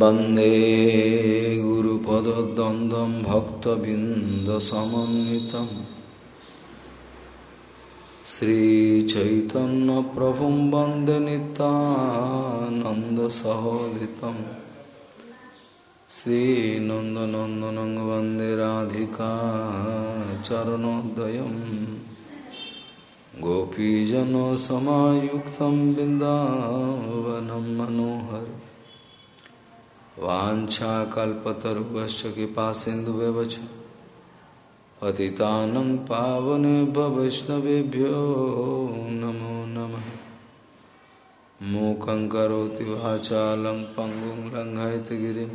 वंदे गुरुपदद्वन्द्वं भक्तबिन्दसमन्वितम् श्रीचैतन्यप्रभुं वंदे नितानन्दसहोदितं श्रीनन्दनन्दनं वंदे राधिका चरणोदयम् गोपीजनसमायुक्तं बिन्दावनं मनोहर वाछाकल्पतरुश्च कृपा सिन्धुव्यवच पतितानं पावनेभ्य वैष्णवेभ्यो नमो नमः। मूकं करोति वाचालं पङ्गुं लङ्घयतगिरिं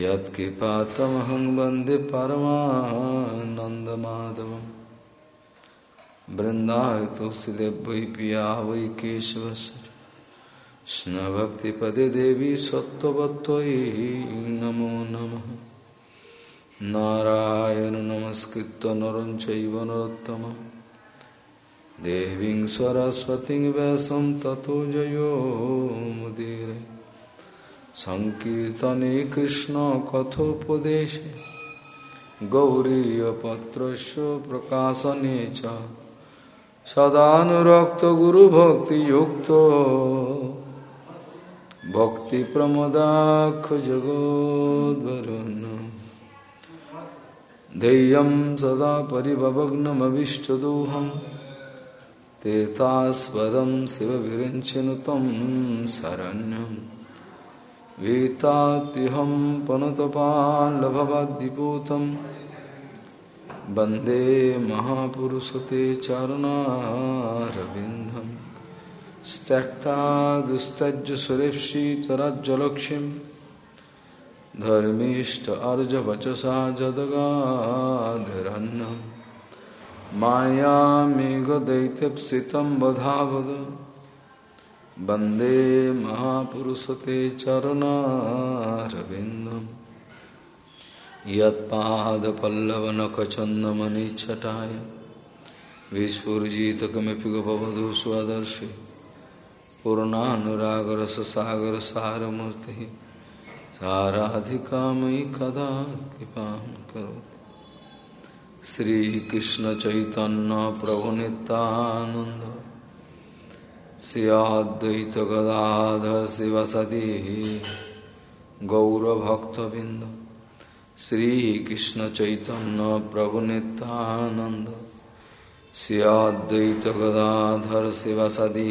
यत्कृपातमहं वंदे परमानन्दमाधवं बृन्दाय तुलसीदेव पिया वै केशवस्य। कृष्णभक्तिपदे देवी सत्त्ववत्त्वयि नमो नमः। नारायण नमस्कृत्य नरं चैव नरोत्तमं देवीं सरस्वतीं व्यासं ततो जयो मुदीरे। सङ्कीर्तने कृष्णकथोपदेशे गौरीयपत्रस्य प्रकाशने च। सदानुरक्तगुरुभक्तियुक्तो। भक्तिप्रमदाखजगोद्वरुन् ध्येयं सदा परिभवग्नमभिष्टदोहं तेतास्पदं शिवविरिञ्चनु तं शरण्यं। वीतात्यहं पनुतपाल्लभवाद्दिपूतं वंदे महापुरुषते चरुणारविन्दम्। त्यक्ता दुस्तज्य सुरेप्सितराज्यलक्ष्मीं धर्मीष्ट अर्जवचसा जदगाधरन्नं। मायामेघदैत्यप्सितं वधावद। वंदे महापुरुषते चरुणारविन्दं यत्पादपल्लवनखचन्दमनिच्छटाय। विस्फुजितकमिपि गपवधू स्वदर्शि पूर्णानुरागर सागर सारमूर्ति साराधिका मयि कदा कृपा करो श्रीकृष्ण चैतन्य प्रभु नित्यानंद सियाद्वैत गदाधर शिवसदी गौरभक्तबिंद श्रीकृष्ण चैतन्य प्रभु नित्यानंद सियाद्वैत गदाधर शिवसदी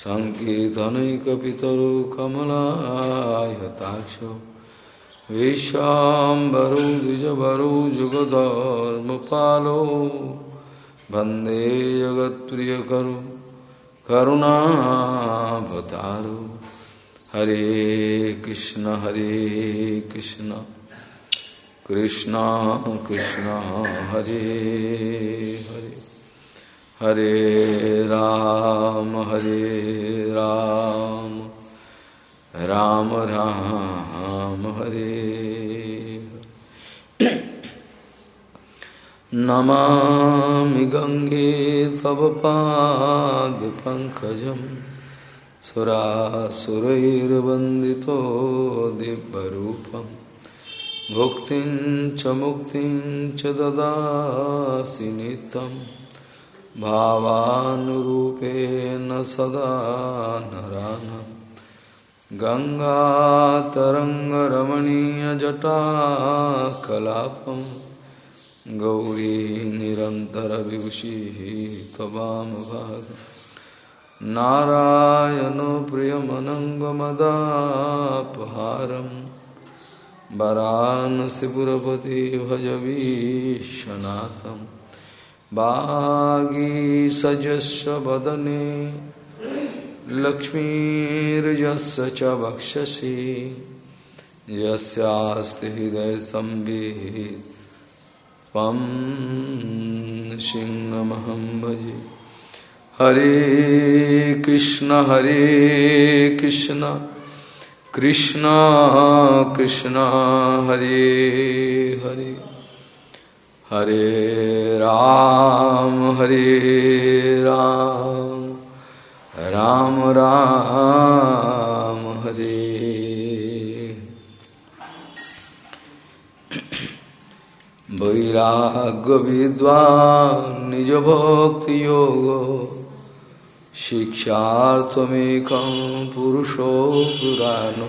सङ्कीर्तनैकपितरो कमलायताक्ष विश्वाम्बरो द्विजभरो जुगधर्मपालो वंदे जगत्प्रियकरो करुणाभतारो हरे कृष्ण हरे कृष्ण। कृष्ण कृष्ण, हरे हरे। हरे राम हरे राम। राम राम, हरे। नमामि गङ्गे तव पादपङ्कजं सुरासुरैर्वन्दितो दिव्यरूपं। भुक्तिं च मुक्तिं च ददासि भावानुरूपेण सदा नरानं। गङ्गातरङ्गरमणीयजटाकलापं गौरी निरन्तरविभूषिः त्ववामभाग नारायणो प्रियमनङ्गमदापहारं। वरानसिपुरपति भजवीशनाथम् सजस्व वदने लक्ष्मीर्यस्य च वक्षसि, यस्यास्ति हृदय हृदयसंवित् त्वं सिंहमहं भजे। हरे कृष्ण हरे कृष्ण कृष्ण कृष्ण, हरे हरे। हरे राम हरे राम राम राम, हरे। वैराग्य विद्वान्, निज भक्ति योग, शिक्षार्थमेकं पुरुषो पुराण।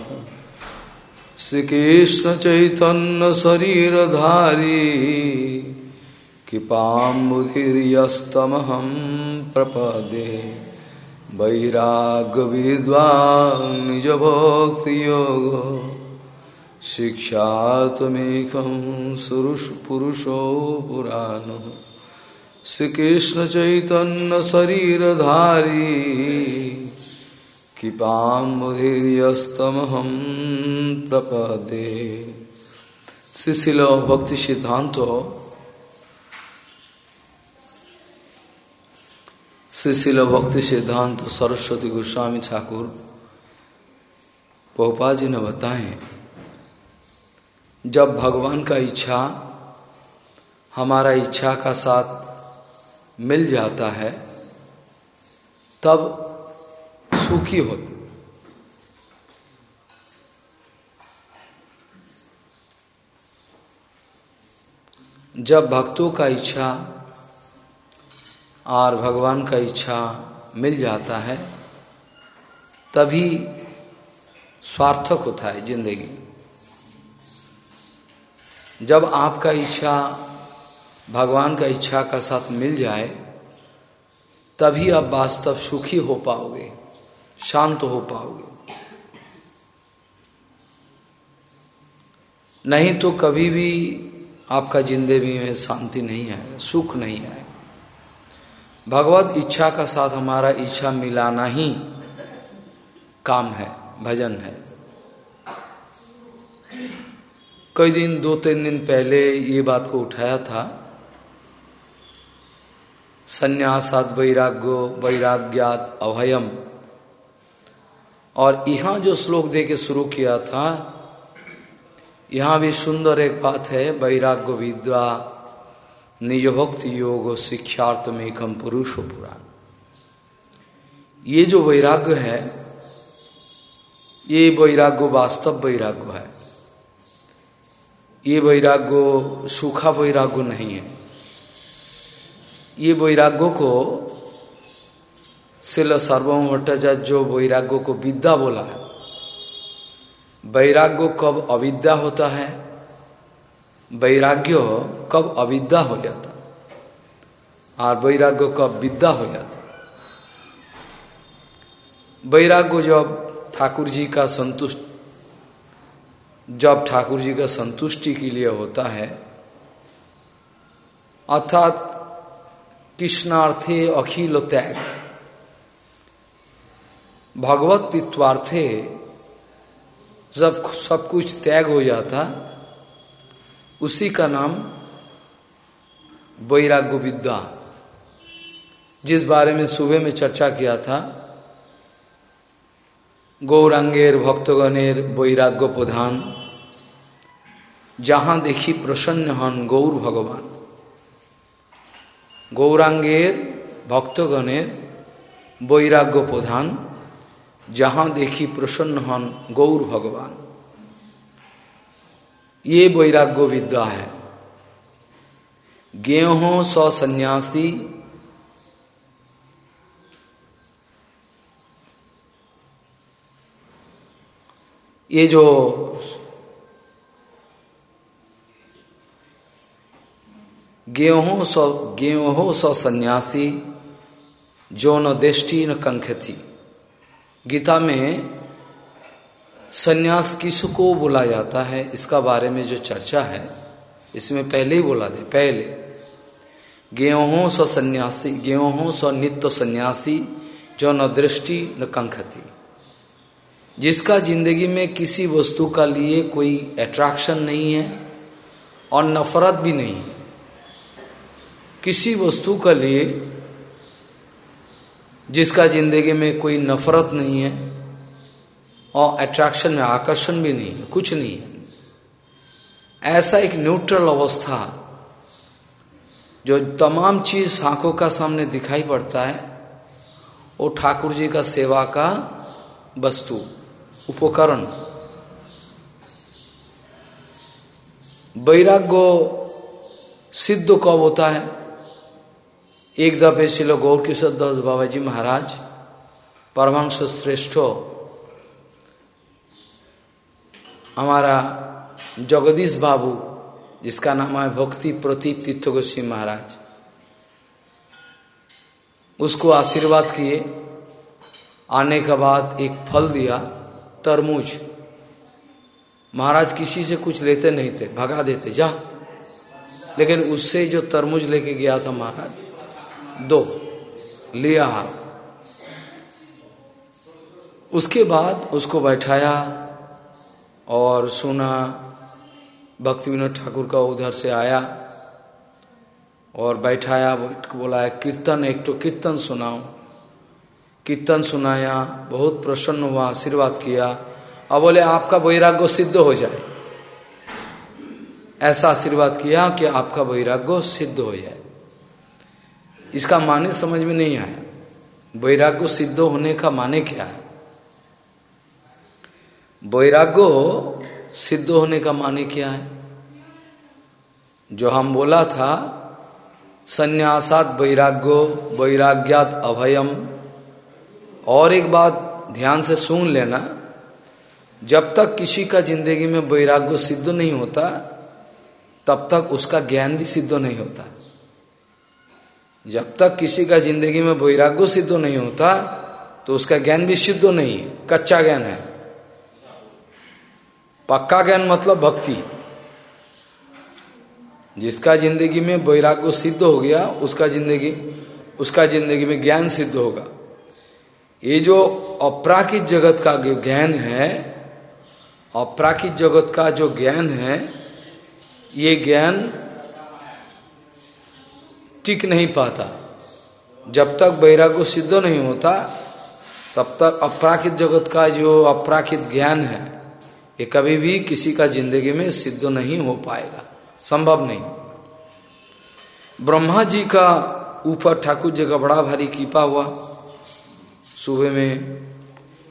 श्रीकृष्ण चैतन्य शरीरधारी कृपाम्बुधिर्यस्तमहं प्रपदे। वैराग्यविद्वान् निजभक्तियोगो शिक्षात्मेकं पुरुषो पुराण। श्रीकृष्ण शरीरधारी कृपाम्बुधिर्यस्तमहं प्रपदे। शिशिल भक्ति सिद्धांत। श्रीशिल भक्ति सिद्धांत, सरस्वती गोस्वामी ठाकुर। पोपा जी ने बताए, जब भगवान का इच्छा, हमारा इच्छा का साथ मिल जाता है, तब सुखी हो जब भक्तों का इच्छा और भगवान का इच्छा मिल जाता है, तभी स्वार्थक होता है ज़िंदगी। जब आपका इच्छा, भगवान का इच्छा का साथ मिल जाए, तभी आप वास्तव सुखी हो पाओगे। शांत हो पाओगे। नहीं तो कभी भी आपका ज़िंदगी में शांति नहीं आएगा सुख नहीं आएगा भगवत इच्छा का साथ हमारा इच्छा मिलाना ही काम है, भजन है। कई दिन, दो तीन दिन पहले ये बात को उठाया था। संन्यासात वैराग्यो वैराग्यात अभयम। और यहाँ जो श्लोक दे के शुरू किया था, यहाँ भी सुंदर एक बात है, वैराग्य विद्वा निज भक्ति योग शिक्षार्थ में एकम पुरुष हो पुराण। ये जो वैराग्य है, ये वैराग्य वास्तव वैराग्य है। ये वैराग्य सूखा वैराग्य नहीं है। ये वैराग्य को शिल सर्वम भट्टाचार्य जो वैराग्य को विद्या बोला है। वैराग्य कब अविद्या होता है? वैराग्य कब अविद्या हो जाता और वैराग्य कब विद्या हो जाता वैराग्य जब ठाकुर जी का संतुष्ट जब ठाकुर जी का संतुष्टि के लिए होता है, अर्थात कृष्णार्थे अखिल त्याग। भगवत पित्वार्थे जब सब कुछ त्याग हो जाता, उसी का नाम वैराग्य विद्या जिस बारे में सुबह में चर्चा किया था, गौरांगेर, भक्तगणेर, वैराग्य प्रधान, जहाँ देखी प्रसन्न हन गौर भगवान। गौरांगेर, भक्तगणेर, वैराग्य प्रधान जहाँ देखी प्रसन्न हन गौर भगवान। ये वैराग्य विद्या है। गेहो सौ सन्यासी, ये जो गेहो सौ गेहो सौ सन्यासी, जो न दृष्टि न कंखती गीता में सन्यास किसको बोला जाता है, इसका बारे में जो चर्चा है, इसमें पहले ही बोला दे, पहले। गेहूँ स्व सन्यासी गेहूँ स्व नित्य सन्यासी, जो न दृष्टि न कंखती। जिसका ज़िंदगी में किसी वस्तु का लिए कोई अट्रैक्शन नहीं है और नफरत भी नहीं है, किसी वस्तु का लिए जिसका ज़िंदगी में कोई नफरत नहीं है और अट्रैक्शन में आकर्षण भी नहीं है, कुछ नहीं है। ऐसा एक न्यूट्रल अवस्था जो तमाम चीज़ आँखों का सामने दिखाई पड़ता है, वो ठाकुर जी का सेवा का वस्तु, उपकरण। वैराग्य सिद्ध कब होता है? एक दफे शिलो गौर किशोर दास बाबा जी महाराज परमांश श्रेष्ठ हमारा जगदीश बाबू, जिसका नाम है भक्ति प्रतीप तीर्थ गोस्वी महाराज, उसको आशीर्वाद किए, आने के बाद एक फल दिया, तरमूज। महाराज किसी से कुछ लेते नहीं थे, भगा देते, जा। लेकिन उससे जो तरमूज लेके गया था महाराज दो, लिया। उसके बाद उसको बैठाया और सुना, भक्ति विनोद ठाकुर का उधर से आया और बैठाया बोला कीर्तन, एक तो कीर्तन सुनाओ। कीर्तन सुनाया, बहुत प्रसन्न हुआ, आशीर्वाद किया। और बोले, आपका वैराग्य सिद्ध हो जाए। ऐसा आशीर्वाद किया कि आपका वैराग्य सिद्ध हो जाए। इसका माने समझ में नहीं आया। वैराग्य सिद्ध होने का माने क्या है? वैराग्य सिद्ध होने का माने क्या है? जो हम बोला था, संन्यासात वैराग्यो, वैराग्यात अभयम। और एक बात ध्यान से सुन लेना, जब तक किसी का ज़िंदगी में वैराग्य सिद्ध नहीं होता, तब तक उसका ज्ञान भी सिद्ध नहीं होता। जब तक किसी का ज़िंदगी में वैराग्य सिद्ध नहीं होता तो उसका ज्ञान भी सिद्ध नहीं है। कच्चा ज्ञान है। पक्का ज्ञान मतलब भक्ति। जिसका ज़िंदगी में वैराग्य सिद्ध हो गया, उसका ज़िंदगी उसका ज़िंदगी में ज्ञान सिद्ध होगा। ये जो अपराकित जगत का ज्ञान है, अपराकित जगत का जो ज्ञान है, ये ज्ञान टिक नहीं पाता। जब तक वैराग्य सिद्ध नहीं होता, तब तक अपराकित जगत का जो अपराकित ज्ञान है, ये कभी भी किसी का ज़िंदगी में सिद्ध नहीं हो पाएगा। संभव नहीं। ब्रह्मा जी का ऊपर ठाकुर जी का बड़ा भारी कीपा हुआ। सुबह में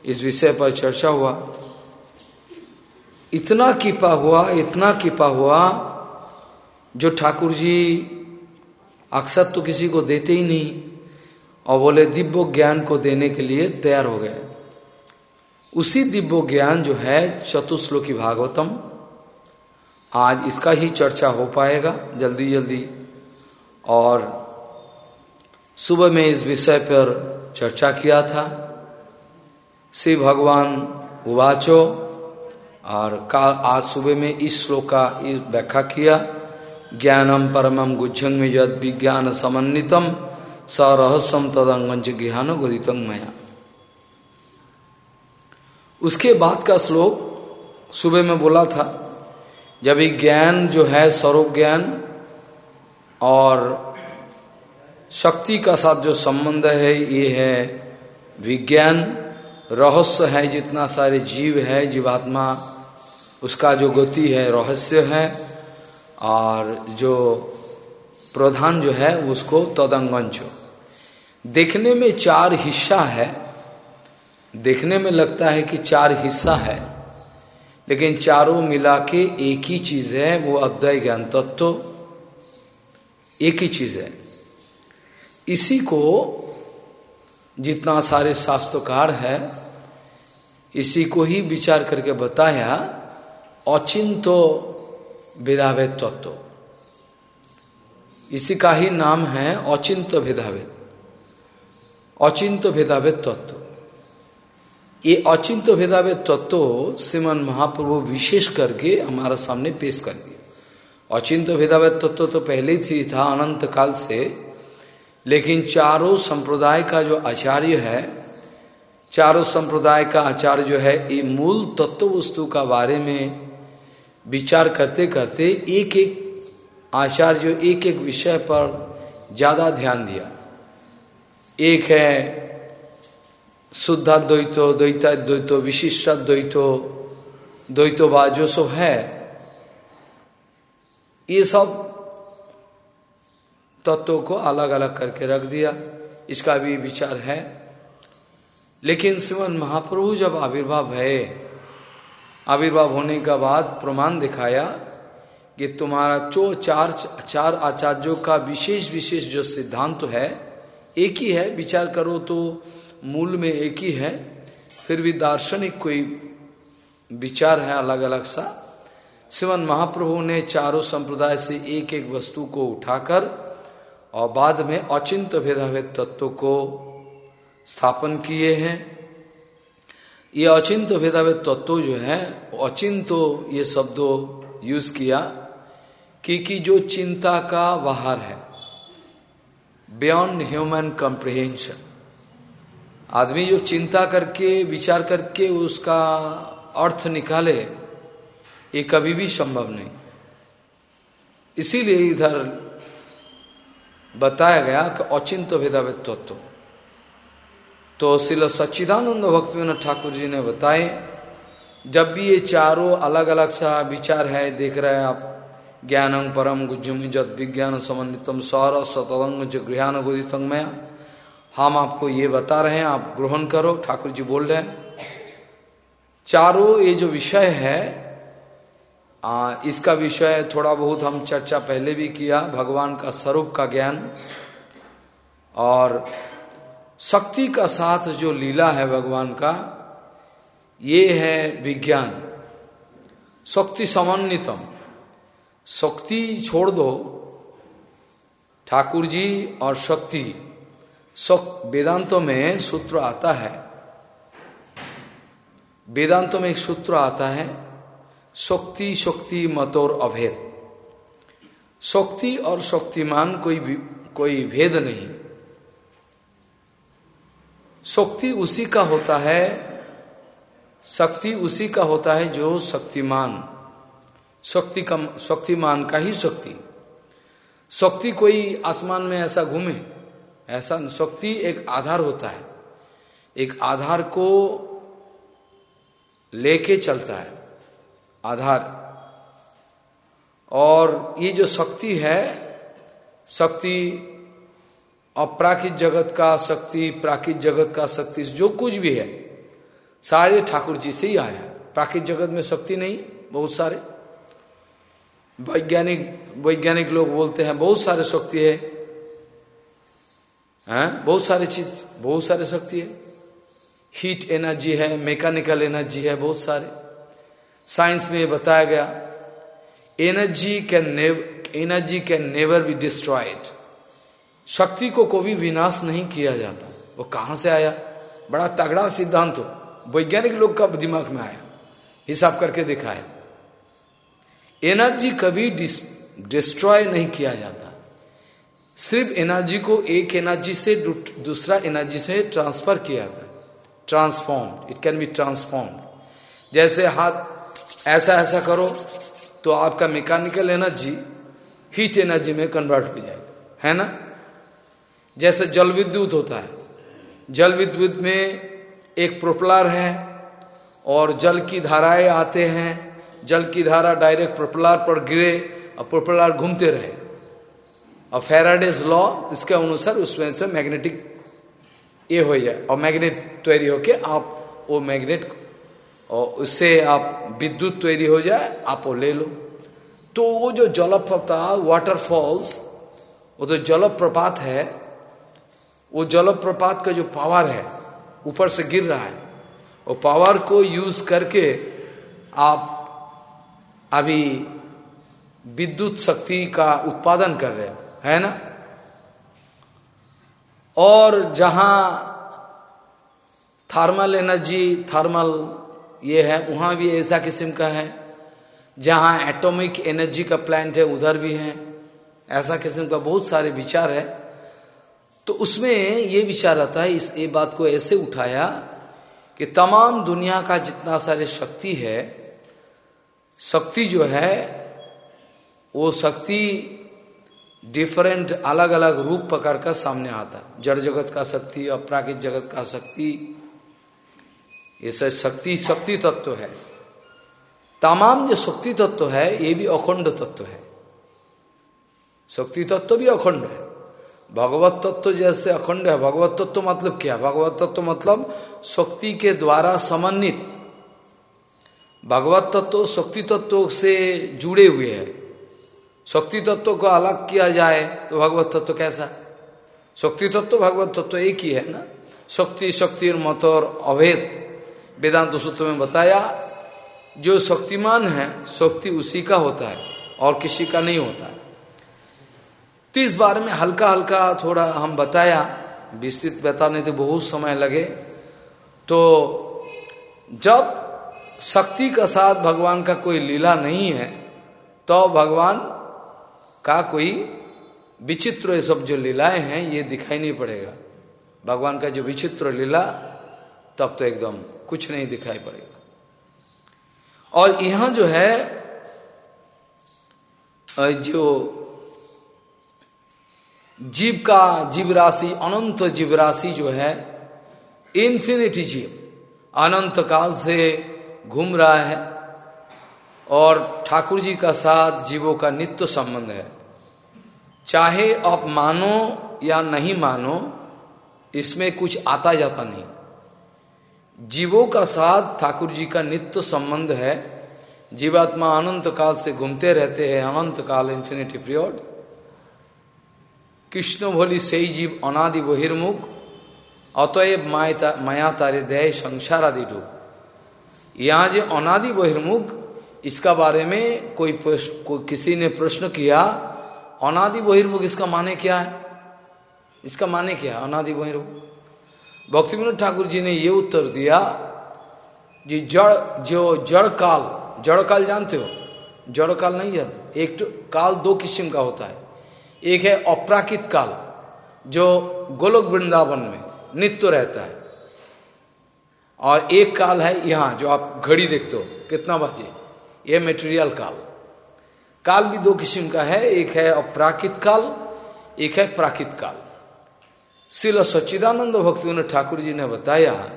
इस विषय पर चर्चा हुआ। इतना कीपा हुआ, इतना कीपा हुआ, जो ठाकुर जी अक्सर तो किसी को देते ही नहीं, और बोले, दिव्य ज्ञान को देने के लिए तैयार हो गए। उसी दिव्य ज्ञान जो है, चतुश्लोकी भागवतम, आज इसका ही चर्चा हो पाएगा जल्दी जल्दी। और सुबह में इस विषय पर चर्चा किया था। श्री भगवान उवाचो, और काल आज सुबह में इस श्लोक का व्याख्या किया। ज्ञानम परमम गुज्जंग में जद विज्ञान समन्वितम सरहस्यम तदंगंच ज्ञान गोदितम मया। उसके बाद का श्लोक सुबह में बोला था, जब ये ज्ञान जो है स्वरूप ज्ञान और शक्ति का साथ जो संबंध है, ये है विज्ञान, रहस्य है जितना सारे जीव है, जीवात्मा, उसका जो गति है, रहस्य है और जो प्रधान जो है, उसको तदंगंचो। देखने में चार हिस्सा है। देखने में लगता है कि चार हिस्सा है, लेकिन चारों मिला के एक ही चीज़ है, वो अद्वैय ज्ञान तत्व। एक ही चीज़ है। इसी को जितना सारे शास्त्रकार है, इसी को ही विचार करके बताया अचिंतो भेदाभेद तत्व। इसी का ही नाम है अचिंत भेदाभेद। अचिंत भेदाभेद तत्व। ये अचिंत भेदाभेद तत्व श्रीमन महाप्रभु विशेष करके हमारा सामने पेश कर दिया अचिंत भेदाभेद तत्व तो पहले ही थी था अनंत काल से, लेकिन चारों संप्रदाय का जो आचार्य है, चारों संप्रदाय का आचार्य जो है, ये मूल तत्व वस्तु का बारे में विचार करते करते एक एक आचार्य एक एक विषय पर ज़्यादा ध्यान दिया। एक है शुद्धाद्वैतो द्वैताद्वैतो विशिष्टाद्वैतो द्वैतोवाद जो सब है, ये सब तत्वों को अलग अलग करके रख दिया। इसका भी विचार है। लेकिन श्रीमन महाप्रभु जब आविर्भाव है आविर्भाव होने का बाद प्रमाण दिखाया कि तुम्हारा चो चार चार आचार्यों का विशेष विशेष जो सिद्धांत तो है, एक ही है। विचार करो तो मूल में एक ही है। फिर भी दार्शनिक कोई विचार है अलग अलग सा? श्रीमन महाप्रभु ने चारों संप्रदाय से एक एक वस्तु को उठाकर और बाद में अचिंत भेदाभेद तत्व को स्थापन किए हैं। ये अचिंत भेदाभेद तत्व जो है अचिंत ये शब्दों यूज़ किया क्योंकि जो चिंता का बाहर है बियॉन्ड ह्यूमन कंप्रिहेंशन आदमी जो चिंता करके, विचार करके उसका अर्थ निकाले, ये कभी भी संभव नहीं। इसीलिए इधर बताया गया कि अचिंत भेदावेद तत्व। तो शिल सच्चिदानंद भक्त भक्ति ठाकुर जी ने बताए जब भी ये चारों अलग अलग सा विचार है देख रहे हैं आप ज्ञानंग परम गुज्जुम जत विज्ञान समन्वितम सौर सतरंग जो गृहान गोदितंगमया हम आपको ये बता रहे हैं आप ग्रहण करो ठाकुर जी बोल रहे हैं। चारों ये जो विषय है आ, इसका विषय थोड़ा बहुत हम चर्चा पहले भी किया भगवान का स्वरूप का ज्ञान। और शक्ति का साथ जो लीला है भगवान का, ये है विज्ञान। शक्ति समन्वितम। शक्ति छोड़ दो, ठाकुर जी और शक्ति। वेदांतों में सूत्र आता है। वेदांतों में एक सूत्र आता है, शक्ति शक्ति मतोर अभेद। शक्ति और शक्तिमान कोई कोई भेद नहीं। शक्ति उसी का होता है, शक्ति उसी का होता है जो शक्तिमान। शक्ति का शक्तिमान का ही शक्ति। शक्ति कोई आसमान में ऐसा घूमे, ऐसा शक्ति एक आधार होता है। एक आधार को लेके चलता है, आधार। और ये जो शक्ति है, शक्ति अपराकित जगत का शक्ति, प्राकृत जगत का शक्ति जो कुछ भी है, सारे ठाकुर जी से ही आया। प्राकृत जगत में शक्ति नहीं, बहुत सारे। वैज्ञानिक वैज्ञानिक लोग बोलते हैं, बहुत सारे शक्ति है। हैं? बहुत सारे चीज़, बहुत सारे शक्ति है। हीट एनर्जी है मैकेनिकल एनर्जी है, बहुत सारे। साइंस में बताया गया energy can energy can never be destroyed शक्ति को कभी विनाश नहीं किया जाता। वो कहाँ से आया? बड़ा तगड़ा सिद्धांत हो। वैज्ञानिक लोग का दिमाग में आया। हिसाब करके देखा है। एनर्जी कभी डिस्ट्रॉय नहीं किया जाता। सिर्फ़ एनर्जी को एक एनर्जी से दूसरा एनर्जी से ट्रांसफ़र किया जाता है। Transform, it can be transform. जैसे हाथ ऐसा ऐसा करो तो आपका मैकेनिकल एनर्जी हीट एनर्जी में कन्वर्ट हो जाएगा। है ना? जैसे जल विद्युत होता है। जल विद्युत में एक प्रोपलर है और जल की धाराएँ आते हैं। जल की धारा डायरेक्ट प्रोपलर पर गिरे और प्रोपलर घूमते रहे। और फेराडेज लॉ इसके अनुसार उसमें से मैग्नेटिक ये हो जाए और मैग्नेट तैयारी होके आप वो मैग्नेट और उससे आप विद्युत तैयारी हो जाए, आप वो ले लो। तो वो जो जलप्रपात वाटरफॉल्स वो जो जलप्रपात है वो जलप्रपात का जो पावर है, ऊपर से गिर रहा है, वो पावर को यूज़ करके आप अभी विद्युत शक्ति का उत्पादन कर रहे हैं, है ना? और जहाँ थर्मल एनर्जी थर्मल ये है, वहाँ भी ऐसा किस्म का है, जहाँ एटॉमिक एनर्जी का प्लांट है, उधर भी है, ऐसा किस्म का बहुत सारे विचार है। तो उसमें ये विचार आता है, इस, ये बात को ऐसे उठाया कि तमाम दुनिया का जितना सारे शक्ति है, शक्ति जो है, वो शक्ति डिफरेंट अलग अलग रूप पकड़ कर सामने आता जड़ जगत का शक्ति, अपराकित जगत का शक्ति, ये सब शक्ति शक्ति तत्व तो है। तमाम जो शक्ति तत्व तो है, ये भी अखंड तत्व तो है। शक्ति तत्व भी अखंड है। भगवत तत्व जैसे अखंड है। भगवत तत्व मतलब क्या? भगवत तत्व मतलब शक्ति के द्वारा समन्वित। भगवत तत्व शक्ति तत्व से जुड़े हुए हैं। शक्ति तत्व को अलग किया जाए तो भगवत तत्व कैसा? शक्ति तत्व, भगवत तत्व एक ही है ना? शक्ति शक्ति और मत और अभेद। वेदांत सूत्र में बताया, जो शक्तिमान है, शक्ति उसी का होता है और किसी का नहीं होता है। तो इस बारे में हल्का हल्का थोड़ा हम बताया, विस्तृत बताने तो बहुत समय लगे। तो जब शक्ति का साथ भगवान का कोई लीला नहीं है तो भगवान का कोई विचित्र ये सब जो लीलाएँ हैं, ये दिखाई नहीं पड़ेगा। भगवान का जो विचित्र लीला, तब तो एकदम कुछ नहीं दिखाई पड़ेगा। और यहाँ जो है जो जीव का जीव राशि, अनंत जीव राशि जो है इन्फिनिटी जीव, अनंत काल से घूम रहा है और ठाकुर जी का साथ जीवों का नित्य संबंध है। चाहे आप मानो या नहीं मानो, इसमें कुछ आता जाता नहीं। जीवों का साथ ठाकुर जी का नित्य संबंध है। जीवात्मा अनंत काल से घूमते रहते हैं, अनंत काल इन्फिनिटी पीरियड कृष्ण भोली सही जीव अनादि बहिर्मुख अतएव माया तारे दय संसार आदि रूप यहाँ जो अनादि बहिर्मुख इसका बारे में कोई को, किसी ने प्रश्न किया अनादि बहिर्मुख इसका माने क्या है इसका माने क्या है अनादि बहिर्मुख भक्ति विनोद ठाकुर जी ने ये उत्तर दिया जी जड़ जो जड़ काल जड़ काल जानते हो जड़ काल नहीं जानते एक तो काल दो किस्म का होता है एक है अपराकित काल, जो गोलोक वृंदावन में नित्य रहता है। और एक काल है यहाँ, जो आप घड़ी देखते हो। कितना बजे ये मेटेरियल काल। काल भी दो किस्म का है, एक है अपराकित काल, एक है प्राकृत काल। शिल सच्चिदानंद भक्ति ठाकुर जी ने बताया,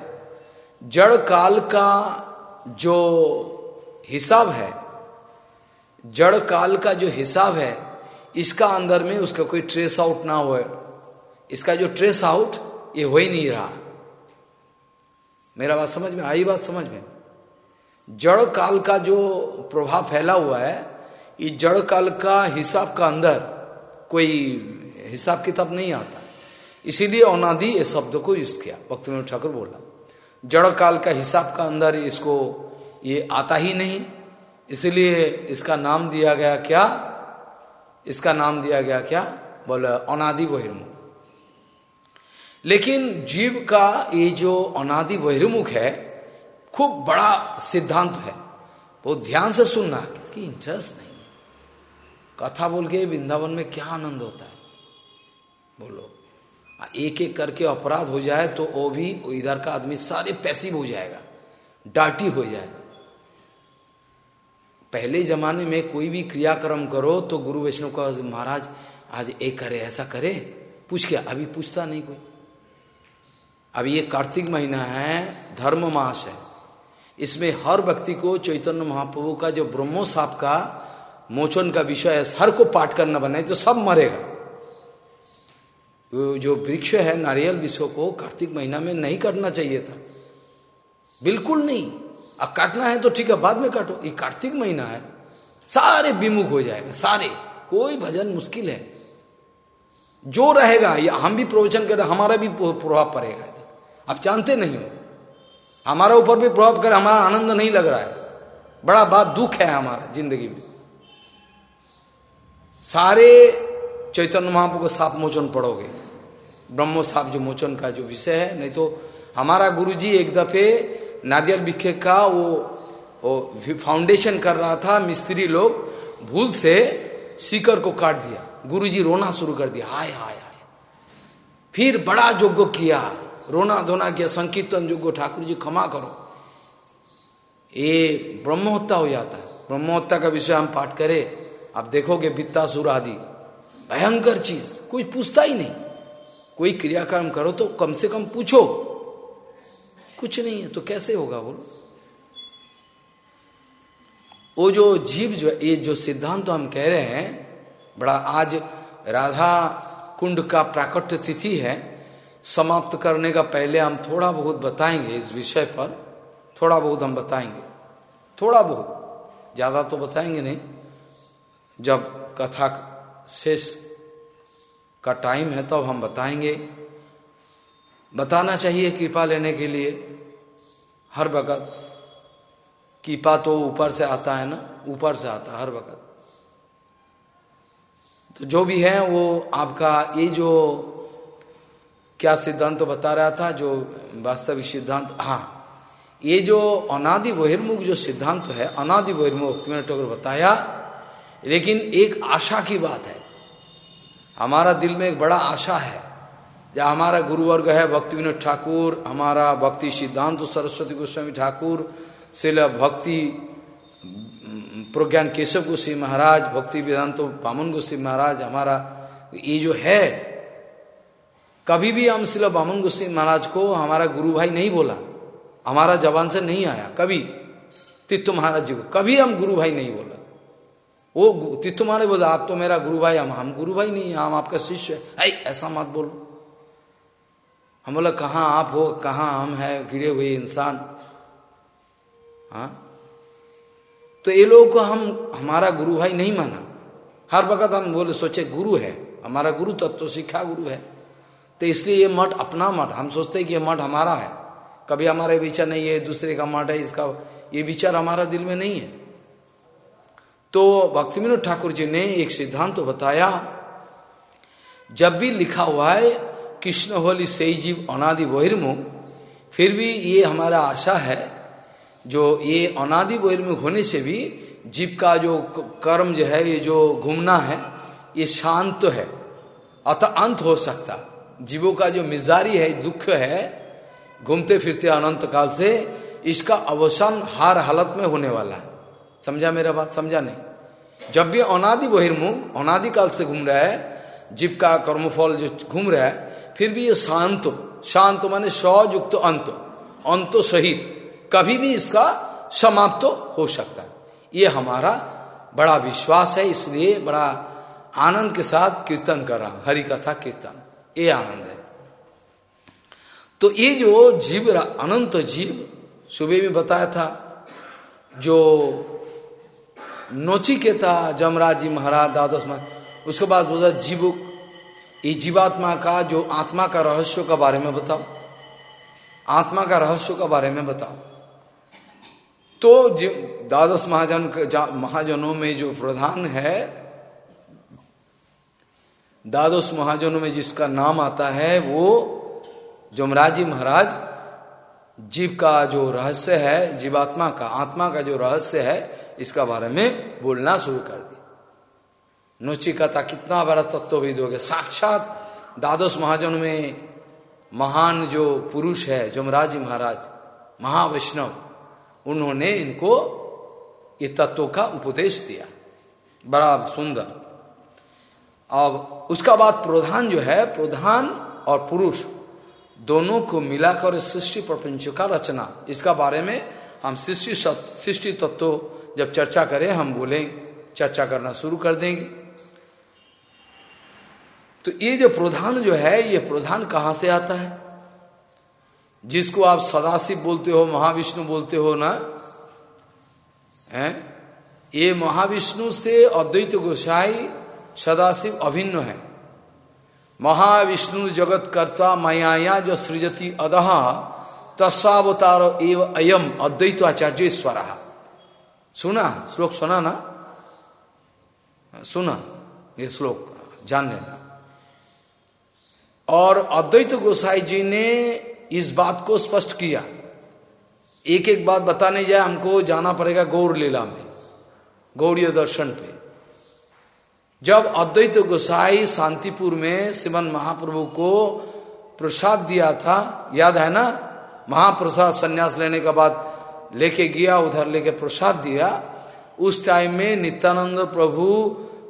जड़ काल का जो हिसाब है, जड़ काल का जो हिसाब है इसका अंदर में उसका कोई ट्रेस आउट ना हो। इसका जो ट्रेस आउट ये हो ही नहीं रहा। मेरा बात समझ में? आई बात समझ में? जड़ काल का जो प्रभाव फैला हुआ है, ये जड़ काल का हिसाब का अंदर कोई हिसाब किताब नहीं आता। इसीलिए अनादि ये शब्द को यूज़ किया भक्त विनोद ठाकुर बोला। जड़ काल का हिसाब का अंदर इसको ये आता ही नहीं। इसलिए इसका नाम दिया गया क्या? इसका नाम दिया गया क्या? बोले, अनादि बहिर्मुख। लेकिन जीव का ये जो अनादि बहिर्मुख है, खूब बड़ा सिद्धांत है। वो ध्यान से सुनना किसकी इंटरेस्ट नहीं। कथा बोल के वृंदावन में क्या आनंद होता है? बोलो एक एक करके अपराध हो जाए तो वो भी इधर का आदमी सारे पैसिव हो जाएगा, डाटी हो जाए। पहले जमाने में कोई भी क्रियाक्रम करो तो गुरु वैष्णव का महाराज आज एक करे, ऐसा करे। पूछ के अभी पूछता नहीं कोई। अभी ये कार्तिक महीना है, धर्म मास है। इसमें हर व्यक्ति को चैतन्य महाप्रभु का जो ब्रह्मो साप का मोचन का विषय है, हर को पाठ करना बनाए तो सब मरेगा। जो वृक्ष है, नारियल विश्व को कार्तिक महीना में नहीं करना चाहिए था। बिल्कुल नहीं। अब काटना है तो ठीक है, बाद में काटो। ये कार्तिक महीना है। सारे विमुख हो जाएगा, सारे। कोई भजन मुश्किल है। जो रहेगा, ये हम भी प्रवचन कर हमारा भी प्रभाव पड़ेगा। आप जानते नहीं हो। हमारा ऊपर भी प्रभाव कर हमारा आनंद नहीं लग रहा है। बड़ा बात दुख है हमारा ज़िंदगी में। सारे चैतन्य महाप्रभु को साप मोचन पढ़ोगे ब्रह्मो साप जो मोचन का जो विषय है, नहीं तो हमारा गुरुजी एक दफे नारियल बिखे का वो, वो फाउंडेशन कर रहा था मिस्त्री लोग भूल से सीकर को काट दिया। गुरुजी रोना शुरू कर दिया। हाय हाय हाय। फिर बड़ा जोग्य किया। रोना धोना किया संकीर्तन जो ठाकुर जी क्षमा करो। ये ब्रह्महत्या हो जाता है। ब्रह्महत्या का विषय हम पाठ करें आप देखोगे वित्तासुर आदि। भयंकर चीज़ कोई पूछता ही नहीं। कोई क्रियाक्रम करो तो कम से कम पूछो। कुछ नहीं है तो कैसे होगा बोलो? वो जो जीव जो ये जो सिद्धांत तो हम कह रहे हैं, बड़ा आज राधा कुंड का प्राकट्य तिथि है, समाप्त करने का पहले हम थोड़ा बहुत बताएँगे इस विषय पर, थोड़ा बहुत हम बताएँगे, थोड़ा बहुत, ज़्यादा तो बताएँगे नहीं, जब कथा शेष का टाइम है तब तो हम बताएँगे। बताना चाहिए कृपा लेने के लिए। हर वक्त। कृपा तो ऊपर से आता है ना? ऊपर से आता हर वक्त। तो जो भी है, वो आपका, ये जो क्या सिद्धांत तो बता रहा था, जो वास्तविक सिद्धांत हाँ। ये जो अनादि बहिर्मुख जो सिद्धांत तो है, अनादि बहिर्मुख मैंने टोकर बताया, लेकिन एक आशा की बात है। हमारा दिल में एक बड़ा आशा है। जब हमारा गुरुवर्ग है भक्ति विनोद ठाकुर हमारा भक्ति सिद्धांत सरस्वती गोस्वामी ठाकुर शिल भक्ति प्रज्ञान केशव गोस्वी महाराज भक्ति वेदांत बामन गोस्वी महाराज हमारा ये जो है कभी भी हम शिल बामन गोस्वी महाराज को हमारा गुरु भाई नहीं बोला हमारा जवान से नहीं आया कभी तित्व महाराज जी को कभी हम गुरु भाई नहीं बोला वो तित्व महाराज बोला आप तो मेरा गुरु भाई, हम हम गुरु भाई नहीं हम आपका शिष्य है। ऐसा मत बोलो। हम बोला, कहाँ आप हो? कहाँ हम है? गिरे हुए इंसान। हाँ? तो ये लोगों को हम, हमारा गुरु भाई नहीं माना। हर वक्त हम बोले, सोचे गुरु है। हमारा गुरु तत्व तो शिक्षा गुरु है। तो इसलिए ये मठ अपना मठ, हम सोचते हैं कि ये मठ हमारा है। कभी हमारा विचार नहीं है, दूसरे का मठ है, इसका, ये विचार हमारा दिल में नहीं है। तो भक्ति विनोद ठाकुर जी ने एक सिद्धांत तो बताया, जब भी लिखा हुआ है कृष्ण, होली सही जीव अनादि बहिर्मुख फिर भी ये हमारा आशा है, जो ये अनादि बहिर्मुख होने से भी जीव का जो कर्म जो है, ये जो घूमना है, ये शांत तो है। अतः अंत हो सकता। जीवों का जो मिजारी है, दुख है, घूमते फिरते अनंत काल से इसका अवसान हर हालत में होने वाला है। समझा मेरा बात? समझा नहीं? जब भी अनादि बहिर्मुख अनादि काल से घूम रहा है, जीव का कर्मफल जो घूम रहा है फिर भी ये शांत शांत माने सयुक्त अंत अंत सहित। कभी भी इसका समाप्त तो हो सकता है। ये हमारा बड़ा विश्वास है, इसलिए बड़ा आनंद के साथ कीर्तन कर रहा हरि कथा कीर्तन, ये आनंद है। तो ये जो जीव, अनंत जीव, सुबह में बताया था, जो नोचिकेता जमराज जी महाराज द्वादश उसके बाद बोला जीव ये जीवात्मा का जो आत्मा का रहस्य का बारे में बताओ। आत्मा का रहस्य का बारे में बताओ। तो द्वादश महाजन महाजनों में जो प्रधान है, द्वादश महाजनों में जिसका नाम आता है वो जमराजी महाराज, जीव का जो रहस्य है, जीवात्मा का, आत्मा का जो रहस्य है, इसका बारे में बोलना शुरू कर दी नोचिकता, कितना बड़ा तत्वविद हो गया। साक्षात द्वादश महाजन में महान जो पुरुष है, जमराजी महाराज, महावैष्णव, उन्होंने इनको ये तत्व का उपदेश दिया। बड़ा सुंदर। अब उसका बाद प्रधान जो है, प्रधान और पुरुष दोनों को मिलाकर सृष्टि प्रपंच का रचना, इसका बारे में हम सृष्टि सृष्टि तत्व जब चर्चा करें, हम बोलें, चर्चा करना शुरू कर देंगे। तो ये जो प्रधान जो है, ये प्रधान कहाँ से आता है? जिसको आप सदाशिव बोलते हो, महाविष्णु बोलते हो ना? है? ये महाविष्णु से अद्वैत गोसाई सदाशिव अभिन्न है। महाविष्णु जगत कर्ता माया जो सृजती अदह तस्वतार एव अयम अद्वैत आचार्य स्वर सुना? श्लोक सुना ना? सुना। ये श्लोक जान लेना। और अद्वैत गोसाई जी ने इस बात को स्पष्ट किया। एक एक बात बताने जाए, हमको जाना पड़ेगा गौर लीला में, गौड़ीय दर्शन पे। जब अद्वैत गोसाई शांतिपुर में शिवन महाप्रभु को प्रसाद दिया था, याद है ना? महाप्रसाद संन्यास लेने के बाद लेके गया, उधर लेके प्रसाद दिया। उस टाइम में नित्यानंद प्रभु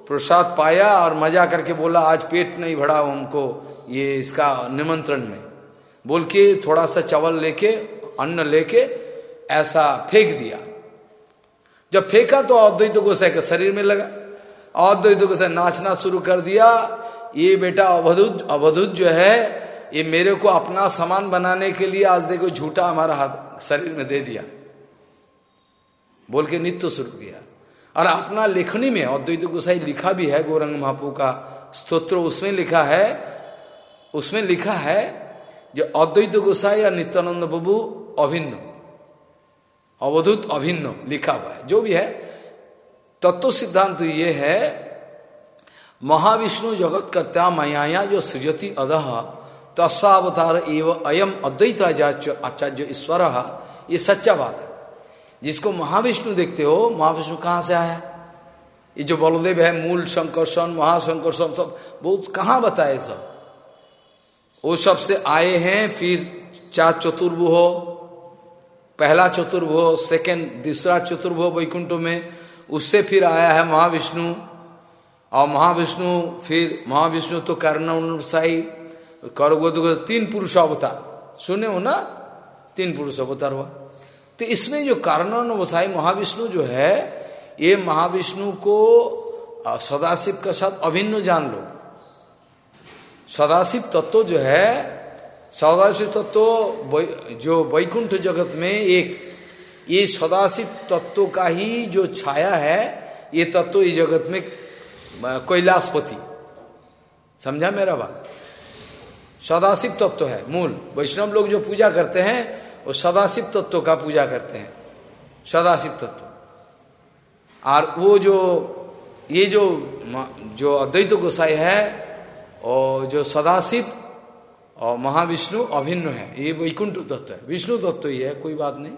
प्रसाद पाया और मज़ा करके बोला, आज पेट नहीं भरा हमको। ये इसका निमंत्रण में। बोल के थोड़ा सा चावल लेके, अन्न लेके ऐसा फेंक दिया। जब फेंका तो अद्वैत गोसाई के शरीर में लगा। अद्वैत गोसाई नाचना शुरू कर दिया, ये बेटा अवधुत अवधुत जो है, ये मेरे को अपना सामान बनाने के लिए आज देखो झूठा हमारा हाथ शरीर में दे दिया। बोल के नित्य शुरू किया। और अपना लेखनी में अद्वैत गोसाई लिखा भी है, गोरंग महापू का स्तोत्र उसमें लिखा है उसमें लिखा है जो अद्वैत गोसाई और नित्यानंद बाबू अभिन्न। अवधुत अभिन्न लिखा हुआ है। जो भी है, तत्व सिद्धांत तो ये है, महाविष्णु जगत करता मयाया जो सृजति अदह तस्वतार एवं अयम अद्वैत आचार्य आचार्य ईश्वर, ये सच्चा बात है। जिसको महाविष्णु देखते हो, महाविष्णु कहाँ से आया? ये जो बलदेव है, मूल संकर्षण महाशंकर्षण सब बहुत कहाँ बताए सब? वो सबसे आए हैं, फिर चार चतुर्भु हो पहला चतुर्भु सेकंड दूसरा चतुर्भु वैकुंठों में, उससे फिर आया है महाविष्णु। और महाविष्णु, फिर महाविष्णु तो कर्ण साई तीन पुरुष अवतार। सुने हो ना? तीन पुरुष अवतार हुआ। तो इसमें जो कारण वसाई महाविष्णु जो है, ये महाविष्णु को सदाशिव के साथ अभिन्न जान लो। सदाशिव तत्व जो है, सदाशिव तत्व जो वैकुंठ जगत में एक, ये सदाशिव तत्व का ही जो छाया है, ये तत्व इस जगत में कैलाशपति। समझा मेरा बात? सदाशिव तत्व है, मूल। वैष्णव लोग जो पूजा करते हैं, वो सदाशिव तत्व का पूजा करते हैं। सदाशिव तत्व। और वो जो, ये जो जो अद्वैत गोसाई है और जो सदाशिव और महाविष्णु अभिन्न है, ये वैकुंठ तत्व है। विष्णु तत्व ही है, कोई बात नहीं।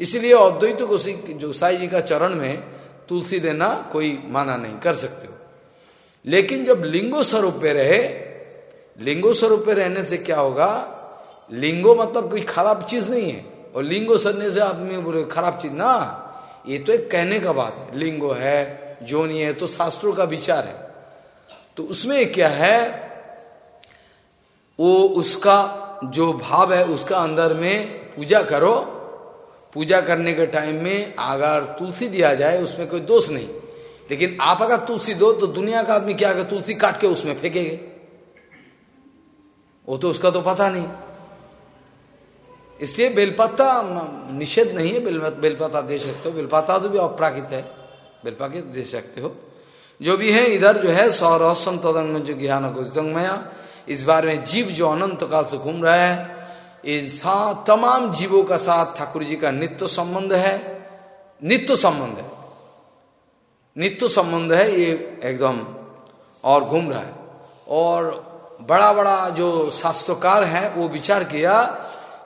इसलिए अद्वैत गोसाई जी का चरण में तुलसी देना कोई माना नहीं, कर सकते हो। लेकिन जब लिंगो स्वरूप पे रहे, लिंगो स्वरूप पे रहने से क्या होगा? लिंगो मतलब कोई खराब चीज़ नहीं है। और लिंगो सरने से आदमी बोले खराब चीज़ ना। ये तो एक कहने का बात है। लिंगो है जोनी है तो शास्त्रों का विचार है। तो उसमें क्या है? वो उसका जो भाव है, उसका अंदर में पूजा करो। पूजा करने के टाइम में अगर तुलसी दिया जाए, उसमें कोई दोष नहीं। लेकिन आप अगर तुलसी दो तो दुनिया का आदमी क्या कर तुलसी काट के उसमें फेंकेगे। वो तो उसका तो पता नहीं। इसलिए बेलपत्ता निषेध नहीं है। बेल बेलपत्ता दे सकते हो। बेलपत्ता तो भी अपराकित है। बेलपाकित दे सकते हो। जो भी है, इधर जो है सौरहसम तदंग जो ज्ञान को इस बार में जीव जो अनंत काल से घूम रहा है इस तमाम जीवों का साथ ठाकुर जी का नित्य संबंध है। नित्य संबंध है। नित्य संबंध है, ये एकदम और घूम रहा है। और बड़ा बड़ा जो शास्त्रकार है, वो विचार किया,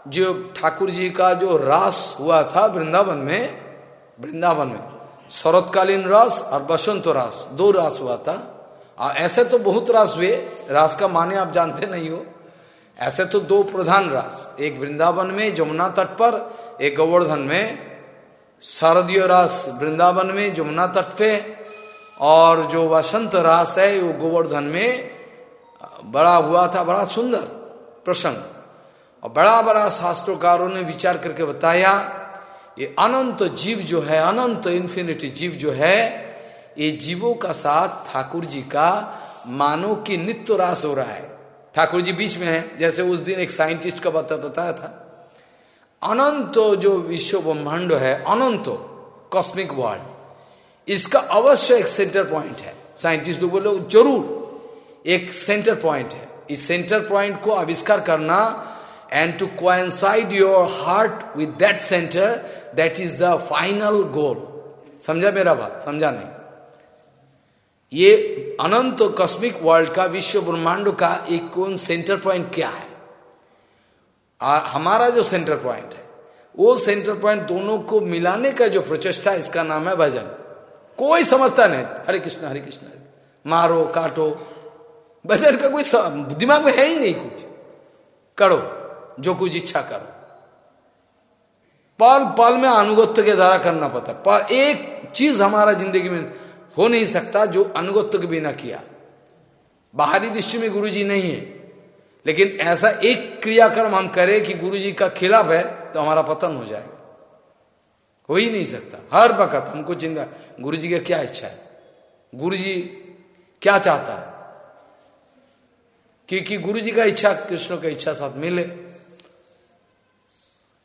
जो ठाकुर जी का जो रास हुआ था वृंदावन में वृंदावन में, शरतकालीन रास और बसंत रास, दो रास हुआ था। ऐसे तो बहुत रास हुए। रास का माने आप जानते नहीं हो। ऐसे तो दो प्रधान रास। एक वृंदावन में, जमुना तट पर, एक गोवर्धन में। शारदीय रास वृंदावन में, जमुना तट पे। और जो वसंत रास है, वो गोवर्धन में, बड़ा हुआ था, बड़ा सुंदर प्रसंग। और बड़ा बड़ा शास्त्रोकारों ने विचार करके बताया, ये अनंत जीव जो है, अनंत इन्फिनिटी जीव जो है ये जीवों का साथ ठाकुर जी का मानव की नित्य रास हो रहा है। ठाकुर जी बीच में है जैसे उस दिन एक साइंटिस्ट का बता बताया था। अनंत जो विश्व ब्रह्मांड है अनंत कॉस्मिक वर्ल्ड इसका अवश्य एक सेंटर पॉइंट है। साइंटिस्ट लोग बोले ज़रूर एक सेंटर पॉइंट है। इस सेंटर पॉइंट को आविष्कार करना to coincide your heart with that center, that is the final goal. समझा मेरा बात? समझा नहीं? ये अनंत कॉस्मिक वर्ल्ड का, विश्व ब्रह्मांड का एक कौन सेंटर पॉइंट क्या है? और हमारा जो सेंटर पॉइंट है, वो सेंटर पॉइंट दोनों को मिलाने का जो प्रचेष्टा इसका नाम है भजन। कोई समझता नहीं, हरे कृष्ण हरे कृष्ण, मारो, काटो। भजन का कोई दिमाग में है ही नहीं कुछ। करो, जो कुछ इच्छा करो। पल पल में अनुगत्य के द्वारा करना पड़ता पर एक चीज़ हमारा ज़िंदगी में हो नहीं सकता जो अनुगत्य के बिना किया। बाहरी दृष्टि में गुरु जी नहीं है। लेकिन ऐसा एक क्रियाक्रम हम करें कि गुरु जी का खिलाफ है तो हमारा पतन हो जाएगा। हो ही नहीं सकता। हर वक्त हमको चिंता गुरु जी का क्या इच्छा है? गुरु जी क्या चाहता है? क्योंकि गुरु जी का इच्छा, कृष्ण का इच्छा साथ मिले।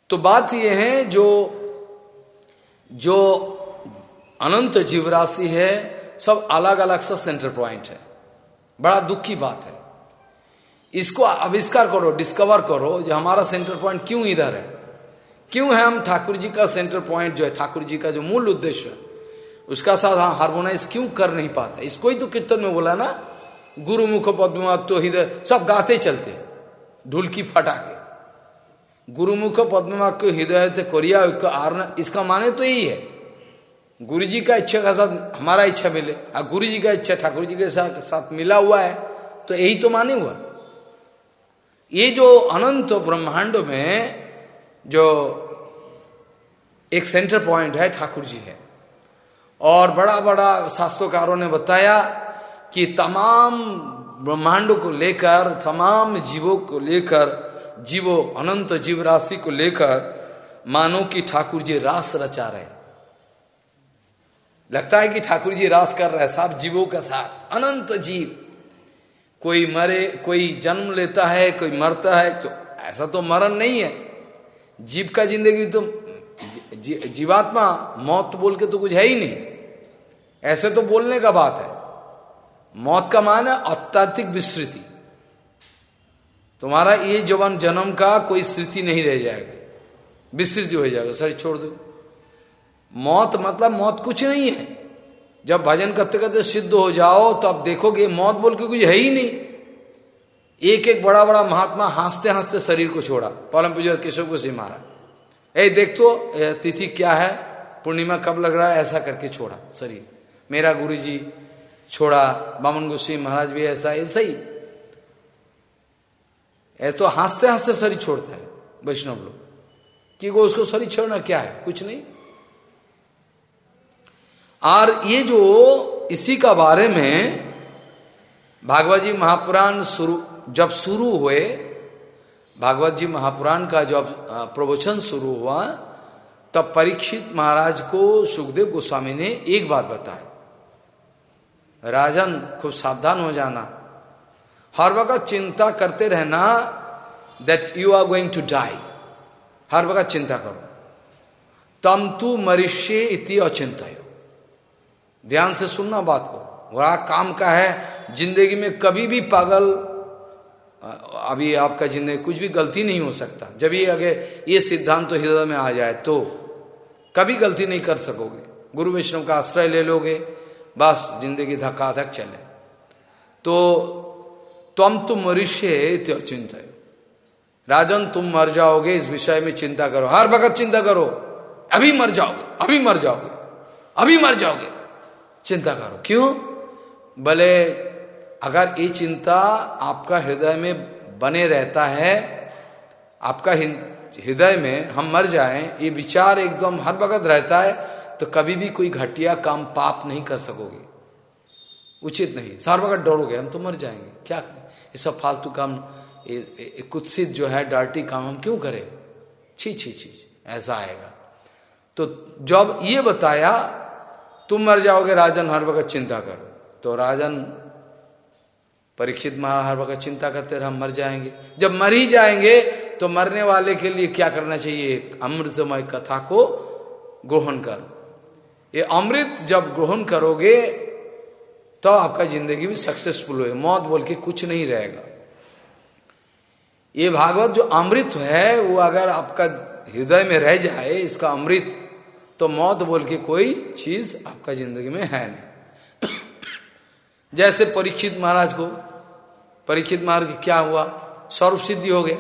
तो बात यह है जो जो अनंत जीवराशि है, सब अलग अलग सा सेंटर पॉइंट है। बड़ा दुख की बात है। इसको आविष्कार करो डिस्कवर करो जो हमारा सेंटर पॉइंट क्यों इधर है। क्यों है हम ठाकुर जी का सेंटर पॉइंट जो है, ठाकुर जी का जो मूल उद्देश्य है, उसका साथ हम हार्मोनाइज क्यों कर नहीं पाता? इसको ही तो कीर्तन में बोला ना, गुरु मुख पद्मात्व हृदय सब गाते चलते, ढुलकी फटा के गुरुमुख पद्माक्य हृदय कोरिया इसका माने तो यही है। गुरु जी का इच्छा का साथ हमारा इच्छा मिले। और गुरु जी का इच्छा ठाकुर जी के साथ साथ मिला हुआ है तो यही तो माने हुआ। ये जो अनंत ब्रह्मांड में जो एक सेंटर पॉइंट है ठाकुर जी है। और बड़ा बड़ा शास्त्रोकारों ने बताया कि तमाम ब्रह्मांडों को लेकर, तमाम जीवों को लेकर, जीवो अनंत जीव राशि को लेकर, मानो कि ठाकुर जी रास रचा रहे लगता है कि ठाकुर जी रास कर रहे हैं सब जीवों के साथ। अनंत जीव। कोई मरे कोई जन्म लेता है कोई मरता है तो ऐसा तो मरण नहीं है। जीव का ज़िंदगी तो जी, जीवात्मा मौत बोल के तो कुछ है ही नहीं। ऐसे तो बोलने का बात है। मौत का मान है अत्याधिक विस्तृति। तुम्हारा ये जवान जन्म का कोई स्थिति नहीं रह जाएगा। विस्तृति हो जाएगा। सर छोड़ दो। मौत मतलब मौत कुछ नहीं है। जब भजन करते करते सिद्ध हो जाओ तो आप देखोगे मौत बोल के कुछ है ही नहीं। एक एक बड़ा बड़ा महात्मा हँसते हँसते शरीर को छोड़ा परम पूजा केशव को सी मारा। ए, देख तो तिथि क्या है? पूर्णिमा कब लग रहा है? ऐसा करके छोड़ा शरीर। मेरा गुरु जी छोड़ा, बामन गोस्वी महाराज भी ऐसा ऐसा ही। ऐसा तो हँसते हँसते शरीर छोड़ता है वैष्णव लोग। कि वो उसको शरीर छोड़ना क्या है? कुछ नहीं। और ये जो इसी का बारे में भागवत जी महापुराण शुरू, जब शुरू हुए, भागवत जी महापुराण का जब प्रवचन शुरू हुआ, तब परीक्षित महाराज को सुखदेव गोस्वामी ने एक बात बताया राजन, खूब सावधान हो जाना। हर वक्त चिंता करते रहना that you are going to die हर वक्त चिंता करो। तम तू मरिष्य इति अचिंत ध्यान से सुनना बात को। बड़ा काम का है, ज़िंदगी में कभी भी पागल अभी आपका ज़िंदगी कुछ भी गलती नहीं हो सकता। जब ये अगर ये सिद्धांत तो हृदय में आ जाए तो कभी गलती नहीं कर सकोगे। गुरु वैष्णव का आश्रय ले लोगे, बस ज़िंदगी धक्का धक चले। तो तुम तुम मनुष्य चिंता राजन, तुम मर जाओगे, इस विषय में चिंता करो। हर वक्त चिंता करो, अभी मर जाओगे, अभी मर जाओगे, अभी मर जाओगे। चिंता करो। क्यों? भले अगर ये चिंता आपका हृदय में बने रहता है, आपका हृदय में हम मर जाएँ, ये विचार एकदम हर वक्त रहता है तो कभी भी कोई घटिया काम पाप नहीं कर सकोगे। उचित नहीं। सार वक्त डरोगे, हम तो मर जाएँगे। क्या करें? ये सब फालतू काम कुत्सित जो है डार्टी काम हम क्यों करें? छी छी छी, ऐसा आएगा। तो जब ये बताया तुम मर जाओगे, राजन हर वक्त चिंता करो। तो राजन परीक्षित महाराज हर वक्त चिंता करते रहे, हम मर जाएँगे। जब मर ही जाएँगे तो मरने वाले के लिए क्या करना चाहिए? अमृतमय कथा को ग्रहण कर। ये अमृत जब ग्रहण करोगे तो आपका ज़िंदगी भी सक्सेसफुल हो मौत बोल के कुछ नहीं रहेगा। ये भागवत जो अमृत है, वो अगर आपका हृदय में रह जाए, इसका अमृत तो मौत बोल के कोई चीज़ आपका ज़िंदगी में है नहीं। जैसे परीक्षित महाराज को, परीक्षित महाराज क्या हुआ? सर्व सिद्धि हो गए।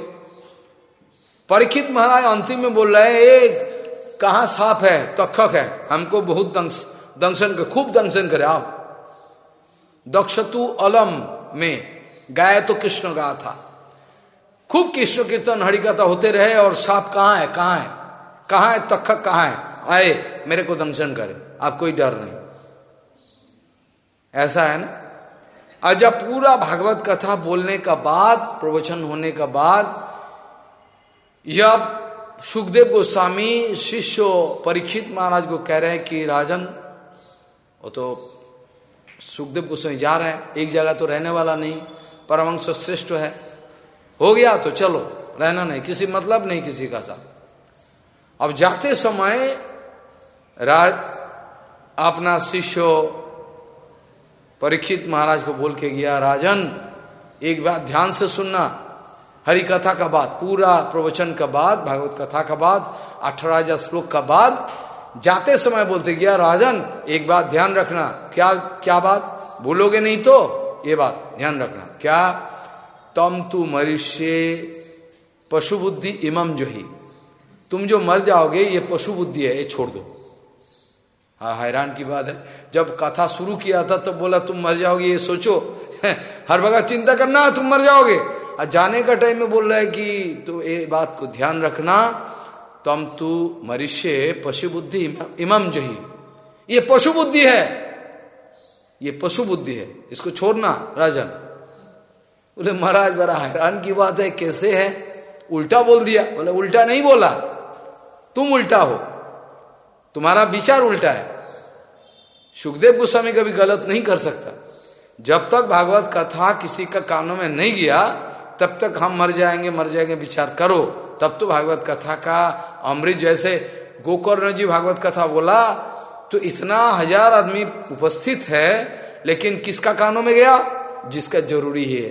परीक्षित महाराज अंतिम में बोल रहे हैं एक कहा साफ़ है? तखक है। हमको बहुत दंश, दंशन कर, खूब दंशन करे आप दक्षतु अलम में गाय तो कृष्ण गा था। खूब कृष्ण कीर्तन हरिकथा होते रहे और सांप कहाँ है कहाँ है? कहाँ है? तखक कहाँ है? आए, मेरे को दंशन करे। आप कोई डर नहीं। ऐसा है ना? और जब पूरा भागवत कथा बोलने का बाद, प्रवचन होने का बाद, जब सुखदेव गोस्वामी, शिष्य परीक्षित महाराज को कह रहे हैं कि, राजन, वो तो सुखदेव गोस्वामी जा रहे हैं। एक जगह तो रहने वाला नहीं परमंश श्रेष्ठ है। हो गया तो चलो, रहना नहीं। किसी मतलब नहीं किसी का साथ। अब जाते समय राज, अपना शिष्य परीक्षित महाराज को बोल के गया, राजन, एक बात ध्यान से सुनना। हरि कथा का बाद, पूरा प्रवचन का बाद, भागवत कथा का बाद अठारह श्लोक का बाद, जाते समय बोलते गया, राजन, एक बात ध्यान रखना। क्या क्या बात? भूलोगे नहीं तो? ये बात ध्यान रखना। क्या? तम तू मनुष्य पशु बुद्धि इमम जो ही तुम जो मर जाओगे, ये पशु बुद्धि है, ये छोड़ दो। हाँ हैरान की बात है। जब कथा शुरू किया था तो बोला, तुम मर जाओगे, ये सोचो। हर वक्त चिंता करना, तुम मर जाओगे। और जाने का टाइम में बोल रहा है कि तो ये बात को ध्यान रखना, तम तू मनुष्य पशु बुद्धि इमम जही। ये पशु बुद्धि है। ये पशु बुद्धि है। इसको छोड़ना, राजन। बोले, महाराज, बड़ा हैरान की बात है, कैसे है? उल्टा बोल दिया। बोले, उल्टा नहीं बोला। तुम उल्टा हो। तुम्हारा विचार उल्टा है। सुखदेव गोस्वामी कभी गलत नहीं कर सकता। जब तक भागवत कथा किसी का कानों में नहीं गया, तब तक हम मर जाएँगे मर जाएँगे, विचार करो। तब तो भागवत कथा का अमृत जैसे गोकर्ण जी भागवत कथा बोला तो इतना हज़ार आदमी उपस्थित है, लेकिन किसका कानों में गया? जिसका ज़रूरी है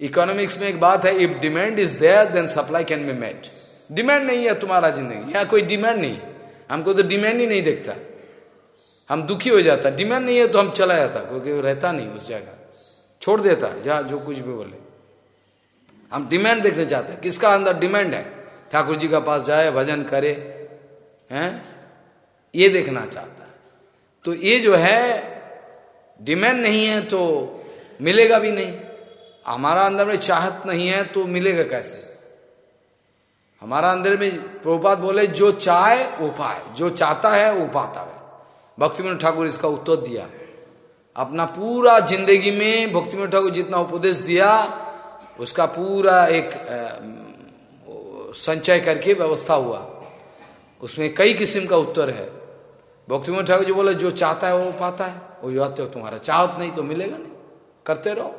इकोनॉमिक्स में एक बात है if demand is there then supply can be met demand नहीं है तुम्हारा ज़िंदगी यहाँ कोई डिमांड नहीं। हमको तो डिमांड ही नहीं देखता। हम दुखी हो जाता। डिमांड नहीं है तो हम चला जाता, क्योंकि रहता नहीं उस जगह। छोड़ देता जहाँ जो कुछ भी बोले। हम डिमांड देखना चाहते हैं। किसका अंदर डिमांड है? ठाकुर जी का पास जाए, भजन करे, हैं? ये देखना चाहता। है तो ये जो है डिमांड नहीं है तो मिलेगा भी नहीं। हमारा अंदर में चाहत नहीं है तो मिलेगा कैसे? हमारा अंदर में प्रभुपात बोले, जो चाहे, वो पाए। जो चाहता है, वो पाता है। भक्ति ठाकुर इसका उत्तर दिया। अपना पूरा ज़िंदगी में भक्ति ठाकुर जितना उपदेश दिया, उसका पूरा एक संचय करके व्यवस्था हुआ। उसमें कई किस्म का उत्तर है। भक्ति मोहन ठाकुर जी बोले, जो चाहता है, वो पाता है। वो युवा तुम्हारा चाहत नहीं तो मिलेगा नहीं। करते रहो।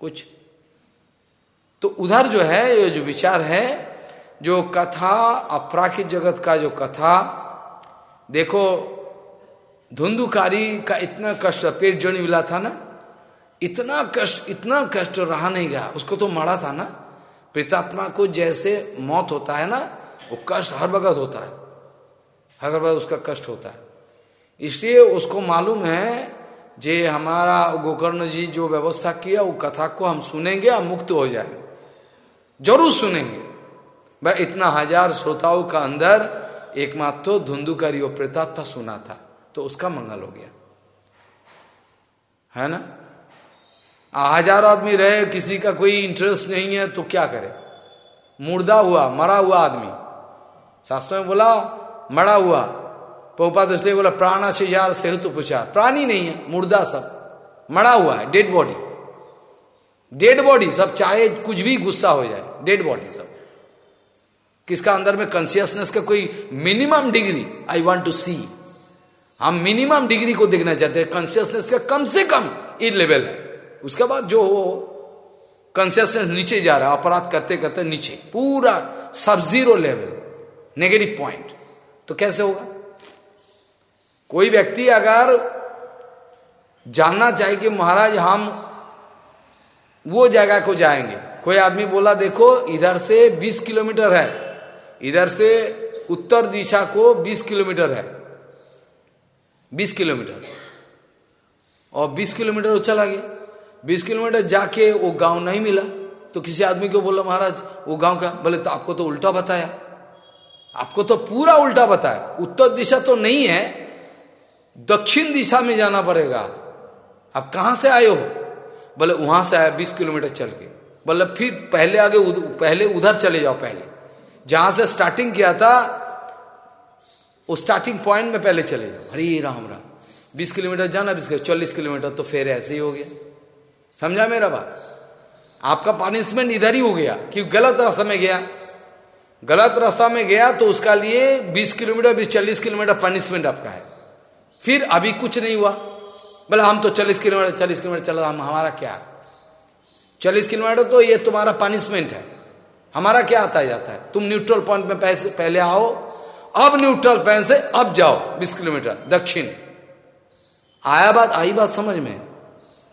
कुछ। तो उधर जो है, ये जो विचार है जो कथा अपराखित जगत का जो कथा, देखो, धुंधुकारी का इतना कष्ट, पेट जो नहीं मिला था ना, इतना कष्ट इतना कष्ट रहा नहीं गया। उसको तो मरा था ना। प्रेतात्मा को जैसे मौत होता है ना, वो कष्ट हर वक्त होता है। हर वक्त उसका कष्ट होता है। इसलिए उसको मालूम है जे हमारा गोकर्ण जी जो व्यवस्था किया, वो कथा को हम सुनेंगे हम मुक्त हो जाएँगे। ज़रूर सुनेंगे। भाई इतना हज़ार श्रोताओं का अंदर एकमात्र तो धुंधुकारी और प्रेतात्मा सुना था तो उसका मंगल हो गया। है ना? हज़ार आदमी रहे, किसी का कोई इंटरेस्ट नहीं है तो क्या करे? मुर्दा हुआ, मरा हुआ आदमी। शास्त्रों में बोला, मरा हुआ। पोपात इसलिए बोला, प्राणा से यार सेहत उपचार। प्राणी नहीं है, मुर्दा सब। मरा हुआ है डेड बॉडी डेड बॉडी सब चाहे कुछ भी गुस्सा हो जाए डेड बॉडी सब। किसका अंदर में कॉन्सियसनेस का कोई minimum degree I want to see हम मिनिमम डिग्री को देखना चाहते हैं। कॉन्सियसनेस का कम से कम ये लेवल है। उसके बाद जो हो कॉन्सियसनेस नीचे जा रहा है, अपराध करते करते नीचे। पूरा सब ज़ीरो लेवल नेगेटिव पॉइंट तो कैसे होगा? कोई व्यक्ति अगर जानना चाहे कि महाराज, हम वो जगह को जाएँगे। कोई आदमी बोला, देखो, इधर से 20 किलोमीटर है। इधर से उत्तर दिशा को 20 किलोमीटर है। 20 किलोमीटर। और 20 किलोमीटर वो चला गया। 20 किलोमीटर जाके वो गाँव नहीं मिला। तो किसी आदमी को बोला महाराज वो गाँव का बोले तो आपको तो उल्टा बताया। आपको तो पूरा उल्टा बताया। उत्तर दिशा तो नहीं है दक्षिण दिशा में जाना पड़ेगा। आप कहाँ से आए हो? बोले वहाँ से आया बीस किलोमीटर चल के। बोले फिर पहले आगे उद, पहले उधर चले जाओ पहले। जहाँ से स्टार्टिंग किया था, उस स्टार्टिंग पॉइंट में पहले चले जाओ। हरी राम राम। बीस किलोमीटर जाना, बीस चालीस किलोमीटर तो फिर ऐसे ही हो गया। समझा मेरा बात? आपका पनिशमेंट इधर ही हो गया क्योंकि गलत रास्ता में गया। गलत रास्ता में गया तो उसका लिए 20 किलोमीटर, बीस चालीस किलोमीटर पनिशमेंट आपका है। फिर अभी कुछ नहीं हुआ। बोले, हम तो 40 किलोमीटर 40 किलोमीटर चला हम, हमारा क्या? चालीस किलोमीटर तो ये तुम्हारा पनिशमेंट है। हमारा क्या आता जाता है? तुम न्यूट्रल पॉइंट में पैसे पहले आओ, अब न्यूट्रल पॉइंट से अब जाओ, बीस किलोमीटर, दक्षिण। आया बात, आई बात समझ में?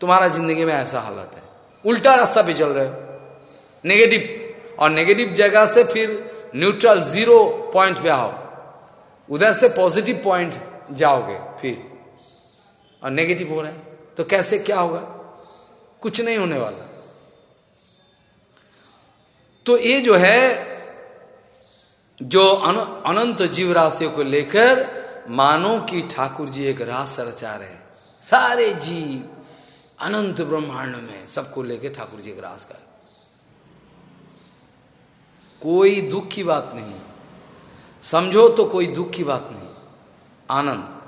तुम्हारा ज़िंदगी में ऐसा हालत है। उल्टा रास्ता पे चल रहे हो। नेगेटिव और नेगेटिव जगह से फिर न्यूट्रल ज़ीरो पॉइंट पे आओ। उधर से पॉजिटिव पॉइंट जाओगे फिर। और नेगेटिव हो रहे हैं। तो कैसे, क्या होगा? कुछ नहीं होने वाला। तो ये जो है जो अन, अनंत जीव राशियों को लेकर मानो कि ठाकुर जी एक रास रचा रहे सारे जीव अनंत ब्रह्मांड में सबको लेकर ठाकुर जी एक रास कर कोई दुख की बात नहीं। समझो तो कोई दुख की बात नहीं। आनंद।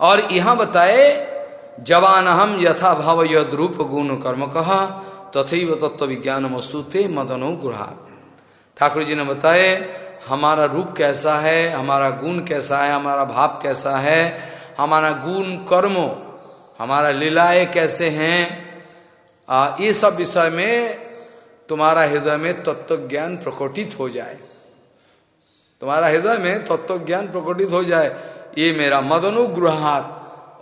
और यहाँ बताए जवान हम यथा भाव यद रूप गुण कर्म कहा तथा तत्व विज्ञान मस्तुते मदनो गुहा ठाकुर जी ने बताए, हमारा रूप कैसा है, हमारा गुण कैसा है, हमारा भाव कैसा है, हमारा गुण कर्म, हमारा लीलाएँ कैसे हैं ये सब विषय में तुम्हारा हृदय में तत्व ज्ञान प्रकटित हो जाए। तुम्हारा हृदय में तत्व ज्ञान प्रकटित हो जाए, ये मेरा मद अनुग्रहात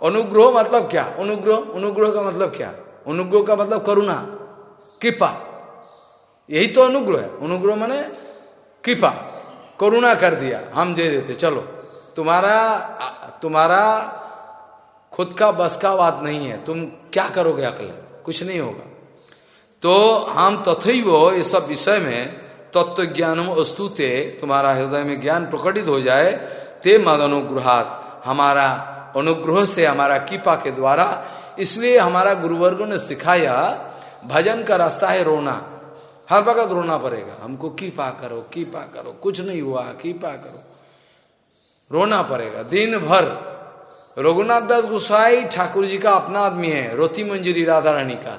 अनुग्रह मतलब क्या? अनुग्रह? अनुग्रह का मतलब क्या? अनुग्रह का मतलब करुणा। कृपा यही तो अनुग्रह है अनुग्रह माने कृपा करुणा कर दिया हम दे देते चलो तुम्हारा तुम्हारा खुद का बस का बात नहीं है तुम क्या करोगे अकल कुछ नहीं होगा तो हम तथई वो इस सब विषय में तत्व ज्ञान अस्तुते तुम्हारा हृदय में ज्ञान प्रकटित हो जाए ते मद अनुग्रहात हमारा अनुग्रह से हमारा कृपा के द्वारा इसलिए हमारा गुरुवर्गो ने सिखाया भजन का रास्ता है रोना। हर वक्त रोना पड़ेगा। हमको कृपा करो कृपा करो। कुछ नहीं हुआ कृपा करो। रोना पड़ेगा। दिन भर रघुनाथ दास गुसाई ठाकुर जी का अपना आदमी है रोती मंजूरी राधा रानी का।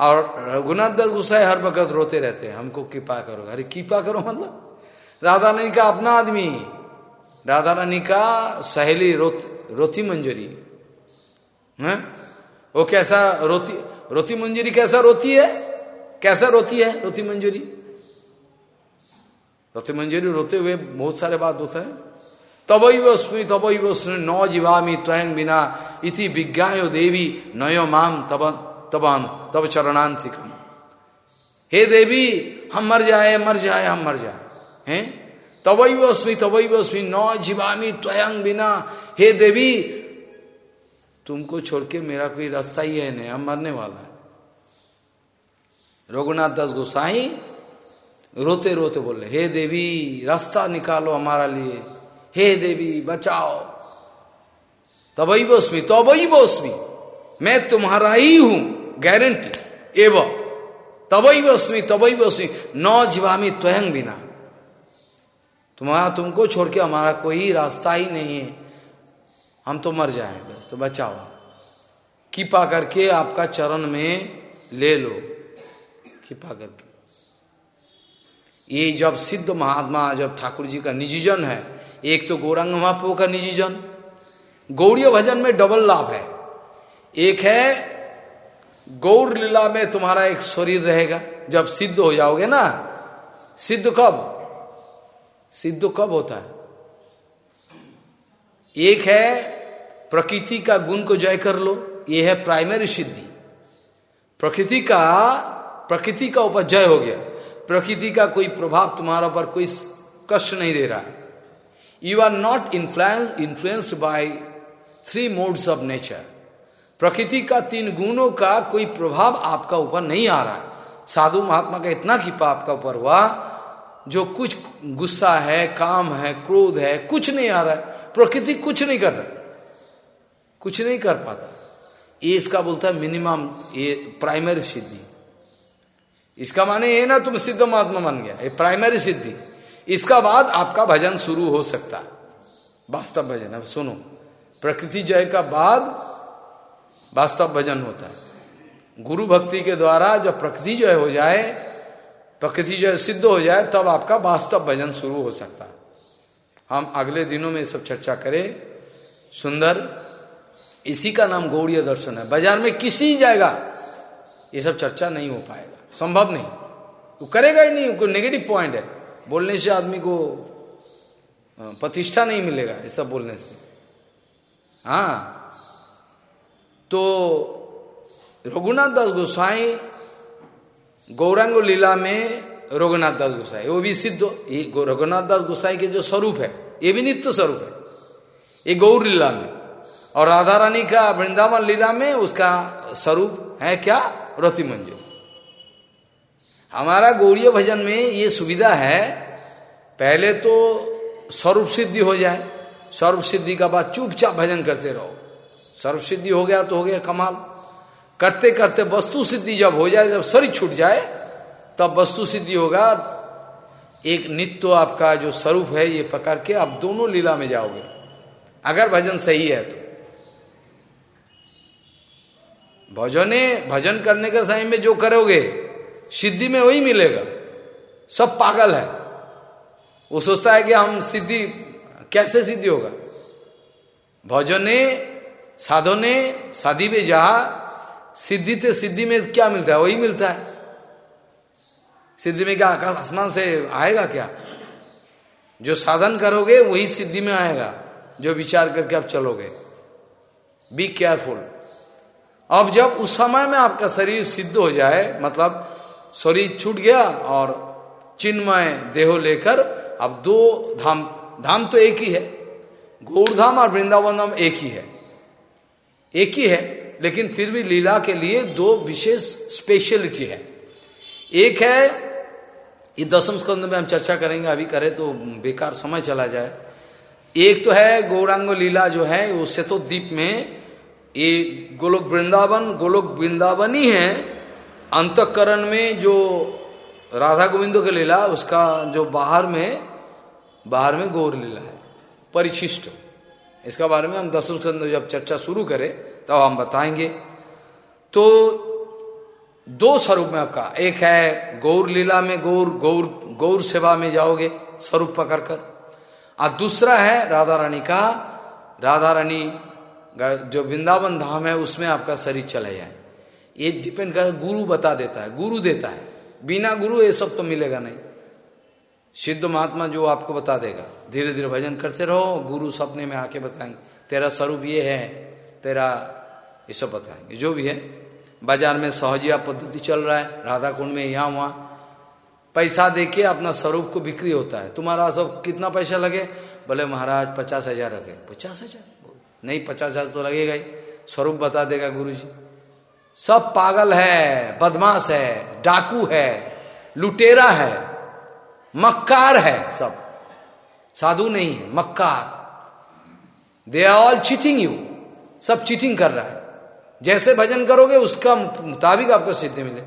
और रघुनाथ दास गुसाई हर वक्त रोते रहते हैं। हमको कृपा करो। अरे कृपा करो मतलब? राधा रानी का अपना आदमी। राधा रानी का सहेली रोत, रोती मंजूरी। वो कैसा रोती रोती मंजूरी कैसा रोती है? कैसा रोती है रोती मंजूरी? रोती मंजूरी रोते हुए बहुत सारे बात होता है। तबई वस्मी तबई वस्मी नौ जीवामी त्वयं बिना इति विज्ञायो देवी नयो माम तब तबान तब चरणांतिकम हे देवी, हम मर जाए मर जाए, हम मर जाए। हैं? तबई वस्मी तबई वस्मी नौ जीवामी त्वयं बिना हे देवी तुमको छोड़ के मेरा कोई रास्ता ही है नहीं, हम मरने वाला है। रघुनाथ दास गोसाई रोते रोते बोले, हे देवी, रास्ता निकालो हमारा लिए। हे देवी, बचाओ। तबई बोस्मी तबई बोस्मी मैं तुम्हारा ही हूँ, गारंटी। एवं तबई बोस्मी तबई बोस्मी नौ जीवामी त्वयं बिना। तुम्हारा, तुमको छोड़ के हमारा कोई रास्ता ही नहीं है। हम तो मर जाए, बस तो बचाओ कृपा करके आपका चरण में ले लो। कृपा करके। ये जब सिद्ध महात्मा, जब ठाकुर जी का निजीजन है, एक तो गौरंग महाप्रभु का निजीजन, गौड़ीय भजन में डबल लाभ है। एक है, गौर लीला में तुम्हारा एक शरीर रहेगा। जब सिद्ध हो जाओगे ना, सिद्ध कब? सिद्ध कब होता है? एक है प्रकृति का गुण को जय कर लो, ये है प्राइमरी सिद्धि। प्रकृति का प्रकृति का ऊपर जय हो गया। प्रकृति का कोई प्रभाव तुम्हारा पर कोई कष्ट नहीं दे रहा। है you are not influence influenced by three modes of nature प्रकृति का तीन गुणों का कोई प्रभाव आपका ऊपर नहीं आ रहा। है साधु महात्मा का इतना कृपा आपका ऊपर हुआ, जो कुछ गुस्सा है, काम है, क्रोध है, कुछ नहीं आ रहा। है प्रकृति कुछ नहीं कर रहा। कुछ नहीं कर पाता। ये इसका बोलता है मिनिमम ये प्राइमरी सिद्धि। इसका माने ये ना तुम सिद्ध महात्मा बन गया, ये प्राइमरी सिद्धि। इसका बाद आपका भजन शुरू हो सकता। वास्तव भजन, अब सुनो। प्रकृति जय का बाद वास्तव भजन होता है। गुरु भक्ति के द्वारा जब प्रकृति जय हो जाए, प्रकृति जय सिद्ध हो जाए, तब आपका वास्तव भजन शुरू हो सकता। है हम अगले दिनों में सब चर्चा करें। सुंदर, इसी का नाम गौड़ीय दर्शन है। बाज़ार में किसी जाएगा, ये सब चर्चा नहीं हो पाएगा। संभव नहीं। वो करेगा ही नहीं, कोई नेगेटिव पॉइंट है। बोलने से आदमी को प्रतिष्ठा नहीं मिलेगा ये सब बोलने से। हाँ। तो रघुनाथ दास गोसाई गौरांग लीला में रघुनाथ दास गोसाई। वो भी सिद्ध ये रघुनाथ दास गोसाई के जो स्वरूप है, ये भी नित्य स्वरूप है। ये गौर लीला में। और राधा रानी का वृंदावन लीला में उसका स्वरूप है क्या? रति मंजू हमारा गौरीय भजन में ये सुविधा है, पहले तो स्वरूप सिद्धि हो जाए, स्वरूप सिद्धि का बाद चुपचाप भजन करते रहो। स्वरूप सिद्धि हो गया तो हो गया कमाल। करते करते वस्तु सिद्धि जब हो जाए, जब शरीर छूट जाए तब वस्तु सिद्धि होगा। एक नित्य आपका जो स्वरूप है, ये पकड़ के आप दोनों लीला में जाओगे। अगर भजन सही है तो। भजने, भजन करने के समय में जो करोगे, सिद्धि में वही मिलेगा। सब पागल है। वो सोचता है कि हम सिद्धि, कैसे सिद्धि होगा? भजने, साधने शादी में जहा सिद्धि ते सिद्धि में क्या मिलता है? वही मिलता है। सिद्धि में क्या आकाश आसमान से आएगा क्या? जो साधन करोगे, वही सिद्धि में आएगा। जो विचार करके आप चलोगे। बी केयरफुल अब जब उस समय में आपका शरीर सिद्ध हो जाए मतलब शरीर छूट गया और चिन्मय देहो लेकर, अब दो धाम धाम तो एक ही है। गौरधाम और वृंदावन धाम एक ही है। एक ही है, लेकिन फिर भी लीला के लिए दो विशेष स्पेशलिटी है। एक है, ये दसम स्कंद में हम चर्चा करेंगे, अभी करें तो बेकार समय चला जाए। एक तो है, गौरांग लीला जो है वो सेतो द्वीप में, ये गोलोक वृंदावन गोलोक वृंदावन ही है अंतकरण में जो राधा गोविंदो के लीला, उसका जो बाहर में बाहर में गौर लीला है, परिशिष्ट। इसका बारे में हम दसम स्कंद जब चर्चा शुरू करें, तब तो हम बताएँगे। तो दो स्वरूप में आपका एक है गौर लीला में गौर गौर गौर सेवा में जाओगे स्वरूप पकड़कर। और दूसरा है राधा रानी का। राधा रानी जो वृंदावन धाम है, उसमें आपका शरीर चले जाए। ये डिपेंड कर, गुरु बता देता है, गुरु देता है। बिना गुरु ये सब तो मिलेगा नहीं। सिद्ध महात्मा जो आपको बता देगा धीरे धीरे भजन करते रहो, गुरु सपने में आके बताएँगे, तेरा स्वरूप ये है, तेरा ये सब बताएँगे, जो भी है। बाज़ार में सहजिया पद्धति चल रहा है राधा कुंड में यहाँ वहाँ। पैसा देके अपना स्वरूप को बिक्री होता है। तुम्हारा सब कितना पैसा लगे? बोले, महाराज, पचास हज़ार रखे। पचास हज़ार? नहीं, पचास हज़ार तो लगेगा ही। स्वरूप बता देगा गुरु जी सब पागल है, बदमाश है, डाकू है, लुटेरा है, मक्कार है सब। साधु नहीं है, मक्कार। They are all cheating you सब चीटिंग कर रहा है। जैसे भजन करोगे उसका मुताबिक आपको सिद्धि मिले।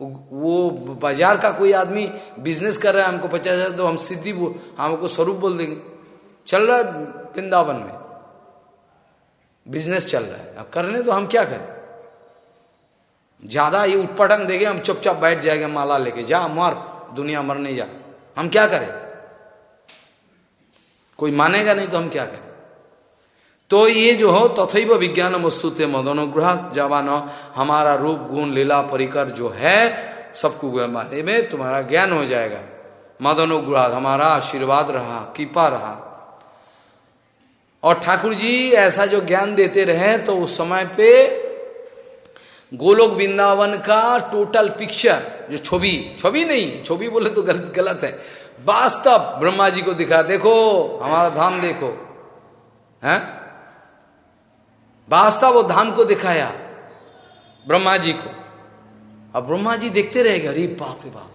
वो बाज़ार का कोई आदमी बिज़नेस कर रहा है, हमको पचास हज़ार तो हम सिद्धि हमको स्वरूप बोल देंगे। चल रहा है वृंदावन में। बिज़नेस चल रहा है। अब करने तो हम क्या करें? ज़्यादा ये उत्पटंग देंगे, हम चुपचाप बैठ जाएँगे, माला लेके। जा, मर, दुनिया मरने जा। हम क्या करें? कोई मानेगा नहीं तो हम क्या करें? तो ये जो हो, तथैव विज्ञान वस्तु थे मदनुग्रह, जवान, हमारा रूप, गुण, लीला, परिकर जो है, सबको बारे में तुम्हारा ज्ञान हो जाएगा। मदनुग्रह, हमारा आशीर्वाद रहा, कृपा रहा। और ठाकुर जी ऐसा जो ज्ञान देते रहे तो उस समय पे गोलोक वृंदावन का टोटल पिक्चर जो छवि छवि नहीं, छवि बोले तो गलत गलत है। वास्तव ब्रह्मा जी को दिखा, देखो, हमारा धाम देखो। है? वास्तव वो धाम को दिखाया ब्रह्मा जी को। अब ब्रह्मा जी देखते रहेंगे अरे बाप रे बाप।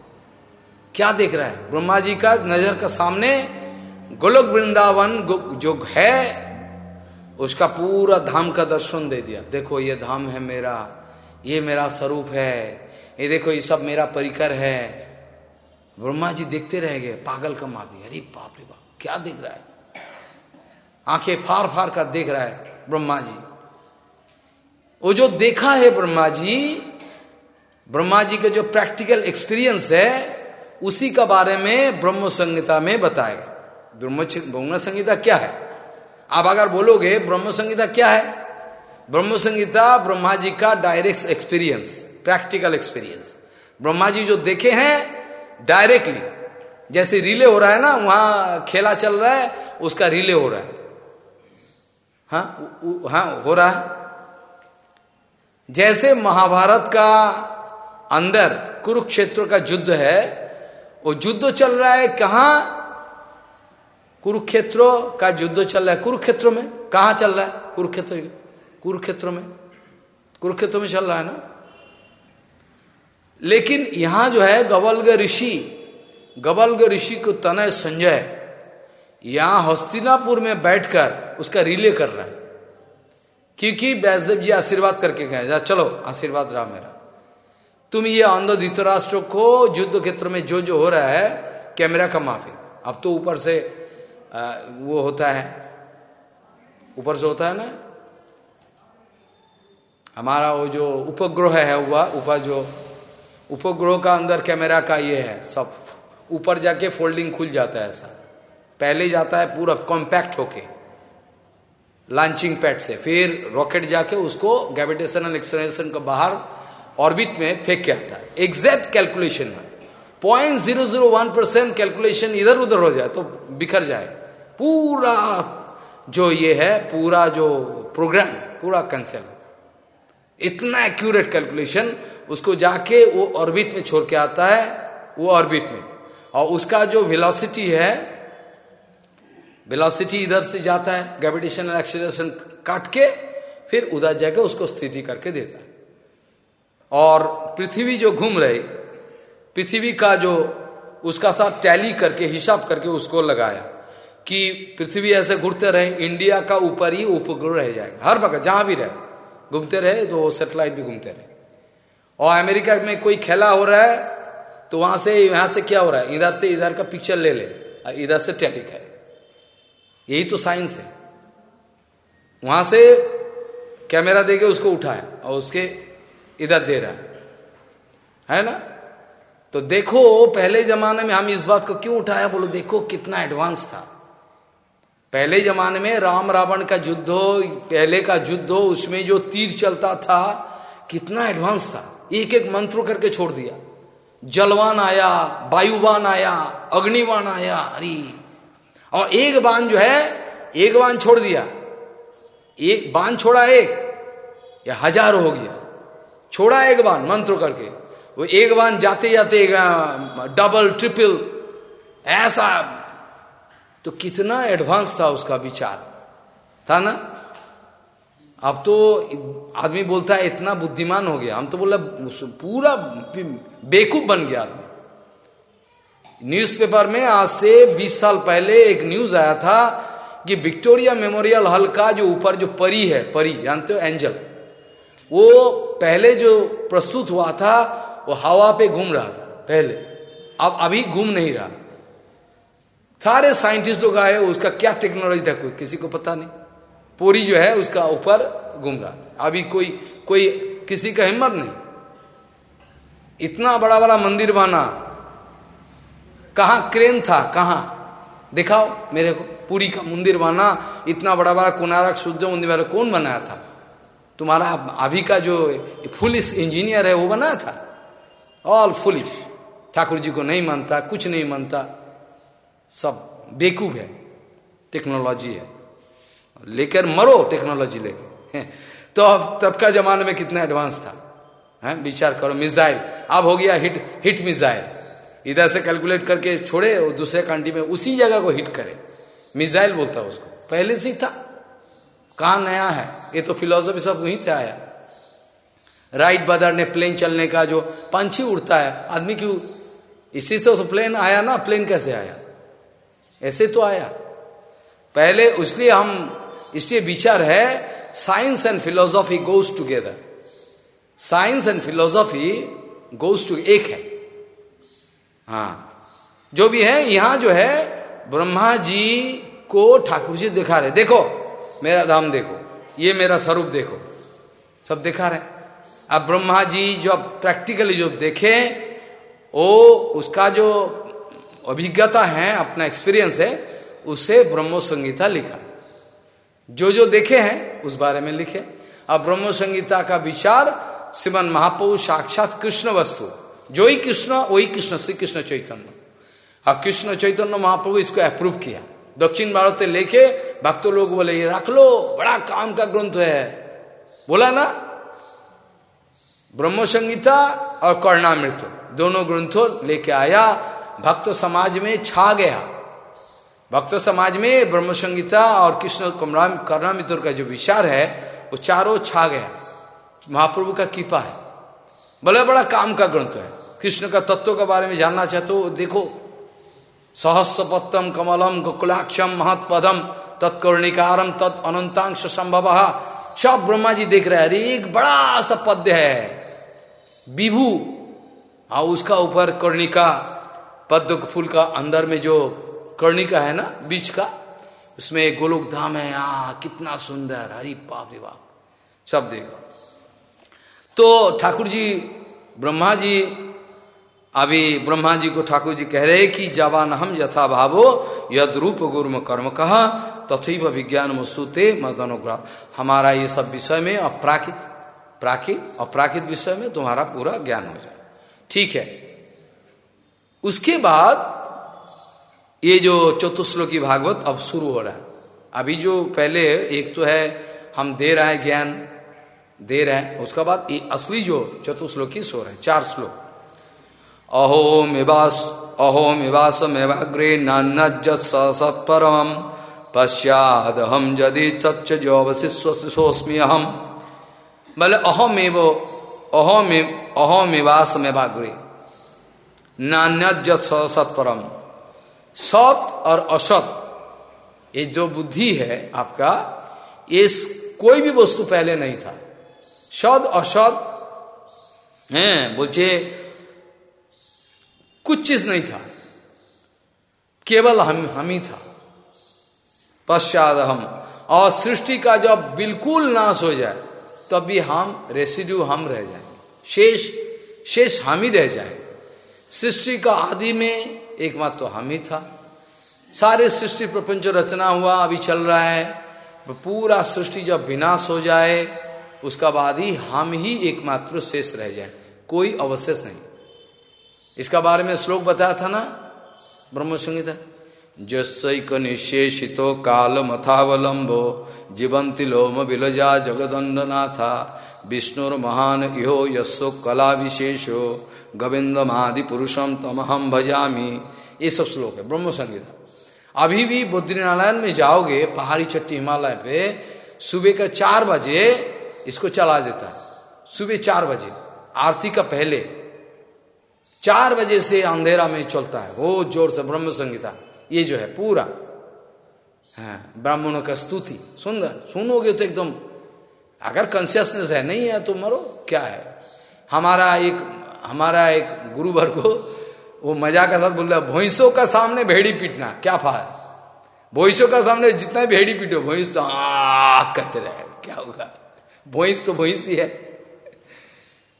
क्या देख रहा है? ब्रह्मा जी का नज़र का सामने गोलोक वृंदावन जो है, उसका पूरा धाम का दर्शन दे दिया। देखो, ये धाम है मेरा, ये मेरा स्वरूप है, ये देखो, ये सब मेरा परिकर है। ब्रह्मा जी देखते रह गए, पागल का माफ़ी। अरे बाप रे बाप, क्या देख रहा है? आँखें फार फार कर देख रहा है ब्रह्मा जी वो जो देखा है ब्रह्मा जी ब्रह्मा जी का जो प्रैक्टिकल एक्सपीरियंस है, उसी का बारे में ब्रह्म संहिता में बताएगा ब्रह्म ब्रह्म संहिता क्या है? आप अगर बोलोगे, ब्रह्म संहिता क्या है? ब्रह्म संहिता ब्रह्मा जी का direct experience practical experience Brahma ji जो देखे हैं डायरेक्टली जैसे रिले हो रहा है ना, वहाँ खेला चल रहा है, उसका रिले हो रहा है। हाँ हाँ हो रहा है। जैसे महाभारत का अंदर कुरुक्षेत्र का युद्ध है, वो युद्ध चल रहा है कहा? कुरुक्षेत्र का युद्ध चल रहा है। कुरुक्षेत्र में? कहा चल रहा है? कुरुक्षेत्र कुरुक्षेत्र में? कुरुक्षेत्र में चल रहा है ना? लेकिन यहाँ जो है गवलग ऋषि गवलग ऋषि को तनय संजय, यहाँ हस्तिनापुर में बैठकर उसका रिले कर रहा है। क्योंकि वैष्णव जी आशीर्वाद करके गए। चलो आशीर्वाद रहा मेरा। तुम ये अंध धृतराष्ट्र को युद्ध क्षेत्र में जो जो हो रहा है कैमरा का माफ़ी। अब तो ऊपर से आ, वो होता है। ऊपर से होता है ना? हमारा वो जो उपग्रह है हुआ ऊपर जो उपग्रह का अंदर कैमरा का ये है सब। ऊपर जाके फोल्डिंग खुल जाता है ऐसा। पहले जाता है पूरा कॉम्पैक्ट होके। लॉन्चिंग पैड से। फिर रॉकेट जाके उसको ग्रेविटेशनल एक्सलेशन को बाहर ऑर्बिट में फेंक के आता है। एग्जैक्ट कैलकुलेशन में point zero zero one percent calculation इधर उधर हो जाए तो बिखर जाए। पूरा जो ये है, पूरा जो प्रोग्राम पूरा कंसेप्ट इतना एक्यूरेट कैलकुलेशन उसको जाके वो ऑर्बिट में छोड़ के आता है, वो ऑर्बिट में। और उसका जो वेलोसिटी है वेलोसिटी इधर से जाता है ग्रेविटेशनल एक्सीलरेशन काट के, फिर उधर जाके उसको स्थिति करके देता है। और पृथ्वी जो घूम रही, पृथ्वी का जो उसका साथ टैली करके, हिसाब करके उसको लगाया कि पृथ्वी ऐसे घूरते रहे, इंडिया का ऊपर ही उपग्रह रह जाएगा। हर वक्त जहाँ भी रहे, घूमते रहे तो सेटेलाइट भी घूमते रहे। और अमेरिका में कोई खेला हो रहा है तो वहाँ से, यहाँ से क्या हो रहा है? इधर से इधर का पिक्चर ले ले, इधर से टैली है यही तो साइंस है। वहाँ से कैमरा देके उसको उठाए और उसके इधर दे रहा है। है ना? तो देखो, पहले जमाने में हम इस बात को क्यों उठाया? बोलो, देखो कितना एडवांस था। पहले जमाने में राम रावण का युद्ध हो, पहले का युद्ध हो, उसमें जो तीर चलता था, कितना एडवांस था। एक एक मंत्र करके छोड़ दिया। जलवान आया, वायुवान आया, अग्निवान आया, अरे और एक बाण जो है, एक बाण छोड़ दिया। एक बाण छोड़ा एक, या हज़ार हो गया। छोड़ा एक बाण मंत्र करके। वो एक बाण जाते जाते डबल ट्रिपल ऐसा। तो कितना एडवांस था उसका विचार। था ना? अब तो आदमी बोलता है, इतना बुद्धिमान हो गया। हम तो बोला पूरा बेकूफ बन गया आदमी। न्यूज़पेपर में आज से 20 साल पहले एक न्यूज़ आया था कि विक्टोरिया मेमोरियल हॉल का जो ऊपर जो परी है, परी, जानते हो एंजल वो पहले जो प्रस्तुत हुआ था, वो हवा पे घूम रहा था, पहले। अब अभी घूम नहीं रहा। सारे साइंटिस्ट लोग आए, उसका क्या टेक्नोलॉजी था, कोई किसी को पता नहीं। पूरी जो है, उसका ऊपर घूम रहा था। अभी कोई कोई किसी का हिम्मत नहीं। इतना बड़ा बड़ा मंदिर बना कहा क्रेन था, कहा? दिखाओ मेरे को, पूरी का मंदिर बना, इतना बड़ा बड़ा कुनारक शुद्ध मंदिर कौन बनाया था? तुम्हारा अभी का जो फुलिस इंजीनियर है, वो बनाया था? ऑल फुलिश ठाकुर जी को नहीं मानता, कुछ नहीं मानता। सब बेकूफ है टेक्नोलॉजी है। लेकर मरो टेक्नोलॉजी लेकर तो अब तब का जमाने में कितना एडवांस था? है? विचार करो मिसाइल अब हो गया हिट हिट मिसाइल इधर से कैलकुलेट करके छोड़े और दूसरे कंट्री में उसी जगह को हिट करे। मिसाइल बोलता है उसको। पहले से था। कहा नया है? ये तो फिलोसफी सब वहीं से आया। राइट बदर ने प्लेन चलने का जो पंछी उड़ता है, आदमी क्यों? इसी से तो प्लेन आया ना प्लेन कैसे आया? ऐसे तो आया। पहले उसलिए हम, इसलिए विचार है science and philosophy goes together science and philosophy goes to एक है। हाँ। जो भी है, यहाँ जो है, ब्रह्मा जी को ठाकुर जी दिखा रहे। देखो, मेरा धाम देखो, ये मेरा स्वरूप देखो। सब दिखा रहे। अब ब्रह्मा जी जो अब प्रैक्टिकली जो देखे वो उसका जो अभिज्ञता है, अपना एक्सपीरियंस है, उसे ब्रह्मो संगीता लिखा। जो जो देखे हैं, उस बारे में लिखे। अब ब्रह्म संगीता का विचार, श्रीमन महाप्रभु साक्षात कृष्ण वस्तु। जो ही कृष्ण, वही कृष्ण श्री कृष्ण चैतन्य। और कृष्ण चैतन्य महाप्रभु इसको अप्रूव किया। दक्षिण भारत से लेके भक्तों लोग बोले, ये रख लो, बड़ा काम का ग्रंथ है। बोला ना? ब्रह्म संगीता और कर्णामृत, दोनों ग्रंथों लेके आया। भक्त समाज में छा गया। भक्त समाज में ब्रह्म संगीता और कृष्ण कर्णामित्र का जो विचार है, वो चारों छा गया। महाप्रभु का कृपा है। बड़ा बड़ा काम का ग्रंथ है। कृष्ण का तत्व के बारे में जानना चाहते हो देखो। सहस्रपत्तम कमलम गोकुलाक्षम महत्पदम तत्कर्णिकारम तत् अनंतांश संभव। सब ब्रह्मा जी देख रहे हैं, अरे एक बड़ा सा पद्य है। विभू हाँ उसका ऊपर कर्णिका, पद्म फूल का अंदर में जो कर्णिका है ना, बीच का, उसमें गोलोक धाम है आ कितना सुंदर हरी बाप रे बाप। सब देखो। तो ठाकुर जी ब्रह्मा जी अभी ब्रह्मा जी को ठाकुर जी कह रहे कि जवान हम यथा भावो, यद रूप गुरुम कर्म कहा तथी विज्ञान वस्तुते मत अनुग्रह हमारा ये सब विषय में अपराकित प्राकृत अपराकित विषय में तुम्हारा पूरा ज्ञान हो जाए। ठीक है। उसके बाद ये जो चतुश्लोकी भागवत अब शुरू हो रहा है। अभी जो पहले एक तो है, हम दे रहा है ज्ञान, दे रहे हैं, उसके बाद ये असली जो चतुश्लोकी सो रहे हैं, चार श्लोक। अहो मिवास अहो मिवास मेवाग्रे सत्परम पश्चाद हम यदि तच्च जो अवशिष्वस्मी अहम बोले अहमेव अहोमे अहोमिवास मेवाग्रे नान्यजत सत्परम सत और असत, ये जो बुद्धि है आपका, ये कोई भी वस्तु पहले नहीं था। सद असद, है बोलचे कुछ चीज़ नहीं था। केवल हम हम ही था। पश्चात हम, और सृष्टि का जब बिल्कुल नाश हो जाए तब भी हम रेसिड्यू हम रह जाएँगे। शेष शेष हम ही रह जाए सृष्टि का आदि में एकमात्र तो हम ही था। सारे सृष्टि प्रपंच रचना हुआ, अभी चल रहा है। पूरा सृष्टि जब विनाश हो जाए, उसका बाद ही हम ही एकमात्र शेष रह जाए। कोई अवशेष नहीं। इसका बारे में श्लोक बताया था ना? ब्रह्म संगीता जस्क निशेषितो काल मथावलंबो जीवंति लोम बिलजा विष्णुर महान इहो यशो कला विशेषो गोविंदमादि पुरुषम तमहम भजामी। ये सब श्लोक है ब्रह्म संगीता अभी भी बुद्रीनारायण में जाओगे, पहाड़ी चट्टी हिमालय पे, सुबह का चार बजे इसको चला देता है। सुबह चार बजे, आरती का पहले। चार बजे से अंधेरा में चलता है। वो ज़ोर से ब्रह्म संगीता ये जो है, पूरा। है, ब्राह्मणों का स्तुति। सुंदर। सुनोगे तो एकदम, अगर कॉन्सियसनेस है, नहीं है तो मरो। क्या है? हमारा एक हमारा एक गुरुवर को, वो मज़ा का साथ बोल रहा भैंसों का सामने भेड़ी पीटना, क्या फाल भैंसों का सामने जितना भेड़ी पीटो, भैंस तो आ कहते रहे, क्या होगा? भैंस तो भैंस ही है।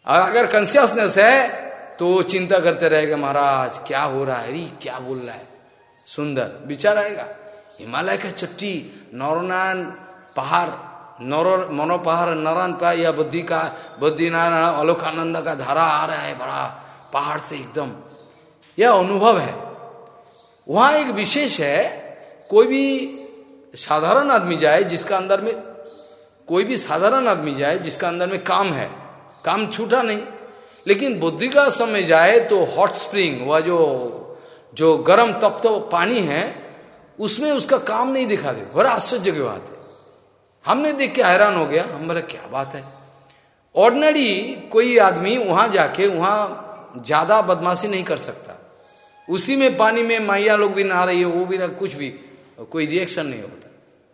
अगर कॉन्सियसनेस है तो चिंता करते रहेगा, महाराज, क्या हो रहा है? क्या बोल रहा है? सुंदर। विचार आएगा, हिमालय का चट्टी, नौरनारायण पहाड़, नौर मनो पहाड़ नारायण पा या बुद्धि का बुद्धि नारायण, अलोकानंद का धारा आ रहा है बड़ा पहाड़ से एकदम। यह अनुभव है। वहाँ एक विशेष है, कोई भी साधारण आदमी जाए जिसका अंदर में, कोई भी साधारण आदमी जाए जिसका अंदर में काम है, काम छूटा नहीं। लेकिन बुद्धि का समय जाए तो हॉट स्प्रिंग वह जो जो गर्म तप्त तो पानी है, उसमें उसका काम नहीं दिखा दे। बड़ा आश्चर्य की बात है। हमने देख के हैरान हो गया। हम बोले, क्या बात है? ऑर्डनरी कोई आदमी वहाँ जाके, वहाँ ज़्यादा बदमाशी नहीं कर सकता। उसी में पानी में माइया लोग भी नहा रही है, वो भी ना, कुछ भी, कोई रिएक्शन नहीं होता।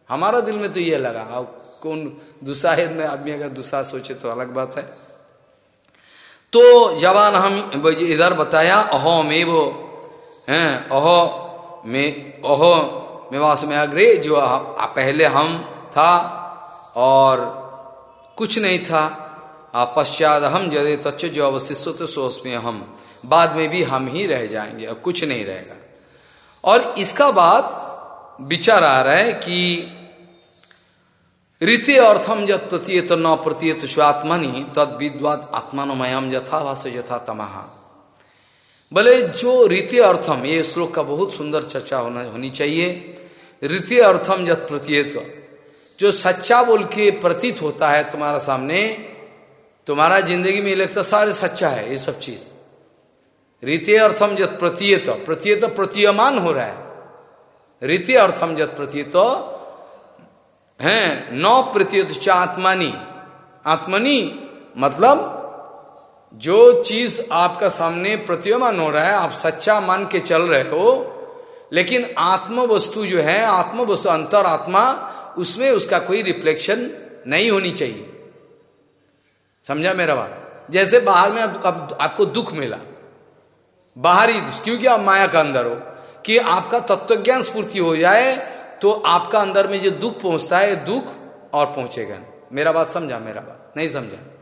हमारा दिल में तो ये लगा, अब कौन दूसरा में आदमी अगर दूसरा सोचे तो अलग बात है। तो जवान हम इधर बताया अहो में वो हैं अहो में अहो मेवास में अग्रे जो आ, पहले हम था और कुछ नहीं था। पश्चात हम जदे तच्च जो अवशिष्य तो सोच में हम बाद में भी हम ही रह जाएँगे और कुछ नहीं रहेगा। और इसका बात विचार आ रहा है कि रीति अर्थम जब प्रतीयत न प्रतीयत स्वात्मनि, तद विद्वाद आत्मानमयम यथा यथा तमहा बोले जो रीति अर्थम ये श्लोक का बहुत सुंदर चर्चा होना, होनी चाहिए। रीति अर्थम जत प्रतीयत, जो सच्चा बोल के प्रतीत होता है तुम्हारा सामने, तुम्हारा ज़िंदगी में लगता सारे सच्चा है, ये सब चीज़। रीति अर्थम जत प्रतीयत प्रतीयत प्रतीयमान हो रहा है। रीति अर्थम जत प्रतीयत है नौ प्रतीयत आत्मानी। आत्मनी मतलब जो चीज़ आपका सामने प्रतीयमान हो रहा है आप सच्चा मान के चल रहे हो लेकिन आत्म वस्तु जो है आत्म वस्तु अंतर आत्मा उसमें उसका कोई रिफ्लेक्शन नहीं होनी चाहिए। समझा मेरा बात? जैसे बाहर में आप, आप, आपको दुख मिला। बाहरी क्योंकि आप माया का अंदर हो कि आपका तत्वज्ञान स्फूर्ति हो जाए तो आपका अंदर में जो दुख पहुँचता है, दुख और पहुंचेगा। मेरा बात समझा, मेरा बात। नहीं समझा।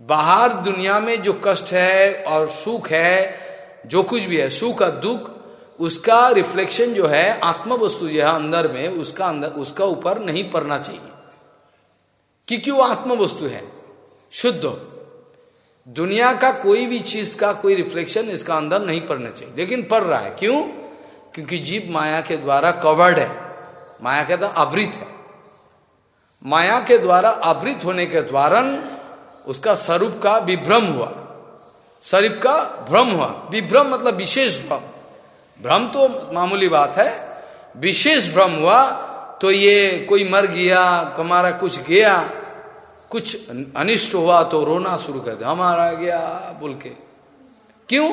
बाहर दुनिया में जो कष्ट है और सुख है, जो कुछ भी है, सुख और दुख, उसका रिफ्लेक्शन जो है आत्म वस्तु जो है अंदर में, उसका अंदर, उसका ऊपर नहीं पड़ना चाहिए। क्योंकि वो आत्म वस्तु है। शुद्ध। दुनिया का कोई भी चीज़ का कोई रिफ्लेक्शन इसका अंदर नहीं पड़ना चाहिए। लेकिन पड़ रहा है। क्यों? क्योंकि जीव माया के द्वारा कवर्ड है। माया के द्वारा आवृत है। माया के द्वारा आवृत होने के द्वारा उसका स्वरूप का विभ्रम हुआ। शरीफ का भ्रम हुआ। विभ्रम मतलब विशेष भ्रम। भ्रम तो मामूली बात है। विशेष भ्रम हुआ तो ये कोई मर गया, हमारा कुछ गया, कुछ अनिष्ट हुआ तो रोना शुरू कर दिया हमारा गया बोल के। क्यों?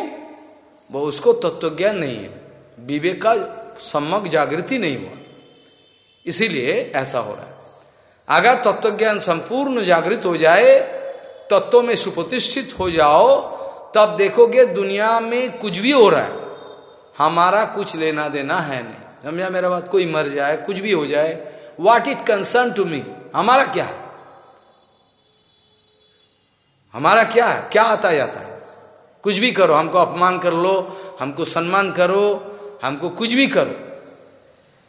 वो उसको तत्वज्ञान नहीं है। विवेक का सम्यक जागृति नहीं हुआ। इसीलिए ऐसा हो रहा है। अगर तत्वज्ञान संपूर्ण जागृत हो जाए, तत्व में सुप्रतिष्ठित हो जाओ, तब देखोगे दुनिया में कुछ भी हो रहा है। हमारा कुछ लेना देना है नहीं। समझा मेरा बात? कोई मर जाए, कुछ भी हो जाए what it concern to me हमारा क्या है? हमारा क्या है? क्या आता जाता है? कुछ भी करो, हमको अपमान कर लो, हमको सम्मान करो, हमको कुछ भी करो,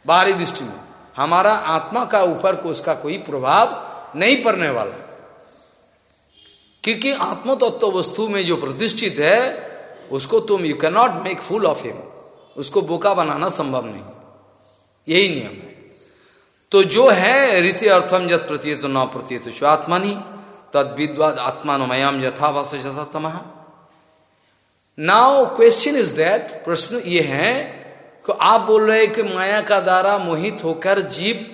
बाहरी दृष्टि में। हमारा आत्मा का ऊपर को उसका कोई प्रभाव नहीं पड़ने वाला। क्योंकि आत्म तत्व वस्तु में जो प्रतिष्ठित है, उसको तुम you can not make full of him उसको बोका बनाना संभव नहीं। यही नियम है। तो जो है, रीति अर्थम जत प्रतीत न प्रतीत स्वात्मनि, तद विद्वाद आत्मानुमयम यथावास यथातम नाउ क्वेश्चन इज़ दैट प्रश्न ये है कि आप बोल रहे हैं कि माया का द्वारा मोहित होकर जीव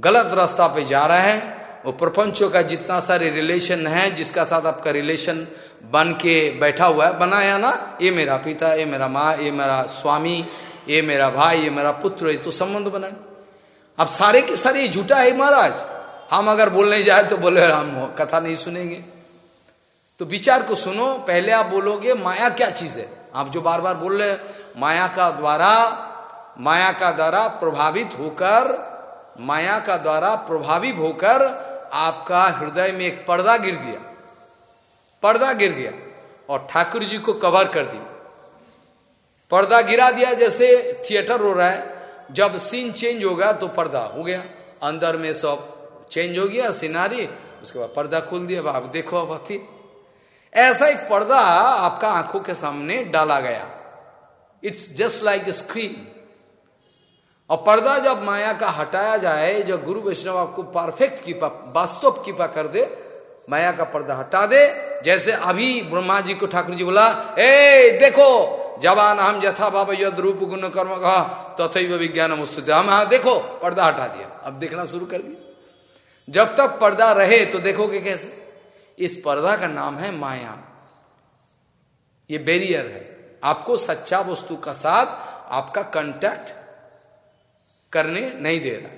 गलत रास्ता पे जा रहा है। वो प्रपंचों का जितना सारे रिलेशन है, जिसका साथ आपका रिलेशन बन के बैठा हुआ है बनाया ना? ये मेरा पिता, ये मेरा माँ, ये मेरा स्वामी, ये मेरा भाई, ये मेरा पुत्र, ये तो संबंध बना अब सारे के सारे झूठा है महाराज। हम अगर बोलने जाए तो बोले हम कथा नहीं सुनेंगे। तो विचार को सुनो, पहले आप बोलोगे, माया क्या चीज़ है? आप जो बार बार बोल रहे माया का द्वारा, माया का द्वारा प्रभावित होकर, माया का द्वारा प्रभावित होकर आपका हृदय में एक पर्दा गिर दिया। पर्दा गिर गया और ठाकुर जी को कवर कर दिया। पर्दा गिरा दिया जैसे थिएटर हो रहा है। जब सीन चेंज होगा तो पर्दा हो गया। अंदर में सब चेंज हो गया सिनारी उसके बाद पर्दा खोल दिया। आप देखो, अब फिर। ऐसा एक पर्दा आपका आँखों के सामने डाला गया। It's just like a screen और पर्दा जब माया का हटाया जाए जब गुरु वैष्णव आपको परफेक्ट कीपा, वास्तव कीपा कर दे, माया का पर्दा हटा दे, जैसे अभी ब्रह्मा जी को ठाकुर जी बोला, ए, देखो, जवान हम यथा बाबा यद रूप गुण कर्म कहा तथा विज्ञान मुस्तुत हम हाँ देखो, पर्दा हटा दिया। अब देखना शुरू कर दिया। जब तक पर्दा रहे तो देखोगे कैसे? इस पर्दा का नाम है माया। ये बैरियर है। आपको सच्चा वस्तु का साथ आपका कंटेक्ट करने नहीं दे रहा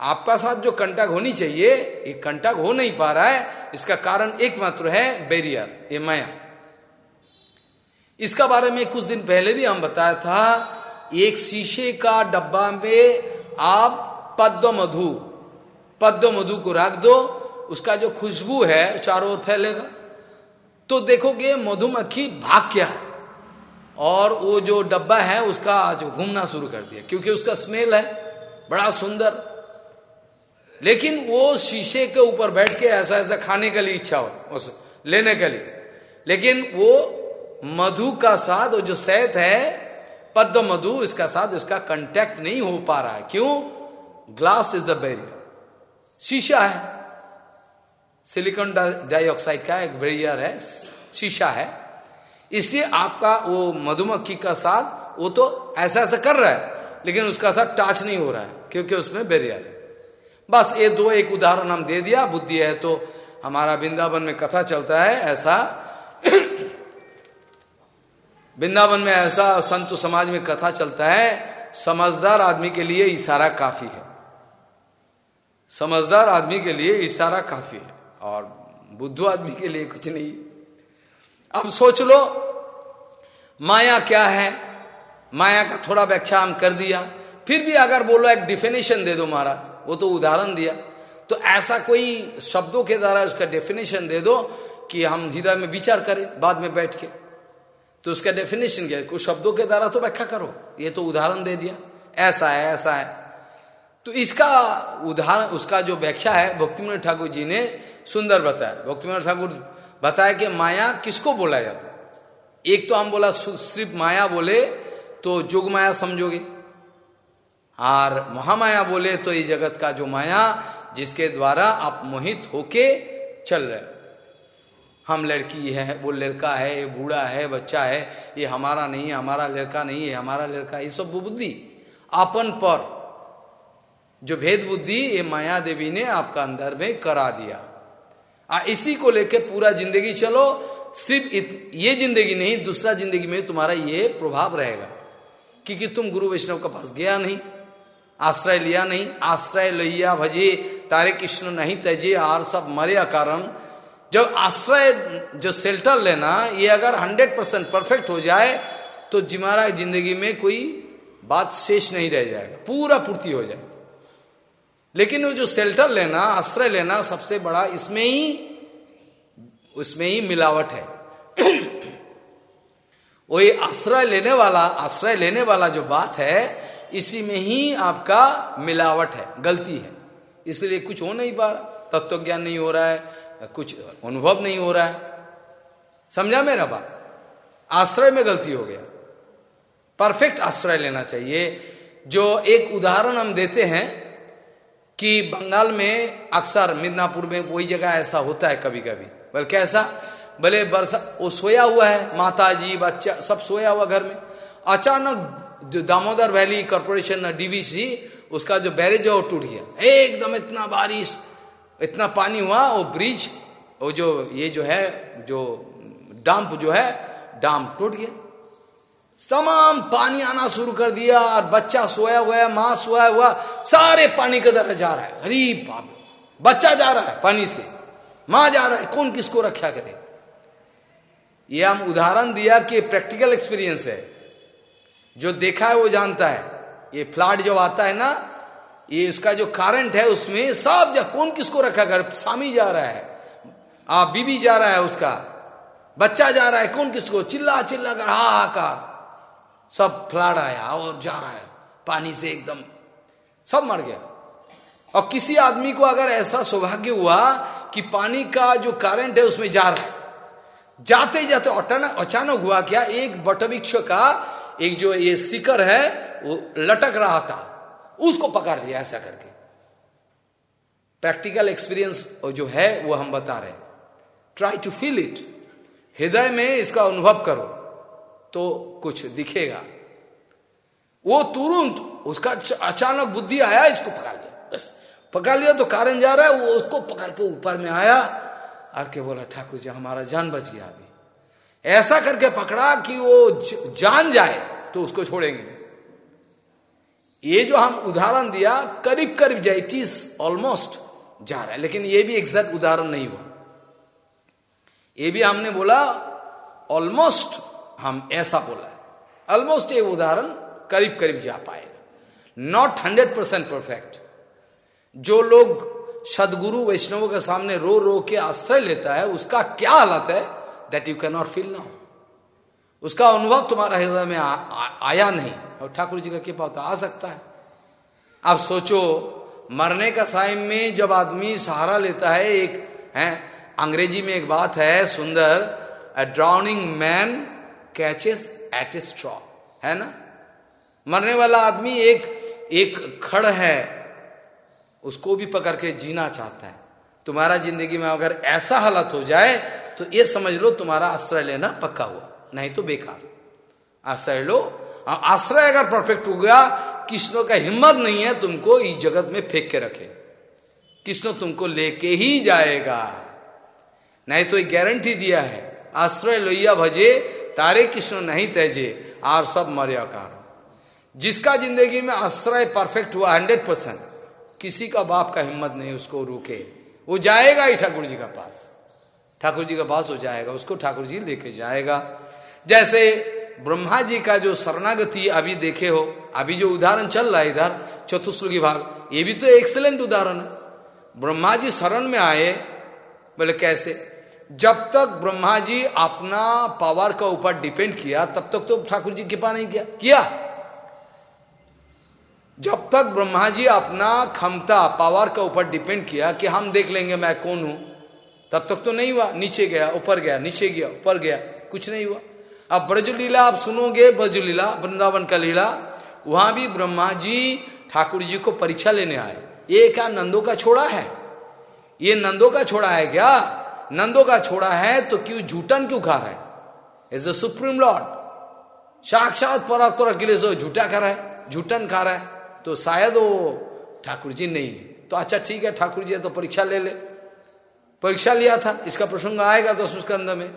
आपका साथ जो कंटक होनी चाहिए, ये कंटक हो नहीं पा रहा है। इसका कारण एकमात्र है बैरियर ये माया। इसका बारे में कुछ दिन पहले भी हम बताया था, एक शीशे का डब्बा में आप पद्म मधु पद्म मधु को रख दो, उसका जो खुशबू है, चारों ओर फैलेगा। तो देखोगे मधुमक्खी भाग क्या है। और वो जो डब्बा है, उसका जो घूमना शुरू कर दिया, क्योंकि उसका स्मेल है, बड़ा सुंदर। लेकिन वो शीशे के ऊपर बैठ के ऐसा ऐसा खाने के लिए इच्छा हो, उस लेने के लिए। लेकिन वो मधु का साथ, वो जो सैत है पद्म मधु इसका साथ, उसका कंटेक्ट नहीं हो पा रहा है। क्यों? ग्लास इज़ द बैरियर शीशा है। सिलिकॉन डाइऑक्साइड का एक बैरियर है, शीशा है। इसलिए आपका वो मधुमक्खी का साथ वो तो ऐसा ऐसा कर रहा है, लेकिन उसका साथ टच नहीं हो रहा है, क्योंकि उसमें बैरियर है। बस ये दो एक उदाहरण हम दे दिया, बुद्धि है तो हमारा वृंदावन में कथा चलता है, ऐसा। वृंदावन में ऐसा संत समाज में कथा चलता है, समझदार आदमी के लिए इशारा काफ़ी है। समझदार आदमी के लिए इशारा काफ़ी है। और बुद्धू आदमी के लिए कुछ नहीं। अब सोच लो, माया क्या है? माया का थोड़ा व्याख्या हम कर दिया। फिर भी अगर बोलो एक डिफिनेशन दे दो महाराज, वो तो उदाहरण दिया। तो ऐसा कोई शब्दों के द्वारा उसका डेफिनेशन दे दो कि हम हृदय में विचार करें, बाद में बैठ के। तो उसका डेफिनेशन क्या है? कुछ शब्दों के द्वारा तो व्याख्या करो। ये तो उदाहरण दे दिया। ऐसा है ऐसा है। तो इसका उदाहरण, उसका जो व्याख्या है, भक्तिमोहन ठाकुर जी ने सुंदर बताया। भक्तिमोहन ठाकुर बताया कि माया किसको बोला जाता एक तो हम बोला सिर्फ़ माया बोले तो जोग माया समझोगे। और महामाया बोले तो ये जगत का जो माया, जिसके द्वारा आप मोहित होके चल रहे हम लड़की है, वो लड़का है, ये बूढ़ा है, बच्चा है, ये हमारा नहीं है, हमारा लड़का नहीं है, हमारा लड़का, ये सब बुद्धि, आपन पर। जो भेद बुद्धि, ये माया देवी ने आपका अंदर में करा दिया। आ, इसी को लेके पूरा ज़िंदगी चलो, सिर्फ़ ये ज़िंदगी नहीं, दूसरा ज़िंदगी में तुम्हारा ये प्रभाव रहेगा। क्योंकि तुम गुरु वैष्णव के पास गया नहीं, आश्रय लिया नहीं, आश्रय लिया भजे, तारे कृष्ण नहीं तजे, आर सब मरे कारण जब आश्रय, जो सेल्टर लेना, ये अगर हंड्रेड परसेंट परफेक्ट हो जाए तो जिमारा ज़िंदगी में कोई बात शेष नहीं रह जाएगा, पूरा पूर्ति हो जाए लेकिन वो जो सेल्टर लेना, आश्रय लेना सबसे बड़ा इसमें ही, उसमें ही मिलावट है। वही आश्रय लेने वाला, आश्रय लेने वाला जो बात है, इसी में ही आपका मिलावट है, गलती है। इसलिए कुछ हो नहीं पा रहा तत्व ज्ञान नहीं हो रहा है, कुछ अनुभव नहीं हो रहा है। समझा मेरा बात? आश्रय में गलती हो गया। परफेक्ट आश्रय लेना चाहिए। जो एक उदाहरण हम देते हैं कि बंगाल में अक्सर मिदनापुर में कोई जगह ऐसा होता है कभी कभी बल्कि कैसा भले बरसा, वो सोया हुआ है माता जी बच्चा, सब सोया हुआ घर में। अचानक जो दामोदर वैली कॉरपोरेशन डीवीसी, उसका जो बैरेज है, वो टूट गया। एकदम इतना बारिश, इतना पानी हुआ, वो ब्रिज, वो जो, ये जो है, जो डंप जो है डैम टूट गया। तमाम पानी आना शुरू कर दिया और बच्चा सोया हुआ है, माँ सोया हुआ, सारे पानी के तरह जा रहा है। अरे बाप। बच्चा जा रहा है पानी से। माँ जा रहा है, कौन किसको रक्षा करे? ये हम उदाहरण दिया कि प्रैक्टिकल एक्सपीरियंस है। जो देखा है वो जानता है। ये फ्लड जब आता है ना, ये उसका जो करंट है उसमें सब जा कौन किसको रखा कर? स्वामी जा रहा है। आ बीबी जा रहा है उसका। बच्चा जा रहा है, कौन किसको? चिल्ला चिल्ला कर। हाहाकार सब फ्लड आया और जा रहा है। पानी से एकदम सब मर गया। और किसी आदमी को अगर ऐसा सौभाग्य हुआ कि पानी का जो करंट है उसमें जा रहा है। जाते जाते अचानक हुआ क्या, एक बटवृक्ष का एक जो ये सिकर है, वो लटक रहा था। उसको पकड़ लिया ऐसा करके। प्रैक्टिकल एक्सपीरियंस जो है, वो हम बता रहे ट्राई टू फील इट हृदय में इसका अनुभव करो। तो कुछ दिखेगा। वो तुरंत उसका अचानक बुद्धि आया, इसको पकड़ लिया। बस। पकड़ लिया तो कारण जा रहा है, वो उसको पकड़ के ऊपर में आया और के बोला, ठाकुर जी, हमारा जान बच गया अभी। ऐसा करके पकड़ा कि वो जान जाए तो उसको छोड़ेंगे ये जो हम उदाहरण दिया करीब करीब इज़ ऑलमोस्ट जा रहा है, लेकिन ये भी एग्जैक्ट उदाहरण नहीं हुआ। ये भी हमने बोला ऑलमोस्ट हम ऐसा बोला है। ऑलमोस्ट ये उदाहरण करीब करीब जा पाएगा। नॉट हंड्रेड परसेंट परफेक्ट जो लोग सदगुरु वैष्णवों के सामने रो रो के आश्रय लेता है उसका क्या हालत है? That you can not feel now उसका अनुभव तुम्हारा हृदय में आ, आ, आया नहीं। और ठाकुर जी का कृपा होता आ सकता है। अब सोचो मरने का साइम में जब आदमी सहारा लेता है एक है अंग्रेज़ी में एक बात है सुंदर drowning man catches at a straw है ना? मरने वाला आदमी एक एक खड़ है, उसको भी पकड़ के जीना चाहता है। तुम्हारा ज़िंदगी में अगर ऐसा हालत हो जाए तो ये समझ लो तुम्हारा आश्रय लेना पक्का हुआ, नहीं तो बेकार। आश्रय लो। आश्रय अगर परफेक्ट हो गया, कृष्ण का हिम्मत नहीं है तुमको इस जगत में फेंक के रखे। कृष्ण तुमको लेके ही जाएगा। नहीं तो एक गारंटी दिया है, आश्रय लोहिया भजे तारे कृष्ण नहीं तैजे? और सब मर्याकार जिसका ज़िंदगी में आश्रय परफेक्ट हुआ हंड्रेड परसेंट किसी का बाप का हिम्मत नहीं, उसको रुके। वो जाएगा ही ठाकुर जी का पास। ठाकुर जी का पास हो जाएगा, उसको ठाकुर जी लेके जाएगा। जैसे ब्रह्मा जी का जो शरणागति अभी देखे हो, अभी जो उदाहरण चल रहा है इधर, चतुश्लोकी भाग ये भी तो एक्सलेंट उदाहरण है। ब्रह्मा जी शरण में आए, बोले, कैसे? जब तक ब्रह्मा जी अपना पावर का ऊपर डिपेंड किया, तब तक तो ठाकुर जी कृपा नहीं किया। किया? जब तक ब्रह्मा जी अपना क्षमता, पावर का ऊपर डिपेंड किया कि हम देख लेंगे मैं कौन हूँ, तब तक तो नहीं हुआ। नीचे गया, ऊपर गया, नीचे गया, ऊपर गया, कुछ नहीं हुआ। अब ब्रजलीला, आप सुनोगे ब्रजलीला, वृंदावन का लीला, वहाँ भी ब्रह्मा जी ठाकुर जी को परीक्षा लेने आए। ये क्या नंदो का छोड़ा है। ये नंदो का छोड़ा है क्या? नंदो का छोड़ा है तो क्यों झूठन क्यों खा रहा है? इज़ द सुप्रीम लॉर्ड साक्षात परात्पर झूठा खा रहा है, झूठन खा रहा है तो शायद वो ठाकुर जी नहीं तो अच्छा ठीक है ठाकुर जी तो परीक्षा ले ले। परीक्षा लिया था, इसका प्रसंग आएगा तो स्कंद में।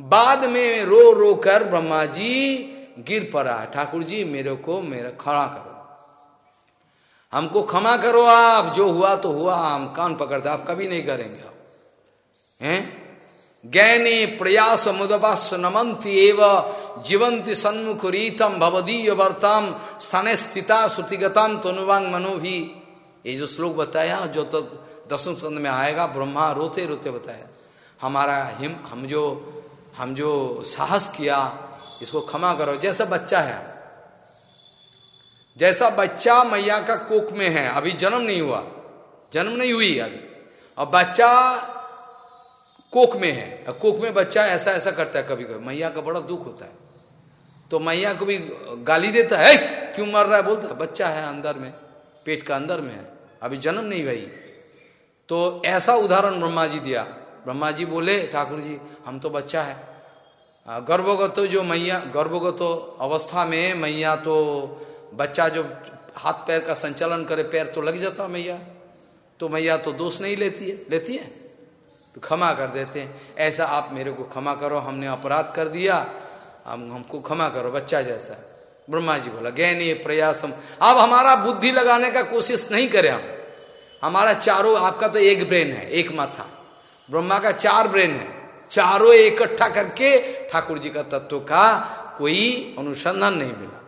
बाद में रो रो कर ब्रह्मा जी गिर पड़ा। ठाकुर जी मेरे को मेरा खड़ा करो। हमको क्षमा करो, आप जो हुआ तो हुआ, हम कान पकड़ते, आप कभी नहीं करेंगे। हैं? गैने प्रयास मुदपास नमंती एव जीवंती सन्मुख रीतम भवदीय वर्तम स्थाने स्थिता श्रुतिगतम तनुवांग मनो भी ये जो श्लोक बताया, जो तो दसवें स्कंद में आएगा, ब्रह्मा रोते रोते बताया। हमारा हिम, हम जो हम जो साहस किया, इसको क्षमा करो। जैसा बच्चा है, जैसा बच्चा मैया का कोक में है, अभी जन्म नहीं हुआ, जन्म नहीं हुई अभी। और बच्चा कोक में है। कोख में बच्चा ऐसा ऐसा करता है कभी कभी मैया का बड़ा दुख होता है। तो मैया को भी गाली देता है क्यों मर रहा है? बोलता है, बच्चा है अंदर में, पेट का अंदर में है। अभी जन्म नहीं भाई। तो ऐसा उदाहरण ब्रह्मा जी दिया। ब्रह्मा जी बोले, ठाकुर जी, हम तो बच्चा है। गर्भगत जो मैया, गर्भगत अवस्था में मैया तो बच्चा जो हाथ पैर का संचालन करे, पैर तो लग जाता मैया। तो मैया तो दोष नहीं लेती है लेती है? तो क्षमा कर देते हैं। ऐसा आप मेरे को क्षमा करो, हमने अपराध कर दिया, हम, हमको क्षमा करो, बच्चा जैसा। ब्रह्मा जी बोला गैनी प्रयासम। अब हमारा बुद्धि लगाने का कोशिश नहीं करें हम। हमारा चारों, आपका तो एक ब्रेन है, एक माथा। ब्रह्मा का चार ब्रेन है। चारों इकट्ठा करके ठाकुर जी का तत्व का कोई अनुसंधान नहीं मिला।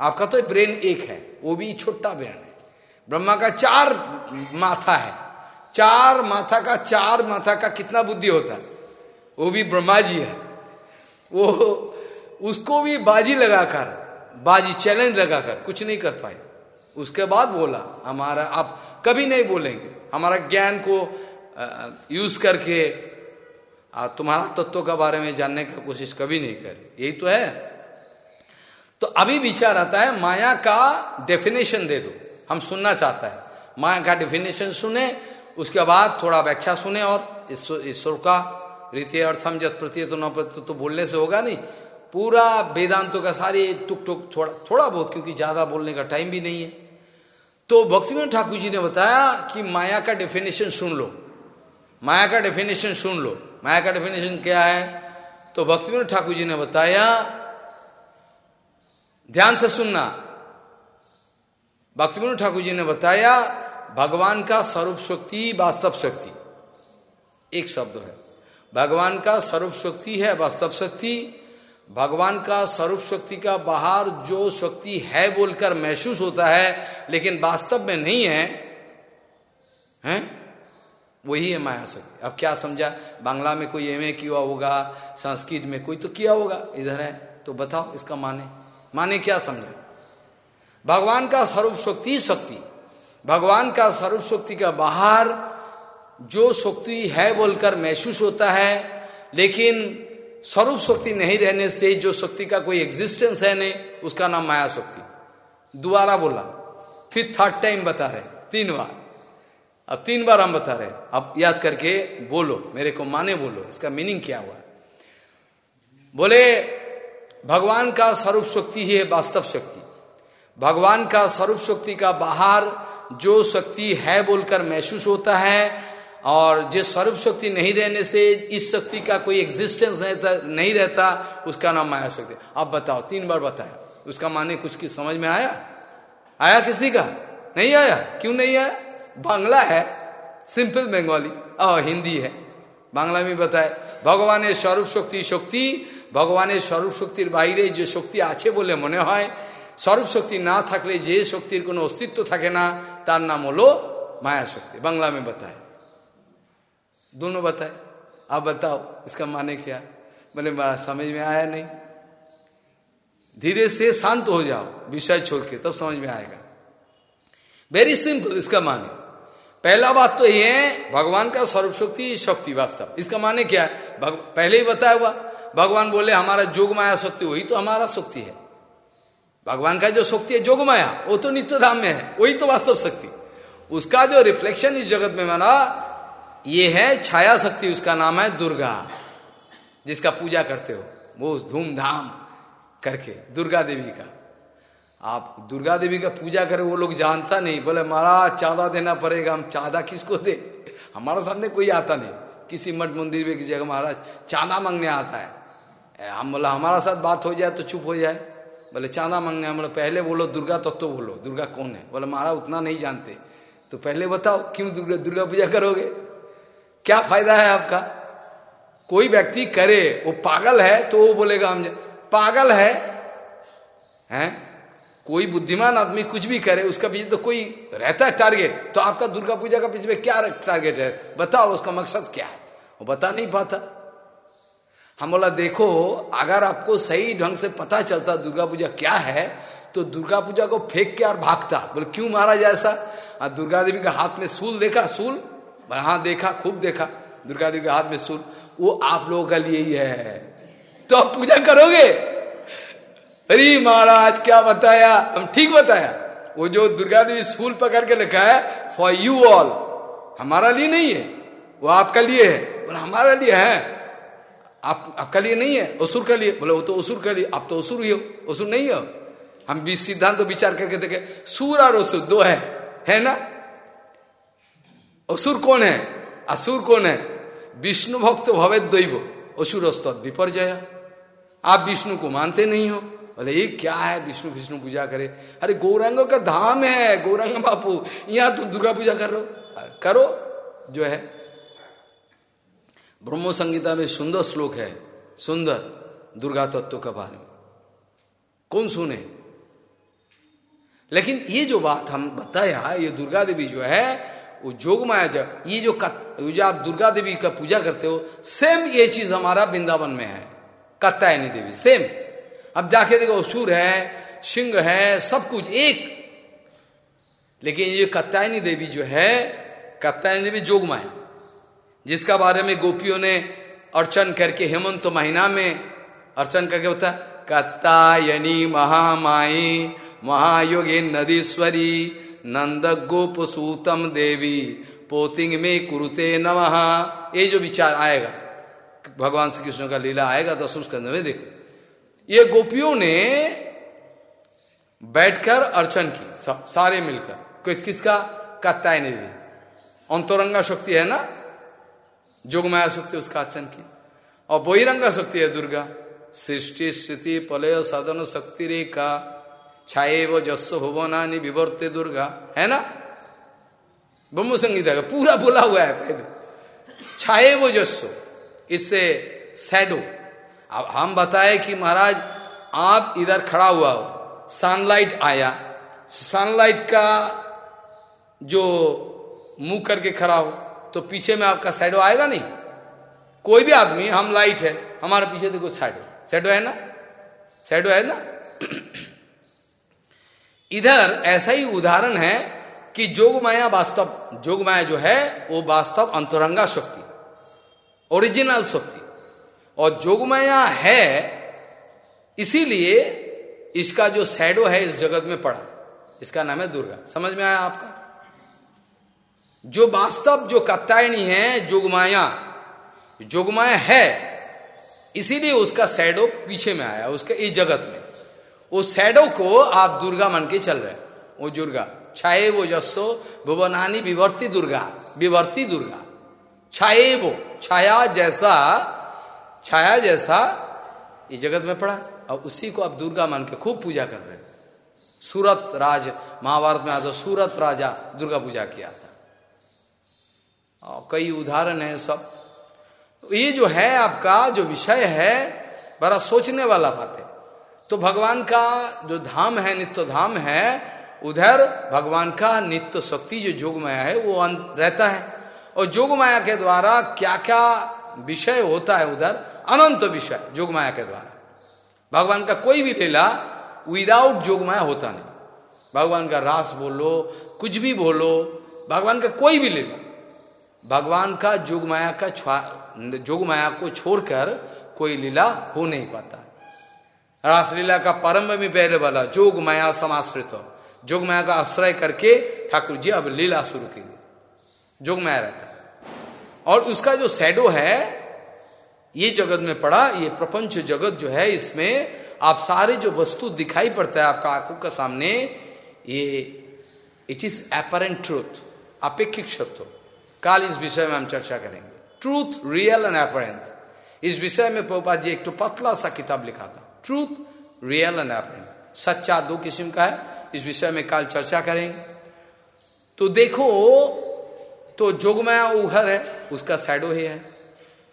आपका तो ब्रेन एक है, वो भी छोटा ब्रेन है। ब्रह्मा का चार माथा है। चार माथा का चार माथा का कितना बुद्धि होता है? वो भी ब्रह्मा जी है। वो उसको भी बाजी लगाकर बाजी चैलेंज लगाकर कुछ नहीं कर पाए। उसके बाद बोला हमारा आप कभी नहीं बोलेंगे। हमारा ज्ञान को यूज़ करके आ, तुम्हारा तत्व के बारे में जानने की कोशिश कभी नहीं करे। यही तो है। तो अभी विचार आता है माया का डेफिनेशन दे दो। हम सुनना चाहता है। माया का डेफिनेशन सुने उसके बाद थोड़ा व्याख्या सुने और ईश्वर का रीति अर्थम जत प्रत्यय तो न प्रत्यय तो बोलने से होगा नहीं। पूरा वेदांतों का सारे टुक टुक थोड़ा थोड़ा बहुत, क्योंकि ज़्यादा बोलने का टाइम भी नहीं है। तो भक्तिविनोद ठाकुर जी ने बताया कि माया का डेफिनेशन सुन लो। माया का डेफिनेशन सुन लो। माया का डेफिनेशन क्या है? तो भक्तिविनोद ठाकुर जी ने बताया, ध्यान से सुनना। भक्ति ठाकुर जी ने बताया भगवान का स्वरूप शक्ति वास्तव शक्ति। एक शब्द है। भगवान का स्वरूप शक्ति है, वास्तव शक्ति। भगवान का स्वरूप शक्ति का बाहर जो शक्ति है बोलकर महसूस होता है, लेकिन वास्तव में नहीं है, हैं? वही है माया शक्ति। अब क्या समझा? बांग्ला में कोई एमए किया होगा, संस्कृत में कोई तो किया होगा। इधर है तो बताओ इसका माने। माने क्या समझा? भगवान का स्वरूप शक्ति शक्ति। भगवान का स्वरूप शक्ति का बाहर जो शक्ति है बोलकर महसूस होता है, लेकिन स्वरूप शक्ति नहीं रहने से, जो शक्ति का कोई एग्जिस्टेंस है नहीं, उसका नाम माया शक्ति। दोबारा बोला। फिर थर्ड टाइम बता रहे, तीन बार। अब तीन बार हम बता रहे, अब याद करके बोलो, मेरे को माने बोलो, इसका मीनिंग क्या हुआ? बोले, भगवान का स्वरूप शक्ति ही है वास्तव शक्ति। भगवान का स्वरूप शक्ति का बाहर जो शक्ति है बोलकर महसूस होता है और जिस स्वरूप शक्ति नहीं रहने से इस शक्ति का कोई एग्जिस्टेंस नहीं रहता उसका नाम माया शक्ति अब बताओ तीन बार बताया उसका माने कुछ की समझ में आया आया किसी का नहीं आया क्यों नहीं आया बांग्ला है सिंपल बंगाली और हिंदी है बांग्ला में बताए भगवान स्वरूप शक्ति शक्ति भगवान स्वरूप शक्ति बाहर जो शक्ति আছে बोले मने হয় স্বরূপ শক্তি না থাকলে যে শক্তির কোনো অস্তিত্ব থাকে না তার নাম হলো माया शक्ति बांग्ला में बताए दोनों बताए आप बताओ इसका माने क्या बोले बड़ा समझ में आया नहीं धीरे से शांत हो जाओ विषय छोड़ के तब समझ में आएगा वेरी सिंपल इसका माने पहला बात तो ये है भगवान का स्वरूप शक्ति शक्ति वास्तव इसका माने क्या है पहले ही बताया हुआ भगवान बोले हमारा जोग माया शक्ति वही तो हमारा शक्ति है भगवान का जो शक्ति है जोग माया, वो तो नित्य धाम में है, वही तो वास्तव शक्ति। उसका जो रिफ्लेक्शन इस जगत में माना ये है छाया शक्ति, उसका नाम है दुर्गा, जिसका पूजा करते हो, वो धूमधाम करके, दुर्गा देवी का। आप दुर्गा देवी का पूजा करें, वो लोग जानता नहीं, बोले, महाराज, चांदा देना पड़ेगा, हम चांदा किसको दे? हमारे सामने कोई आता नहीं। किसी मठ मंदिर में किसी जगह, महाराज, चांदा मांगने आता है। हम बोला, हमारा साथ बात हो जाए तो चुप हो जाए। बोले, चांदा मांगने हम बोले, पहले बोलो, दुर्गा तत्व तो बोलो। दुर्गा कौन है? बोले महाराज उतना नहीं जानते। तो पहले बताओ, क्यों दुर्गा दुर्गा पूजा करोगे? क्या फ़ायदा है आपका? कोई व्यक्ति करे, वो पागल है तो वो बोलेगा हम पागल है, हैं? कोई बुद्धिमान आदमी कुछ भी करे, उसका पीछे तो कोई रहता है टारगेट तो आपका दुर्गा पूजा का पीछे क्या टारगेट है? बताओ, उसका मकसद क्या है? वो बता नहीं पाता। हम बोला, देखो, अगर आपको सही ढंग से पता चलता दुर्गा पूजा क्या है तो दुर्गा पूजा को फेंक के और भागता। बोले, क्यों मारा ऐसा? दुर्गा देवी का हाथ में सूल देखा, सूल? हाँ देखा, खूब देखा, दुर्गा देवी के हाथ में सूल। वो आप लोगों का लिए ही है। तो आप पूजा करोगे? अरे महाराज, क्या बताया? हम ठीक बताया। वो जो दुर्गा देवी स्कूल पकड़ के लिखा है फॉर यू ऑल हमारा लिए नहीं है, वो आपका लिए है। बोले, हमारा लिए है? आप आपका लिए नहीं है असुर का लिए। बोले, वो तो असुर का लिए, आप तो असुर ही हो। असुर नहीं हो। हम भी सिद्धांत तो विचार करके देखे, सूर और असुर दो है है ना? असुर कौन है? असुर कौन है? विष्णु भक्त भवे दैव असुर विपर्जय। आप विष्णु को मानते नहीं हो। बोले, ये क्या है? विष्णु विष्णु पूजा करे। अरे, गौरंग का धाम है, गौरंग बापू, यहाँ तो दुर्गा पूजा कर। करो, जो है। ब्रह्मो संगीता में सुंदर श्लोक है, सुंदर दुर्गा तत्व का बारे में। कौन सुने? लेकिन ये जो बात हम बताया, ये दुर्गा देवी जो है, वो जोग माया जब, ये जो जो आप दुर्गा देवी का पूजा करते हो, सेम ये चीज़ हमारा वृंदावन में है कत्तायनी देवी, सेम। अब जाके देखो असुर है, सिंह है, सब कुछ एक। लेकिन ये कत्तायनी देवी जो है कत्तायनी देवी जोग माया। जिसका बारे में गोपियों ने अर्चन करके हेमंत तो महीना में अर्चन करके होता, कत्तायनी महामाई, महायोगे नदीश्वरी नंद गोप सूतम देवी, पोतिंग में कुरुते नमः। ये जो विचार आएगा, भगवान श्री कृष्ण का लीला आएगा दसम स्कंद में देखो। ये गोपियों ने बैठकर अर्चन की सब सारे मिलकर। किस, किसका? कत्ताय भी अंतरंगा शक्ति है ना? जोगमाया शक्ति, उसका अर्चन की और बहिरंगा शक्ति है दुर्गा। सृष्टि, स्थिति पलय सदन शक्ति रेखा छाए वो जस्सो भुवनानी विवर्ते दुर्गा। है ना? ब्रह्म संगीता का पूरा बोला हुआ है पहले। छाए वो जस्सो इससे सैडो अब हम बताए कि महाराज, आप इधर खड़ा हुआ हो सनलाइट आया। सनलाइट का जो मुँह करके खड़ा हो तो पीछे में आपका सैडो आएगा नहीं। कोई भी आदमी, हम लाइट है, हमारे पीछे देखो सैडो सैडो है ना? सैडो है ना? इधर ऐसा ही उदाहरण है कि जोग माया वास्तव, जोग माया जो है, वो वास्तव अंतरंगा शक्ति ओरिजिनल शक्ति। और जोग माया है, इसीलिए इसका जो सैडो है इस जगत में पड़ा। इसका नाम है दुर्गा। समझ में आया आपका? जो वास्तव जो कत्तायनी है जोगमाया जोगमाया है, इसीलिए उसका सैडो पीछे में आया, उसके इस जगत में। वो सैडो को आप दुर्गा मन के चल रहे वो दुर्गा, छाए वो जस्सो, भुवनानी विवर्ती दुर्गा विवर्ती दुर्गा। छाए वो, छाया जैसा छाया जैसा इस जगत में पड़ा। और उसी को आप दुर्गा मान के खूब पूजा कर रहे सूरत राज, महाभारत में आता सूरत राजा दुर्गा पूजा किया था। और कई उदाहरण है सब। ये जो है आपका, जो विषय है, बड़ा सोचने वाला बात है। तो भगवान का जो धाम है, नित्य धाम है, उधर भगवान का नित्य शक्ति जो जोग माया है, वो अंत रहता है। और जोग माया के द्वारा क्या क्या विषय होता है उधर? अनंत विषय जोग माया के द्वारा। भगवान का कोई भी लीला विदाउट जोग माया होता नहीं। भगवान का रास बोलो, कुछ भी बोलो, भगवान का कोई भी लीला। भगवान का जोग माया का जोग माया को छोड़कर कोई लीला हो नहीं पाता। रासलीला का परम में पहले वाला जोग माया समाश्रित जोग माया का आश्रय करके ठाकुर जी अब लीला शुरू की। जोग माया रहता और उसका जो सैडो है, ये जगत में पड़ा, ये प्रपंच जगत जो है, इसमें आप सारे जो वस्तु दिखाई पड़ता है आपका आँखों का सामने, ये इट इज़ एपरेंट ट्रूथ अपेक्षित सत्य काल इस विषय में हम चर्चा करेंगे। ट्रूथ रियल एंड एपरेंट इस विषय में पोपा जी एक तो पतला सा किताब लिखा था। ट्रूथ रियल एंड एपरेंट सच्चा दो किस्म का है। इस विषय में काल चर्चा करेंगे। तो देखो तो जोगमया उघर है, उसका सैडो ही है।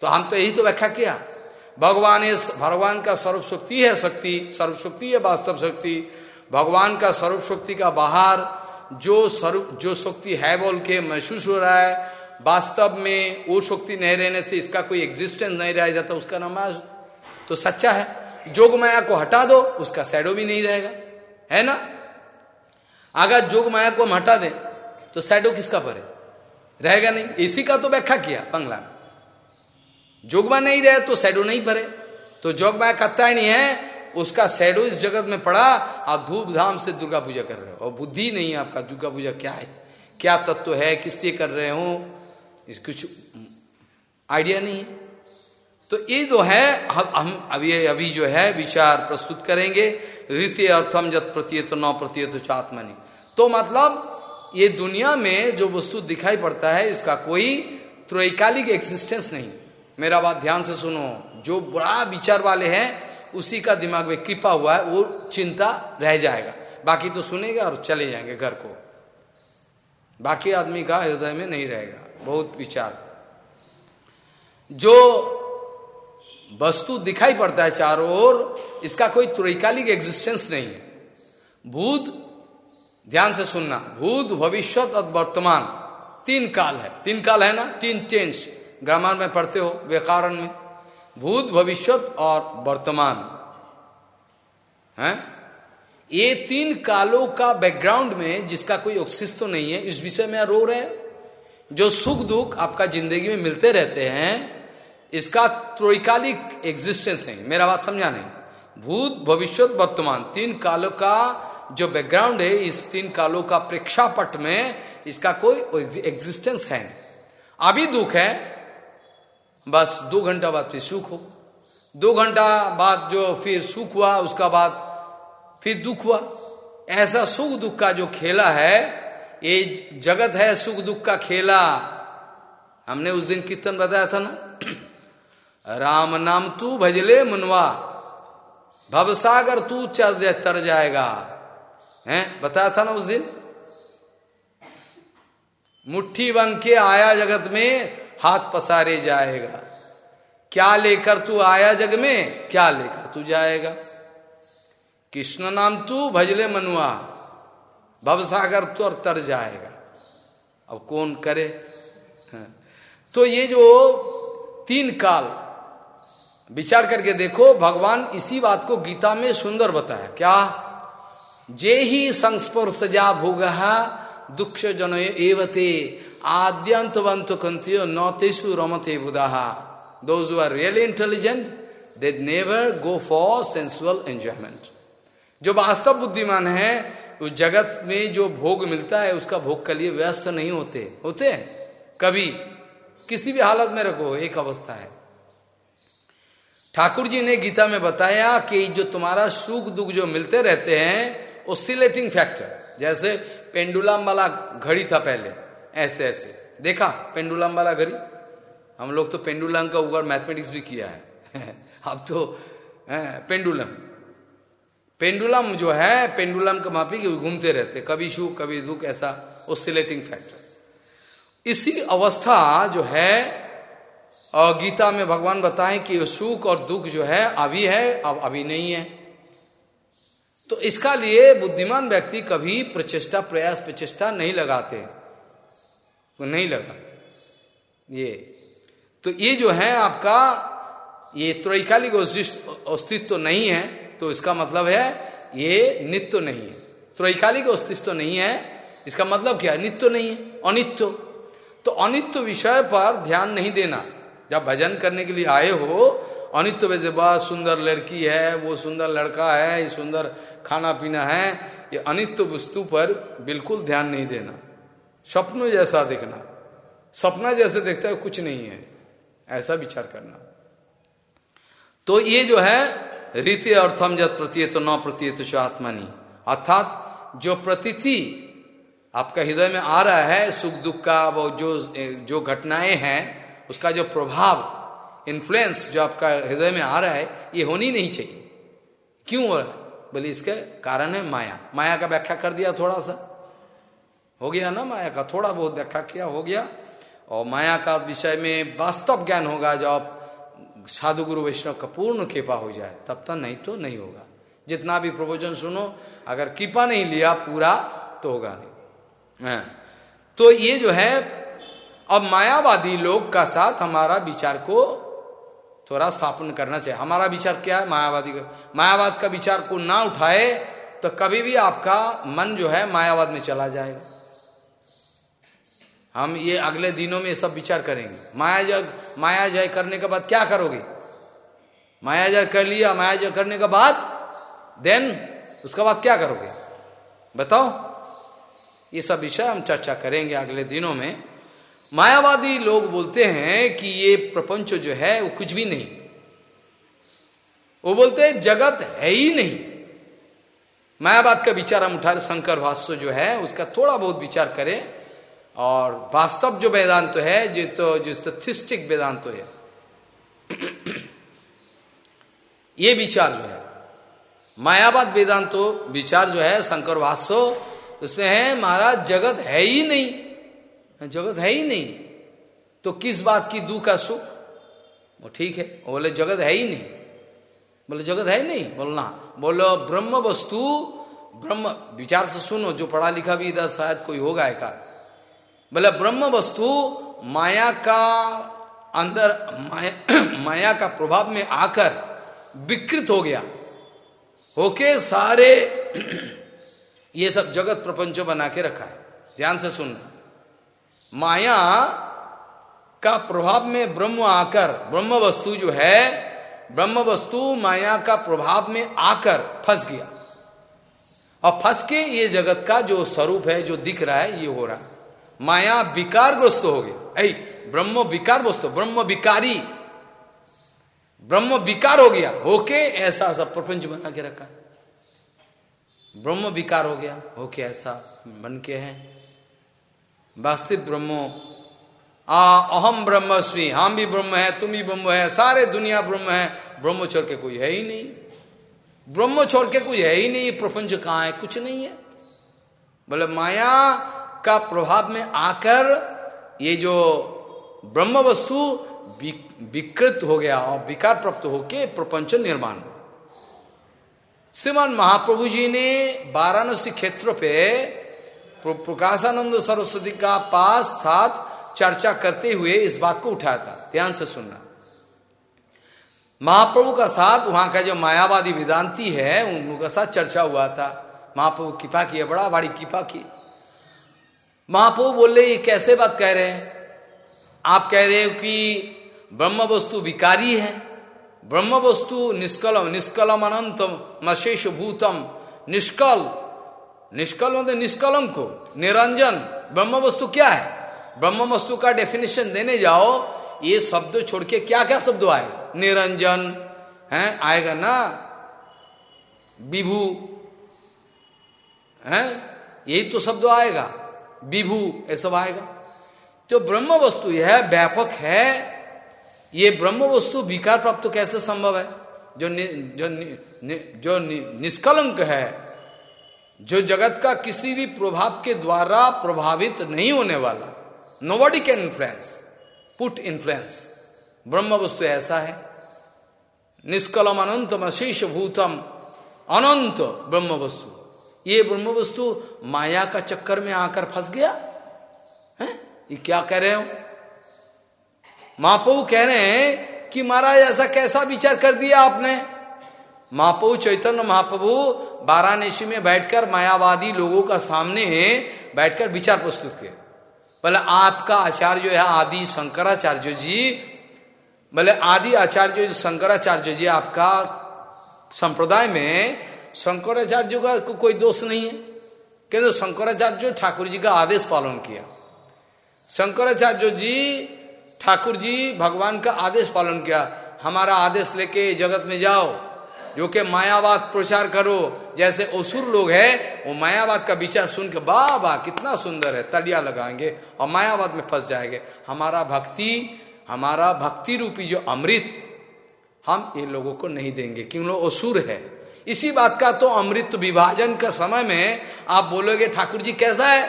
तो हम तो यही तो व्याख्या किया। भगवान इस, भगवान का सर्व शक्ति है शक्ति सर्व शक्ति है वास्तव शक्ति। भगवान का सर्व शक्ति का बाहर जो सर्व, जो शक्ति है बोल के महसूस हो रहा है वास्तव में वो शक्ति नहीं रहने से इसका कोई एग्जिस्टेंस नहीं रह जाता, उसका नाम तो सच्चा है। जोग माया को हटा दो, उसका सैडो भी नहीं रहेगा। है ना? अगर जोग माया को हम हटा दें तो सैडो किसका परे रहेगा नहीं। इसी का तो व्याख्या किया बंगला में। जोगमा नहीं रहे तो सैडो नहीं पड़े तो जोगमा कत्ता ही नहीं है, उसका सैडो इस जगत में पड़ा, आप धूमधाम से दुर्गा पूजा कर रहे हो। और बुद्धि नहीं है आपका, दुर्गा पूजा क्या है? क्या तत्व तो है? किस लिए कर रहे हो? इस कुछ आइडिया नहीं है। तो ये जो है, हम हम अभी अभी जो है विचार प्रस्तुत करेंगे। रीति अर्थम जत प्रतीत नौ प्रतीत चात्मनि। तो मतलब ये दुनिया में जो वस्तु दिखाई पड़ता है, इसका कोई त्रैकालिक एक्सिस्टेंस नहीं। मेरा बात ध्यान से सुनो। जो बड़ा विचार वाले हैं, उसी का दिमाग में कृपा हुआ है, वो चिंता रह जाएगा। बाकी तो सुनेगा और चले जाएँगे घर को। बाकी आदमी का हृदय में नहीं रहेगा। बहुत विचार। जो वस्तु दिखाई पड़ता है चारों ओर, इसका कोई त्रैकालिक एग्जिस्टेंस नहीं है। भूत, ध्यान से सुनना, भूत भविष्य और वर्तमान, तीन काल है। तीन काल है ना? तीन टेंस ग्रामर में पढ़ते हो, व्याकरण में। भूत भविष्य और वर्तमान। है? ये तीन कालों का बैकग्राउंड में जिसका कोई ऑक्सिस तो नहीं है, इस विषय में रो रहे हैं? जो सुख दुख आपका ज़िंदगी में मिलते रहते हैं, इसका त्रोकालिक एग्जिस्टेंस नहीं। मेरा बात समझा नहीं। भूत भविष्य वर्तमान, तीन कालों का जो बैकग्राउंड है, इस तीन कालों का प्रेक्षापट में इसका कोई एग्जिस्टेंस है अभी दुख है, बस दो घंटा बाद फिर सुख हो। दो घंटा बाद जो फिर सुख हुआ, उसका बाद फिर दुख हुआ। ऐसा सुख दुख का जो खेला है ये जगत है सुख दुख का खेला। हमने उस दिन कीर्तन बताया था ना? राम नाम तू भजले मुनवा भवसागर तू चर जा, तर जाएगा। हैं? बताया था ना उस दिन? मुट्ठी बन के आया जगत में हाथ पसारे जाएगा। क्या लेकर तू आया जग में क्या लेकर तू जाएगा? कृष्ण नाम तू भजले मनुआ भवसागर तो और तर जाएगा। अब कौन करे? हाँ। तो ये जो तीन काल विचार करके देखो, भगवान इसी बात को गीता में सुंदर बताया। क्या? जे ही संस्पर्शजा भोग दुख जन एवते, आद्यंतवंत कंतियो नौतेषु रमते बुधा। Those are really intelligent they never go for sensual enjoyment जो वास्तव बुद्धिमान है उस जगत में जो भोग मिलता है, उसका भोग के लिए व्यस्त नहीं होते। होते हैं? कभी। किसी भी हालत में रखो, एक अवस्था है। ठाकुर जी ने गीता में बताया कि जो तुम्हारा सुख दुख जो मिलते रहते हैं ओसिलेटिंग फैक्टर जैसे पेंडुलम वाला घड़ी था पहले, ऐसे ऐसे। देखा पेंडुलम वाला घड़ी? हम लोग तो पेंडुलम का ऊपर मैथमेटिक्स भी किया है। अब तो पेंडुलम। पेंडुलम जो है, पेंडुलम का मापी कि घूमते रहते, कभी सुख, कभी दुख, ऐसा ओसिलेटिंग फैक्टर इसी अवस्था जो है गीता में भगवान बताएँ कि सुख और दुख जो है, अभी है, अब अभी नहीं है। तो इसका लिए बुद्धिमान व्यक्ति कभी प्रचेष्टा, प्रयास प्रचेष्टा नहीं लगाते। नहीं लगाते। ये। तो ये जो है आपका, ये त्रैकालिक अस्तित्व तो नहीं है। तो इसका मतलब है, ये नित्य नहीं है। त्रैकालिक अस्तित्व नहीं है, इसका मतलब क्या है? नित्य नहीं है, अनित्य। तो अनित्य विषय पर ध्यान नहीं देना। जब भजन करने के लिए आए हो, अनित्य वैसे बहुत सुंदर लड़की है, वो सुंदर लड़का है, ये सुंदर खाना पीना है, ये अनित्य वस्तु पर बिल्कुल ध्यान नहीं देना। स्वप्न जैसा देखना। सपना जैसे देखता है, कुछ नहीं है। ऐसा विचार करना। तो ये जो है रीति अर्थम जब प्रतीत न प्रतीत आत्मानी। अर्थात जो प्रतीति आपका हृदय में आ रहा है, सुख दुख का, वो जो जो घटनाएँ हैं, उसका जो प्रभाव इन्फ्लुएंस जो आपका हृदय में आ रहा है, ये होनी नहीं चाहिए। क्यों हो रहा है? बोले, इसके कारण है माया। माया का व्याख्या कर दिया थोड़ा सा। हो गया ना माया का? थोड़ा बहुत व्याख्या किया, हो गया। और माया का विषय में वास्तव ज्ञान होगा जब साधु गुरु वैष्णव का पूर्ण कृपा हो जाए, तब तक नहीं तो नहीं होगा। जितना भी प्रवचन सुनो, अगर कृपा नहीं लिया पूरा तो होगा नहीं। हाँ। तो ये जो है, अब मायावादी लोग का साथ हमारा विचार को थोड़ा स्थापन करना चाहिए। हमारा विचार क्या है? मायावादी का मायावाद का विचार को ना उठाए तो कभी भी आपका मन जो है मायावाद में चला जाएगा। हम ये अगले दिनों में सब विचार करेंगे। माया जय माया जय करने के बाद क्या करोगे? माया जय कर लिया, माया जय करने के बाद देन उसके बाद क्या करोगे? बताओ। ये सब विषय हम चर्चा करेंगे अगले दिनों में। मायावादी लोग बोलते हैं कि ये प्रपंच जो है, वो कुछ भी नहीं। वो बोलते हैं, जगत है ही नहीं। मायावाद का विचार हम उठा रहे शंकर भाष्य जो है, उसका थोड़ा बहुत विचार करें। और वास्तव जो वेदांत तो है, जो तो जो स्थिस्टिक वेदांत तो है। ये विचार जो है, मायावाद वेदांत तो विचार जो है, शंकर वास्व उसमें है, महाराज, जगत है ही नहीं। जगत है ही नहीं। तो किस बात की दुख का सुख? वो ठीक है। बोले, जगत है ही नहीं। बोले, जगत है ही नहीं? बोलना बोलो, ब्रह्म वस्तु, ब्रह्म, विचार से सुनो, जो पढ़ा लिखा भी इधर शायद कोई होगा एक बोले ब्रह्म वस्तु माया का अंदर माया, माया का प्रभाव में आकर विकृत हो गया। होके सारे ये सब जगत प्रपंच बना के रखा है। ध्यान से सुनना। माया का प्रभाव में ब्रह्म आकर ब्रह्म वस्तु जो है ब्रह्म वस्तु माया का प्रभाव में आकर फंस गया। और फंस के ये जगत का जो स्वरूप है जो दिख रहा है ये हो रहा है। माया विकारग्रस्त हो गया ऐ, ब्रह्म विकार वस्तु ब्रह्म विकारी। ब्रह्म विकार हो गया। होके ऐसा सब प्रपंच बना के रखा। ब्रह्म विकार हो गया, होके ऐसा बन के है। वास्तविक ब्रह्मो, आ, अहम ब्रह्मस्वी हम भी ब्रह्म है, तुम भी ब्रह्म है, सारे दुनिया ब्रह्म है। ब्रह्म छोड़ के कोई है ही नहीं। ब्रह्म छोड़ के कोई है ही नहीं, प्रपंच कहाँ है? कुछ नहीं है। बोले, माया का प्रभाव में आकर ये जो ब्रह्म वस्तु विकृत हो गया और विकार प्राप्त होके प्रपंच निर्माण श्रीमान महाप्रभु जी ने वाराणसी क्षेत्र पे प्रकाशानंद सरस्वती का पास साथ चर्चा करते हुए इस बात को उठाया था, ध्यान से सुनना। महाप्रभु का साथ, वहाँ का जो मायावादी वेदांती है, उनका साथ चर्चा हुआ था। महाप्रभु कृपा की बड़ा बड़ी कृपा की। महाप्रभु बोले ये कैसे बात कह रहे हैं? आप कह रहे हो कि ब्रह्म वस्तु विकारी है। ब्रह्म वस्तु निष्कलम निष्कलम अनंतम मशेष भूतम। निष्कल निष्कल मतलब निष्कलम को, निरंजन। ब्रह्म वस्तु क्या है? ब्रह्म वस्तु का डेफिनेशन देने जाओ, ये शब्द छोड़ के क्या क्या शब्द आए? निरंजन, है, आएगा ना? विभू, है, यही तो शब्द आएगा। विभू ये सब आएगा। जो ब्रह्म वस्तु यह व्यापक है। ये ब्रह्म वस्तु विकार प्राप्त कैसे संभव है? जो नि, जो नि, नि, जो नि, निष्कलंक है जो जगत का किसी भी प्रभाव के द्वारा प्रभावित नहीं होने वाला nobody can influence put influence ब्रह्म वस्तु ऐसा है। निष्कलम अनंतम अशेष भूतम अनंत ब्रह्म वस्तु ये ब्रह्म वस्तु माया का चक्कर में आकर फंस गया? है? ये क्या कह रहे हो? महापऊ कह रहे हैं कि महाराज ऐसा कैसा विचार कर दिया आपने? महाप्रभु चैतन्य महाप्रभु वाराणसी में बैठकर मायावादी लोगों का सामने बैठकर विचार प्रस्तुत किए। बोले, आपका आचार्य है आदि शंकराचार्य जी। बोले, आदि आचार्य शंकराचार्य जी, आपका संप्रदाय में शंकराचार्य का को कोई दोष नहीं है। किंतु शंकराचार्य ठाकुर जी का आदेश पालन किया। शंकराचार्य जी, ठाकुर जी भगवान का आदेश पालन किया। हमारा आदेश लेके जगत में जाओ। जो कि मायावाद प्रचार करो। जैसे असुर लोग है, वो मायावाद का विचार सुन के वाह वाह कितना सुंदर है, तलिया लगाएँगे और मायावाद में फंस जाएँगे। हमारा भक्ति हमारा भक्ति रूपी जो अमृत, हम इन लोगों को नहीं देंगे। क्यों? लोग असुर है। इसी बात का तो अमृत विभाजन का समय में आप बोलोगे, ठाकुर जी कैसा है?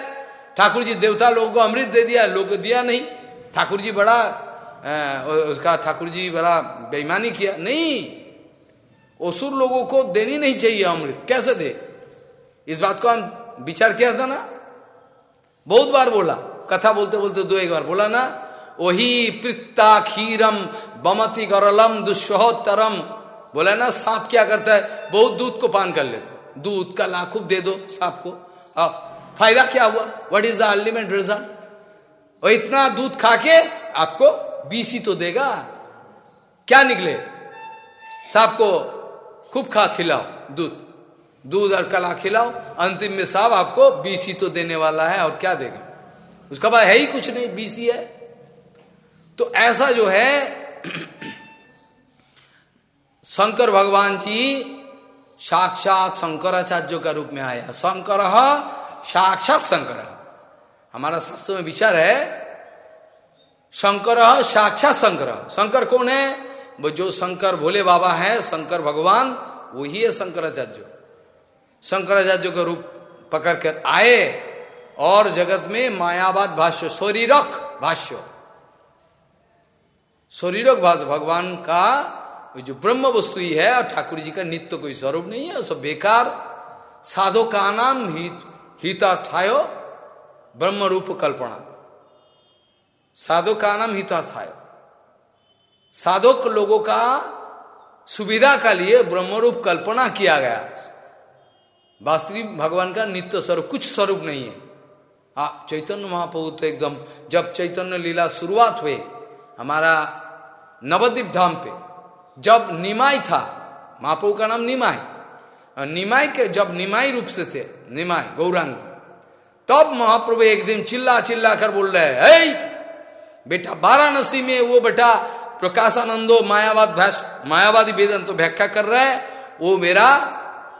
ठाकुर जी देवता लोगों को अमृत दे दिया, लोग दिया नहीं। ठाकुर जी बड़ा उसका ठाकुर जी बड़ा बेईमानी किया। नहीं, असुर लोगों को देनी नहीं चाहिए अमृत। कैसे दे? इस बात को हम विचार किया था ना? बहुत बार बोला। कथा बोलते बोलते दो एक बार बोला ना वही पृत्ता खीरम बमती गरलम दुस्सहोत्तरम। बोला ना, सांप क्या करता है? बहुत दूध को पान कर लेते दूध का लाखुब दे दो सांप को। फ़ायदा क्या हुआ? What is the ultimate result और इतना दूध खा के आपको बीसी तो देगा। क्या निकले? सांप को खूब खा, खिलाओ दूध। दूध और कला खिलाओ। अंतिम में साहब आपको बीसी तो देने वाला है और क्या देगा? उसका बाद है ही कुछ नहीं बीसी है। तो ऐसा जो है शंकर भगवान जी साक्षात शंकराचार्य का रूप में आया शंकर साक्षात शंकर हमारा शास्त्र में विचार है, शंकर साक्षात शंकर शंकर कौन है? वो जो शंकर भोले बाबा है, शंकर भगवान, वही है शंकराचार्य। शंकराचार्य का रूप पकड़ कर आए और जगत में मायावाद भाष्य, शरीरक भाष्य। शरीरक भगवान का जो ब्रह्म वस्तु ही है, और ठाकुर जी का नित्य कोई स्वरूप नहीं है, सब बेकार। साधो का नाम हित, हिता थायो ब्रह्म रूप कल्पना। साधो का नाम हिता थायो। साधक लोगों का सुविधा का लिए ब्रह्मरूप कल्पना किया गया। वास्तविक भगवान का नित्य स्वरूप, कुछ स्वरूप नहीं है। हाँ चैतन्य महाप्रभु तो एकदम, जब चैतन्य लीला शुरुआत हुए हमारा नवद्वीप धाम पे जब निमाई था महाप्रभु का नाम निमाई निमाई के जब निमाई रूप से थे, निमाई, गौरांग। तब महाप्रभु एक दिन चिल्ला चिल्ला कर बोल रहे है बेटा वाराणसी में वो बेटा प्रकाशानंदो मायावाद मायावादी वेदन तो व्याख्या कर रहा है, वो मेरा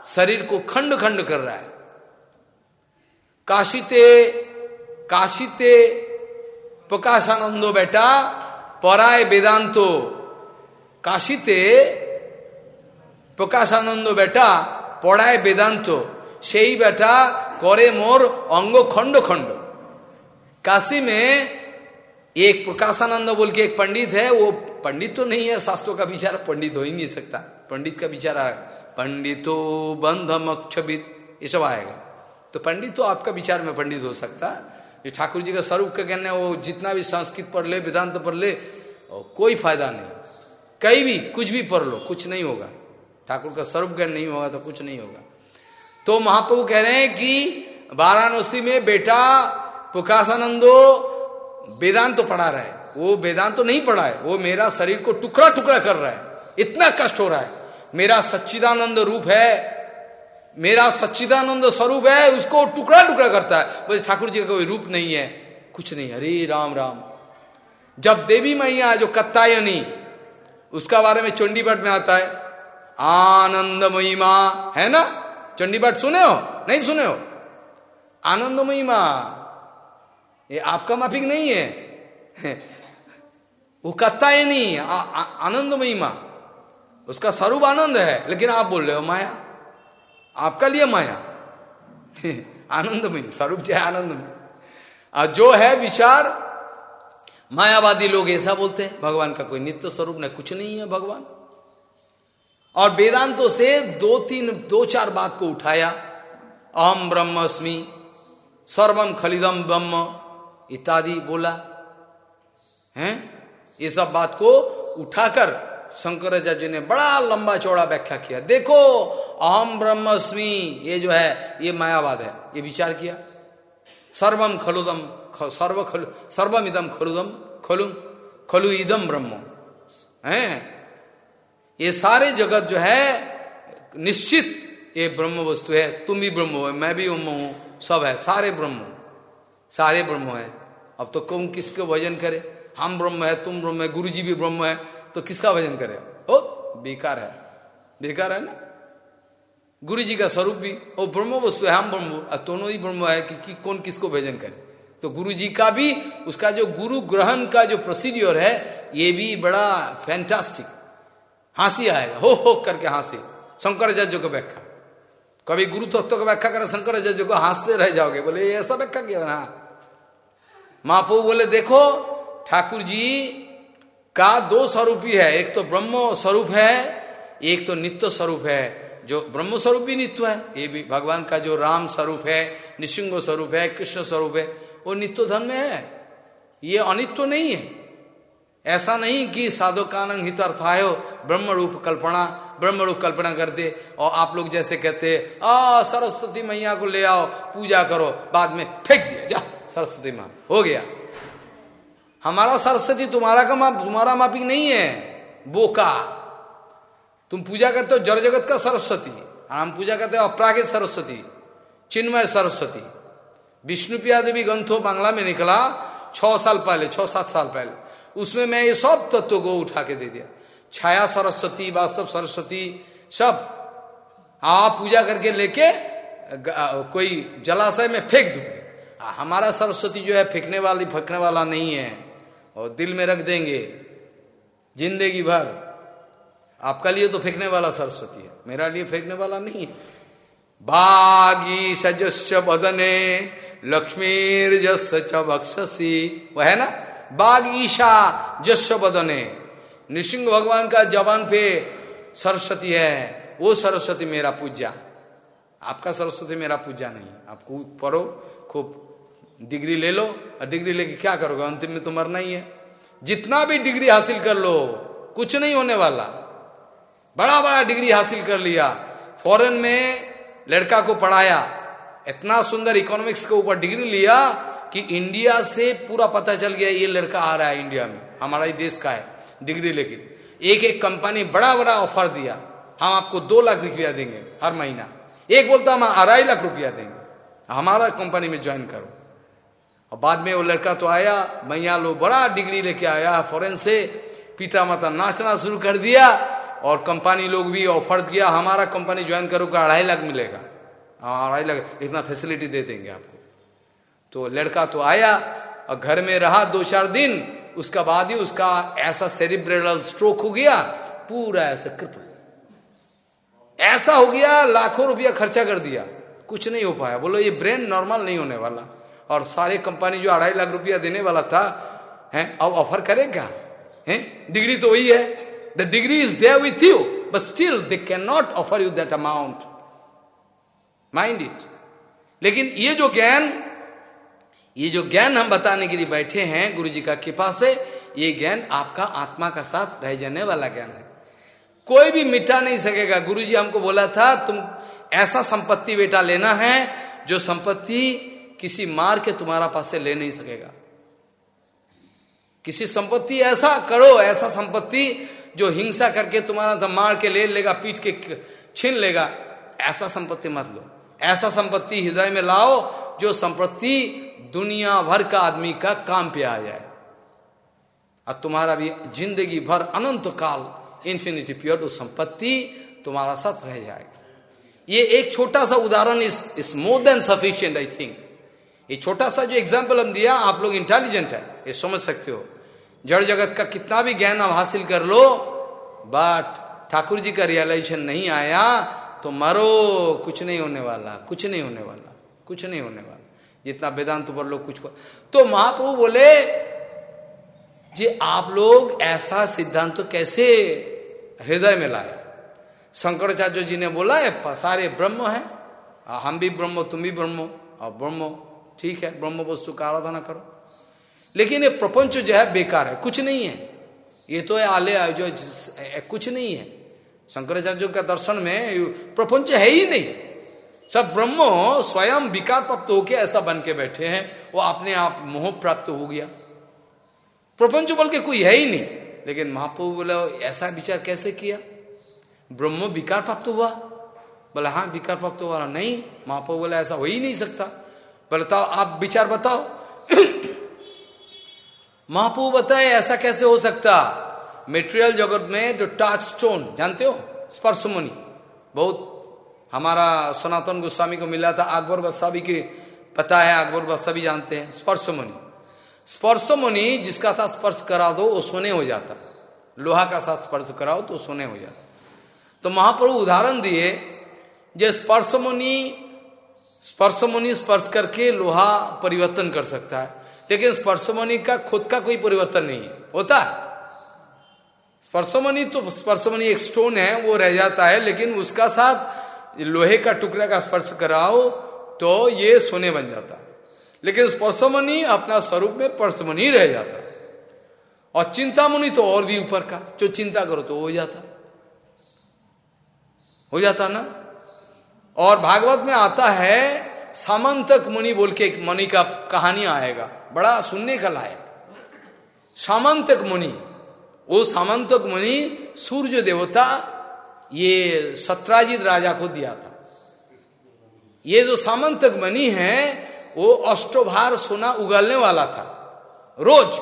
शरीर को खंड खंड कर रहा है। काशीते काशीते, प्रकाशानंदो बेटा, पराय वेदांतो काशीते প্রকাশানন্দ বেটা পড়ায় বেদান্ত সেই বেটা करे मोर अंगो खंड खंड काशी में एक प्रकाशानंद बोल के एक पंडित है वो पंडित तो नहीं है शास्त्रों का विचार पंडित हो ही नहीं सकता पंडित का विचार आएगा पंडितो बंधम अक्षबित ये सब आएगा तो पंडित तो आपका विचार में पंडित हो सकता ये ठाकुर जी का स्वरूप का कहने वो जितना भी संस्कृत पढ़ ले वेदांत पढ़ ले कोई फायदा नहीं कहीं भी, कुछ भी पढ़ लो, कुछ नहीं होगा। ठाकुर का स्वरूप ज्ञान नहीं होगा तो कुछ नहीं होगा। तो महाप्रभु कह रहे हैं कि वाराणसी में बेटा प्रकाशानंदो वेदांत तो पढ़ा रहा है। वो वेदांत तो नहीं पढ़ा है, वो मेरा शरीर को टुकड़ा टुकड़ा कर रहा है। इतना कष्ट हो रहा है। मेरा सच्चिदानंद रूप है, मेरा सच्चिदानंद स्वरूप है, उसको टुकड़ा टुकड़ा करता है। बोले, ठाकुर जी का कोई रूप नहीं है, कुछ नहीं हरे राम राम। जब देवी मैया, जो कत्तायनी उसका बारे में चंडीपट में आता है। आनंदमयी माँ, है ना? चंडीपट सुने हो? नहीं सुने हो? आनंदमयी माँ। ये आपका माफिक नहीं है। वो कहता ही नहीं आनंदमयी माँ। उसका स्वरूप आनंद है, लेकिन आप बोल रहे हो माया। आपका लिए माया। आनंदमयी, स्वरूप जो है आनंदमय जो है विचार मायावादी लोग ऐसा बोलते हैं, भगवान का कोई नित्य स्वरूप न कुछ नहीं है भगवान। और वेदांतों से दो तीन, दो चार बात को उठाया अहम ब्रह्मस्मि सर्वम खलिदम ब्रह्म, इत्यादि बोला। हैं? ये सब बात को उठाकर शंकराचार्य ने बड़ा लंबा चौड़ा व्याख्या किया। देखो अहम ब्रह्मस्मि, ये जो है, ये मायावाद है, ये विचार किया। सर्वम खलुदम सर्व खलु सर्वम इदम खलुदम खलु खलु इदम ब्रह्म। है? ये सारे जगत जो है निश्चित ये ब्रह्म वस्तु है। तुम भी ब्रह्म हो मैं भी ब्रह्म हूँ सब है सारे ब्रह्म सारे ब्रह्म है। अब तो कौन किसके भजन करे? हम ब्रह्म है तुम ब्रह्म है गुरु जी भी ब्रह्म है तो किसका भजन करे? ओ बेकार है बेकार है ना? गुरु जी का स्वरूप भी वो ब्रह्म वस्तु है हम ब्रह्म दोनों ही ब्रह्म है कि, कि कौन किसको भजन करे? तो गुरु जी का भी, उसका जो गुरु ग्रहण का जो प्रोसीड्योर है, ये भी बड़ा फैंटास्टिक हँसी आएगा। हो हो करके हँसी। शंकराचार्य को व्याख्या। कभी गुरु तत्व को व्याख्या करे शंकराचार्य को हँसते रह जाओगे। बोले ऐसा व्याख्या किया ना? महापो बोले, देखो ठाकुर जी का दो स्वरूप ही। है एक तो ब्रह्म स्वरूप है, एक तो नित्य स्वरूप है। जो ब्रह्म स्वरूप भी नित्य है, ये भी भगवान का जो राम स्वरूप है निशिंग स्वरूप है, कृष्ण स्वरूप है वो नित्य धन में है। ये अनित्य नहीं है। ऐसा नहीं कि साधो कानंग हितार्थायो ब्रह्म रूप कल्पना ब्रह्म रूप कल्पना करते और आप लोग जैसे कहते आ, सरस्वती मैया को ले आओ, पूजा करो, बाद में फेंक दिया, जा, सरस्वती माँ, हो गया। हमारा सरस्वती तुम्हारा का माप, तुम्हारा मापिक नहीं है, बोका। तुम पूजा करते हो जड़ जगत का सरस्वती, हम पूजा करते हो अपरागित सरस्वती, चिन्मय सरस्वती। विष्णुप्रिया देवी ग्रंथों बांग्ला में निकला, छह साल पहले, छह, सात साल पहले। उसमें मैं ये सब तत्व को उठा के दे दिया। छाया सरस्वती वास्तव सरस्वती, सब। आप पूजा करके लेके कोई जलाशय में फेंक दूँगे। हमारा सरस्वती जो है, फेंकने वाली, फेंकने वाला नहीं है। और दिल में रख देंगे। ज़िंदगी भर। आपका लिए तो फेंकने वाला सरस्वती है। मेरा लिए फेंकने वाला नहीं है। बागी सजस्य बदने लक्ष्मीर जस च बक्षसी वह है ना? बाग ईशा जस्य बदने। नृसिंह भगवान का जवान पे सरस्वती है। वो सरस्वती मेरा पूजा आपका सरस्वती मेरा पूजा नहीं। आपको पढ़ो, खूब डिग्री ले लो और डिग्री लेके क्या करोगे? अंतिम में तो मरना ही है। जितना भी डिग्री हासिल कर लो, कुछ नहीं होने वाला। बड़ा बड़ा डिग्री हासिल कर लिया। फॉरेन में लड़का को पढ़ाया। इतना सुंदर इकोनॉमिक्स के ऊपर डिग्री लिया कि इंडिया से पूरा पता चल गया ये लड़का आ रहा है इंडिया में। हमारा ही देश का है। डिग्री लेके। एक एक कंपनी बड़ा बड़ा ऑफ़र दिया। हम आपको दो लाख रुपया देंगे हर महीना। एक बोलता, हम अढ़ाई लाख रुपया देंगे। हमारा कंपनी में ज्वाइन करो। और बाद में वो लड़का तो आया मैया लो बड़ा डिग्री लेके आया फॉरेन से। पिता माता नाचना शुरू कर दिया और कंपनी लोग भी ऑफ़र दिया हमारा कंपनी ज्वाइन करो का अढ़ाई लाख मिलेगा। हाँ अढ़ाई लाख इतना फैसिलिटी दे देंगे आपको। तो लड़का तो आया और घर में रहा दो चार दिन, उसका बाद ही उसका ऐसा सेरिब्रेल स्ट्रोक हो गया, पूरा ऐसा कृपल ऐसा हो गया, लाखों रुपया खर्चा कर दिया, कुछ नहीं हो पाया। बोलो, ये ब्रेन नॉर्मल नहीं होने वाला। और सारे कंपनी जो अढ़ाई लाख रुपया देने वाला था, है, अब ऑफ़र करेगा है डिग्री तो वही है। The degree is there with you but still they can not offer you that amount mind it लेकिन ये जो ज्ञान, ये जो ज्ञान हम बताने के लिए बैठे हैं गुरु जी का कृपा से, ये ज्ञान आपका आत्मा का साथ रह जाने वाला ज्ञान है। कोई भी मिटा नहीं सकेगा। गुरु जी हमको बोला था, तुम ऐसा संपत्ति बेटा लेना है, जो संपत्ति किसी मार के तुम्हारा पास से ले नहीं सकेगा। किसी संपत्ति ऐसा करो, ऐसा संपत्ति जो हिंसा करके तुम्हारा मार के ले लेगा, पीट के छीन लेगा, ऐसा संपत्ति मत लो। ऐसा संपत्ति हृदय में लाओ जो संपत्ति दुनिया भर का आदमी का काम पे आ जाए। और तुम्हारा भी ज़िंदगी भर अनंत काल इंफिनिटी पीरियड उस संपत्ति तुम्हारा साथ रह जाएगा। ये एक छोटा सा उदाहरण इस इस more than sufficient I think ये छोटा सा जो एग्ज़ाम्पल हम दिया, आप लोग इंटेलिजेंट है, ये समझ सकते हो। जड़ जगत का कितना भी ज्ञान आप हासिल कर लो बट ठाकुर जी का रियलाइजेशन नहीं आया तो मरो, कुछ नहीं होने वाला, कुछ नहीं होने वाला, कुछ नहीं होने वाला। जितना वेदांत पर लोग कुछ पर। तो महाप्रभु बोले, जी, आप लोग ऐसा सिद्धांत तो कैसे हृदय में लाए? शंकराचार्य जी ने बोला है सारे ब्रह्म है। हम भी ब्रह्म, तुम भी ब्रह्म, और ब्रह्म, ठीक है, ब्रह्म वस्तु का आराधना करो। लेकिन ये प्रपंच जो है बेकार है, कुछ नहीं है। ये तो है आले जो कुछ नहीं है। शंकराचार्य का दर्शन में प्रपंच है ही नहीं। सब ब्रह्म स्वयं विकार प्राप्त होके ऐसा बन के बैठे हैं, वो अपने आप मोह प्राप्त हो गया। प्रपंच बोल के कोई है ही नहीं, लेकिन महाप्रभु बोले, ऐसा विचार कैसे किया? ब्रह्म विकार प्राप्त हुआ? बोले हाँ विकार प्राप्त हुआ नहीं, महाप्रभु बोले, ऐसा हो ही नहीं सकता। बोले बताओ आप विचार बताओ। महाप्रभु बताए, ऐसा कैसे हो सकता? मेटेरियल जगत में जो टच स्टोन जानते हो? स्पर्शमुनि। बहुत हमारा सनातन गोस्वामी को मिला था, अकबर बदशाह के पता है, अकबर भी जानते हैं। स्पर्श मुनि स्पर्श मुनि जिसका साथ स्पर्श करा दो, वो सोने हो जाता। लोहा का साथ स्पर्श कराओ तो सोने हो जाता। तो महाप्रभु उदाहरण दिए, जो स्पर्श मुनि स्पर्श करके लोहा परिवर्तन कर सकता है। लेकिन स्पर्शमणि का खुद का कोई परिवर्तन नहीं है। होता है? स्पर्शमणि तो स्पर्शमणि एक स्टोन है, वो रह जाता है, लेकिन उसका साथ लोहे का टुकड़ा का स्पर्श कराओ तो ये सोने बन जाता। लेकिन स्पर्शमणि अपना स्वरूप में परसमणि रह जाता। और चिंतामणि तो और भी ऊपर का, जो चिंता करो तो हो जाता। हो जाता ना? और भागवत में आता है, सामंतक मुनि बोल के एक मुनि का कहानी आएगा, बड़ा सुनने का लायक। सामंतक मुनि। वो सामंतक मुनि सूर्य देवता ये सत्राजित राजा को दिया था। ये जो सामंतक मणि है, वो अष्टोभार सोना उगलने वाला था। रोज,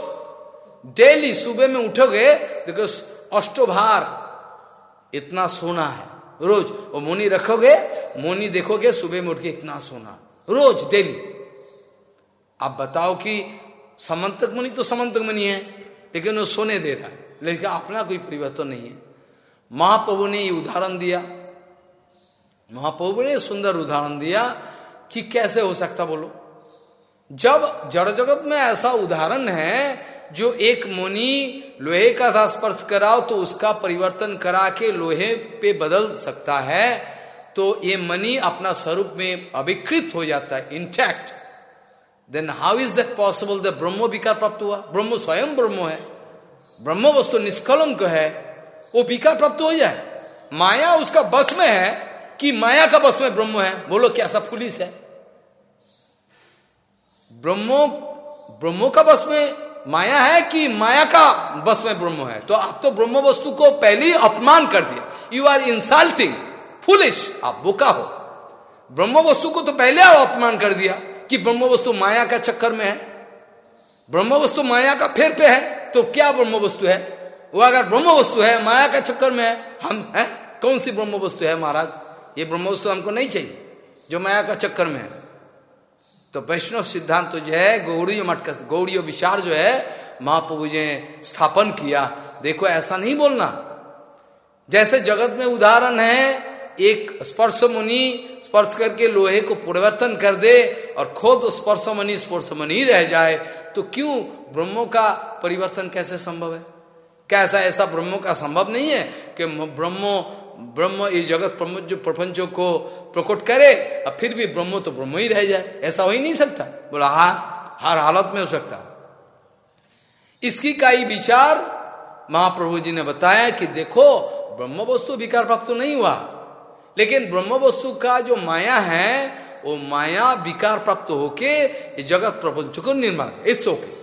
डेली सुबह में उठोगे, देखो अष्टोभार इतना सोना है। रोज, वो मुनि रखोगे, मुनि देखोगे सुबह में उठ के इतना सोना। रोज, डेली। आप बताओ कि समंतक मणि तो समंतक मणि है, लेकिन वो सोने दे रहा है। लेकिन अपना कोई परिवर्तन नहीं है। महाप्रभु ने उदाहरण दिया। महाप्रभु ने सुंदर उदाहरण दिया कि कैसे हो सकता बोलो। जब जड़ जगत में ऐसा उदाहरण है, जो एक मुनि लोहे का था स्पर्श कराओ तो उसका परिवर्तन करा के लोहे पे बदल सकता है तो ये मनी अपना स्वरूप में अभिकृत हो जाता है intact then how is that possible the ब्रह्मो विकार प्राप्त हुआ। ब्रह्म स्वयं ब्रह्मो है। ब्रह्म वस्तु निष्कलंक है, वो विकार प्राप्त हो जाए। माया उसका बस में है कि माया का बस में ब्रह्म है। बोलो, क्या सब पुलिस है? ब्रह्मो ब्रह्मो का बस में माया है कि माया का बस में ब्रह्म है? तो आप तो ब्रह्म वस्तु को पहले ही अपमान कर दिया। यू आर इंसल्टिंग फुलिश आप बोका हो। ब्रह्म वस्तु को तो पहले आप अपमान कर दिया कि ब्रह्म वस्तु माया का चक्कर में है। ब्रह्म वस्तु माया का फेर पे है। तो क्या ब्रह्म वस्तु है? वो अगर ब्रह्म वस्तु है, माया का चक्कर में हम, है? कौन सी ब्रह्म वस्तु है महाराज? ये ब्रह्म वस्तु हमको नहीं चाहिए, जो माया का चक्कर में है। तो वैष्णव सिद्धांत तो जो है गौड़ी मठ का गौड़ी विचार जो है, महाप्रभु जी स्थापन किया। देखो, ऐसा नहीं बोलना। जैसे जगत में उदाहरण है, एक स्पर्श मुनि स्पर्श करके लोहे को परिवर्तन कर दे और खुद स्पर्श मनी स्पर्शमणि स्पर्शमणि रह जाए तो क्यों ब्रह्मों का परिवर्तन कैसे संभव है? कैसा ऐसा ब्रह्मों का संभव नहीं है कि ब्रह्मो, ब्रह्म ये जगत जो प्रपंचों को प्रकट करे और फिर भी ब्रह्मो तो ब्रह्म ही रह जाए। ऐसा हो ही नहीं सकता। बोला, हा, हर हालत में हो सकता। इसकी का ही विचार महाप्रभु जी ने बताया कि देखो, ब्रह्म वस्तु विकार प्राप्त तो नहीं हुआ। लेकिन ब्रह्म वस्तु का जो माया है, वो माया विकार प्राप्त होके जगत प्रपंच को निर्माण। इट्स ओके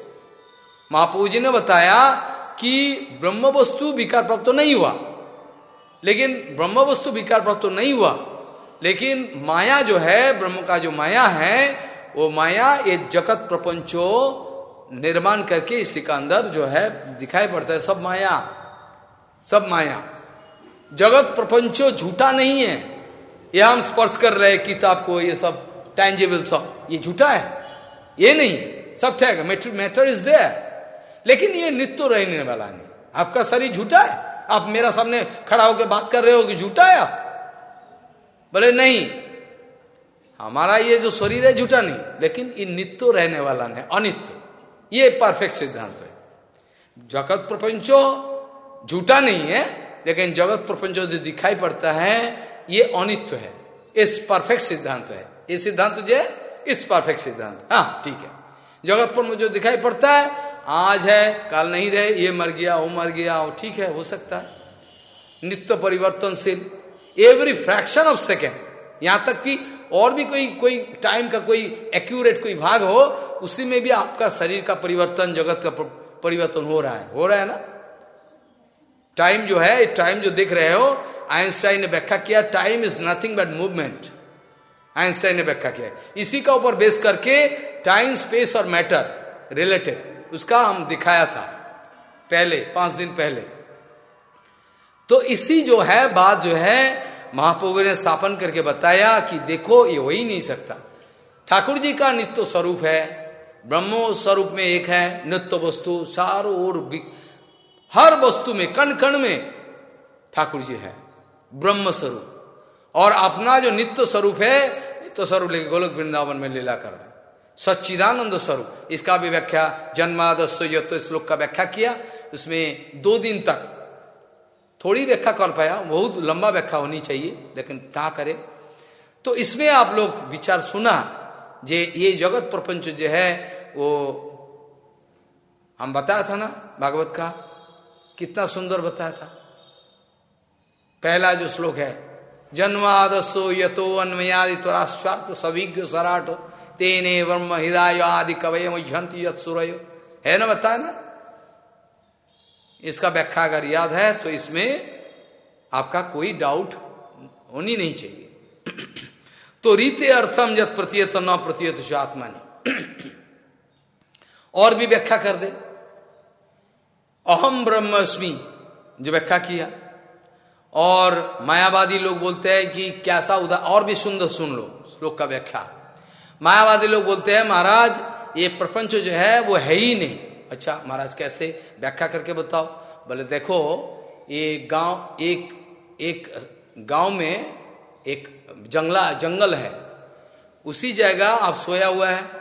महाप्रभु जी ने बताया कि ब्रह्म वस्तु विकार प्राप्त तो नहीं हुआ। लेकिन ब्रह्म वस्तु विकार प्राप्त तो नहीं हुआ। लेकिन माया जो है, ब्रह्म का जो माया है, वो माया ये जगत प्रपंचो निर्माण करके इसी का अंदर जो है दिखाई पड़ता है, सब माया। सब माया। जगत प्रपंचो झूठा नहीं है। यह हम स्पर्श कर रहे हैं किताब को, ये सब टैंजेबल सब। ये झूठा है। ये नहीं। सब मैटर मैटर इज़ देयर लेकिन ये नित्य रहने वाला नहीं। आपका शरीर झूठा है? आप मेरा सामने खड़ा होकर बात कर रहे हो कि झूठा है आप? बोले, नहीं, हमारा ये जो शरीर है झूठा नहीं, लेकिन ये नित्य रहने वाला नहीं, अनित्य। ये परफेक्ट सिद्धांत है। जगत प्रपंचो झूठा नहीं है, लेकिन जगत प्रपंचो जो दिखाई पड़ता है, ये अनित्य है। इस परफेक्ट सिद्धांत है। ये सिद्धांत जो इस परफेक्ट सिद्धांत। हाँ ठीक है। जगत पर जो दिखाई पड़ता है आज है, कल नहीं रहे, ये मर गया, वो मर गया, वो ठीक है, हो सकता है। नित्य परिवर्तनशील एवरी फ्रैक्शन ऑफ़ सेकेंड यहाँ तक कि और भी कोई कोई टाइम का कोई एक्यूरेट कोई भाग हो, उसी में भी आपका शरीर का परिवर्तन, जगत का परिवर्तन हो रहा है। हो रहा है ना? टाइम जो है टाइम जो देख रहे हो आइंस्टाइन ने व्याख्या किया time is nothing but movement Einstein ने व्याख्या किया। इसी का ऊपर बेस करके टाइम स्पेस और मैटर रिलेटेड उसका हम दिखाया था पहले, पाँच दिन पहले। तो इसी जो है बात जो है, महाप्रभु ने स्थापन करके बताया कि देखो, ये हो ही नहीं सकता। ठाकुर जी का नित्य स्वरूप है ब्रह्मो स्वरूप में एक है, नित्य वस्तु, चारों ओर हर वस्तु में कण कण में ठाकुर जी है ब्रह्म स्वरूप और अपना जो नित्य स्वरूप है, नित्य स्वरूप लेके गोलक वृंदावन में लीला कर रहे सच्चिदानंद स्वरूप। इसका भी व्याख्या जन्मादस्व तो श्लोक का व्याख्या किया। उसमें दो दिन तक थोड़ी व्याख्या कर पाया। बहुत लंबा व्याख्या होनी चाहिए, लेकिन क्या करे। तो इसमें आप लोग विचार सुना जे ये जगत प्रपंच जो है, वो हम बताया था ना भागवत का, कितना सुंदर बताया था। पहला जो श्लोक है जन्मादसो यतो अन्मयादि त्वरास्वार्थ सविज्ञ सराट। तेने वर्म हृदय आदि कवय मह्यंती यत्सुरय है ना बताया ना? इसका व्याख्या अगर याद है तो इसमें आपका कोई डाउट होनी नहीं चाहिए। तो रीते अर्थम जब प्रतीयत न प्रतीयत आत्मा ने और भी व्याख्या कर दे। अहम ब्रह्मस्मि जो व्याख्या किया। और मायावादी लोग बोलते हैं कि कैसा उदार और भी सुंदर सुन लो, श्लोक का व्याख्या। मायावादी लोग बोलते हैं, महाराज, ये प्रपंच जो है, वो है ही नहीं. अच्छा महाराज, कैसे? व्याख्या करके बताओ। बोले, देखो, ये गाँव, एक एक गाँव में एक जंगला, जंगल है। उसी जगह आप सोया हुआ है।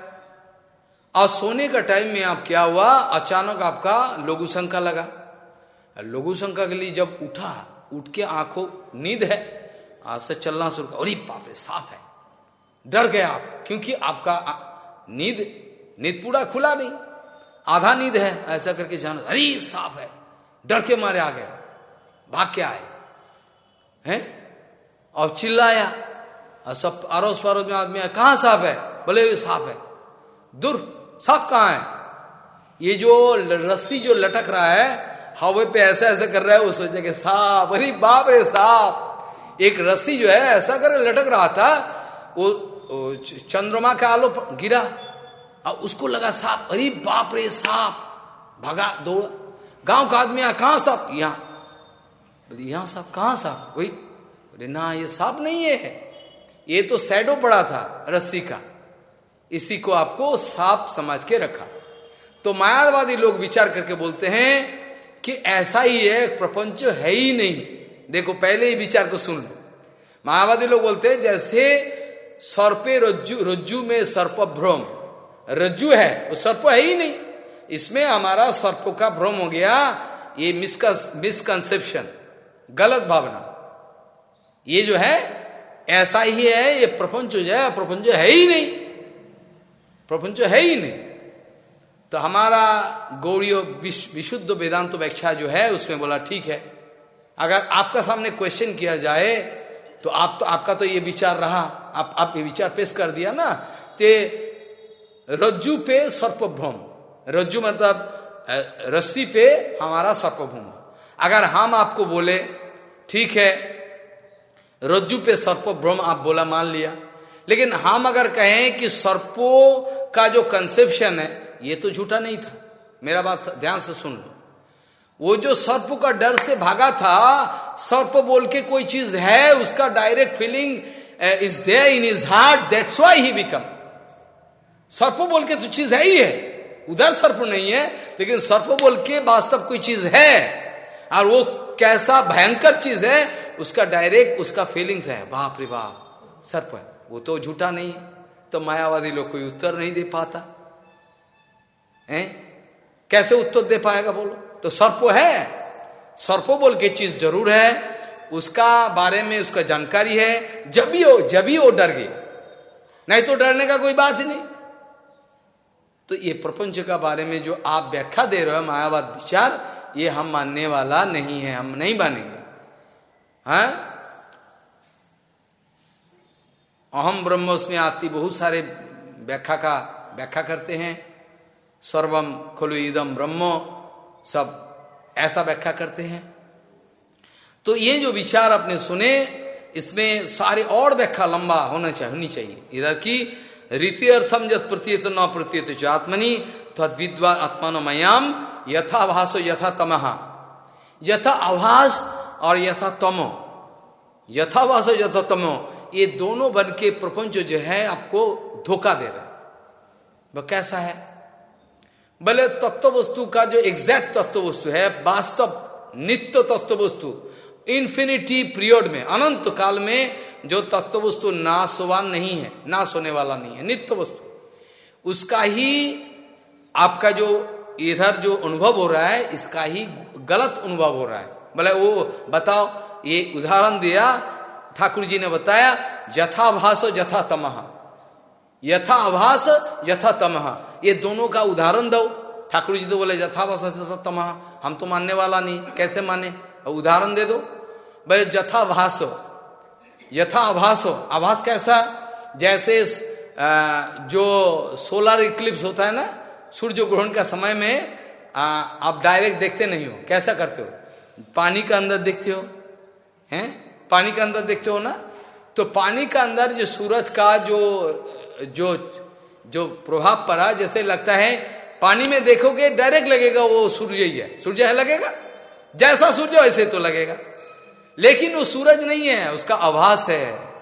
और सोने का टाइम में आप क्या हुआ? अचानक आपका लघु शंका लगा। लघु शंका के लिए जब उठा, उठ के आँखों, नींद है, आज से चलना शुरू अरे बाप रे, साफ़ है। डर गए आप, क्योंकि आपका नींद नींद पूरा खुला नहीं। आधा नींद है, ऐसा करके जान, अरे, साफ़ है। डर के मारे आ गए। भाग के आए। हैं? और चिल्लाया। और सब अड़ोस पड़ोस में आदमी आया कहाँ साफ़ है? बोले, ये साफ़ है। दूर, साफ़ कहाँ है? ये जो रस्सी जो लटक रहा है, हवे पे ऐसा ऐसा कर रहा है, वो सोचे साफ़, अरे बाप रे, साफ़! एक रस्सी जो है, ऐसा कर लटक रहा था वो चंद्रमा का आलो गिरा, और उसको लगा सांप अरे बाप रे सांप भगा, दौड़। गाँव का आदमी कहा सांप यहाँ। बोले, यहाँ सांप कहाँ सांप वही। बोले, ना, ये सांप नहीं है। ये तो सैडो पड़ा था, रस्सी का। इसी को आपको सांप समझ के रखा। तो मायावादी लोग विचार करके बोलते हैं कि ऐसा ही है, प्रपंच है ही नहीं। देखो, पहले ही विचार को सुन लो। मायावादी लोग बोलते हैं, जैसे सर्पे रज्जु रज्जु में सर्प भ्रम रज्जु है, वो सर्प है ही नहीं। इसमें हमारा सर्प का भ्रम हो गया, ये मिसकंसेप्शन गलत भावना। ये जो है, ऐसा ही है, ये प्रपंच जो है, प्रपंच है ही नहीं। प्रपंच है ही नहीं। तो हमारा गौड़ी विशुद्ध वेदांत व्याख्या जो है, उसमें बोला, ठीक है। अगर आपका सामने क्वेश्चन किया जाए तो आप तो आपका तो ये विचार रहा, आप आप ये विचार पेश कर दिया ना। ते रज्जु पे सर्पभ्रम रज्जु मतलब रस्सी पे हमारा सर्पभूम। अगर हम आपको बोले, ठीक है, रज्जु पे सर्पभ्रम आप बोला मान लिया। लेकिन हम अगर कहें कि सर्पों का जो कंसेप्शन है, ये तो झूठा नहीं था। मेरा बात ध्यान से सुन लो। वो जो सर्प का डर से भागा था, सर्प बोल के कोई चीज़ है, उसका direct feeling is there in is heart that's why he become सर्प बोल के तो चीज़ है ही है। उधर सर्प नहीं है, लेकिन सर्प बोल के वास्तव कोई चीज़ है। और वो कैसा भयंकर चीज़ है, उसका डायरेक्ट उसका फीलिंग्स है। बाप रे बाप, सर्प है। वो तो झूठा नहीं है। तो मायावादी लोग कोई उत्तर नहीं दे पाता। है? कैसे उत्तर दे पाएगा बोलो तो सर्पो है। सर्पो बोल के चीज़ ज़रूर है। उसका बारे में उसका जानकारी है। जब भी हो, जब ही वो डर गए। नहीं तो डरने का कोई बात ही नहीं। तो ये प्रपंच का बारे में जो आप व्याख्या दे रहे हो, मायावाद विचार, ये हम मानने वाला नहीं है। हम नहीं मानेंगे। हाँ? अहम ब्रह्म उसमें आती बहुत सारे व्याख्या का, व्याख्या करते हैं। सर्वम खुलु इदम ब्रह्म। सब ऐसा व्याख्या करते हैं। तो ये जो विचार आपने सुने, इसमें सारे और व्याख्या लंबा होना चाहिए, होनी चाहिए। इधर की, रीति अर्थम जत प्रतीत न प्रतीत चात्मनि तद विद्वा आत्मानमयाम यथाभास यथा तमहा यथा आभास और यथा तमो। यथाभास यथा तमो, ये दोनों बन के प्रपंच जो है, आपको धोखा दे रहा है। वह कैसा है? भले तत्व वस्तु का जो एग्जैक्ट तत्व वस्तु है, वास्तव नित्य तत्व वस्तु इन्फिनिटी पीरियड में, अनंत काल में जो तत्व वस्तु नाशवान नहीं है, नाश होने वाला नहीं है, नित्य वस्तु। उसका ही आपका जो इधर जो अनुभव हो रहा है, इसका ही गलत अनुभव हो रहा है। बोले वो बताओ, ये उदाहरण दिया ठाकुर जी ने बताया, यथाभास यथा तमह यथा आभास यथा तमहा ये दोनों का उदाहरण दो। ठाकुर जी तो बोले, यथा तमहा हम तो मानने वाला नहीं, कैसे माने? उदाहरण दे दो। भाई जथा भाषो यथा आभास हो आभास कैसा? जैसे जो सोलर इक्लिप्स होता है ना, सूर्य ग्रहण का समय में आप डायरेक्ट देखते नहीं हो। कैसा करते हो? पानी का अंदर देखते हो? हैं? पानी का अंदर देखते हो ना? तो पानी का अंदर जो सूरज का जो जो जो प्रभाव पड़ा, जैसे लगता है, पानी में देखोगे, डायरेक्ट लगेगा वो सूर्य ही है। सूर्य है, लगेगा? जैसा सूर्य वैसे तो लगेगा। लेकिन वो सूरज नहीं है, उसका आभास है।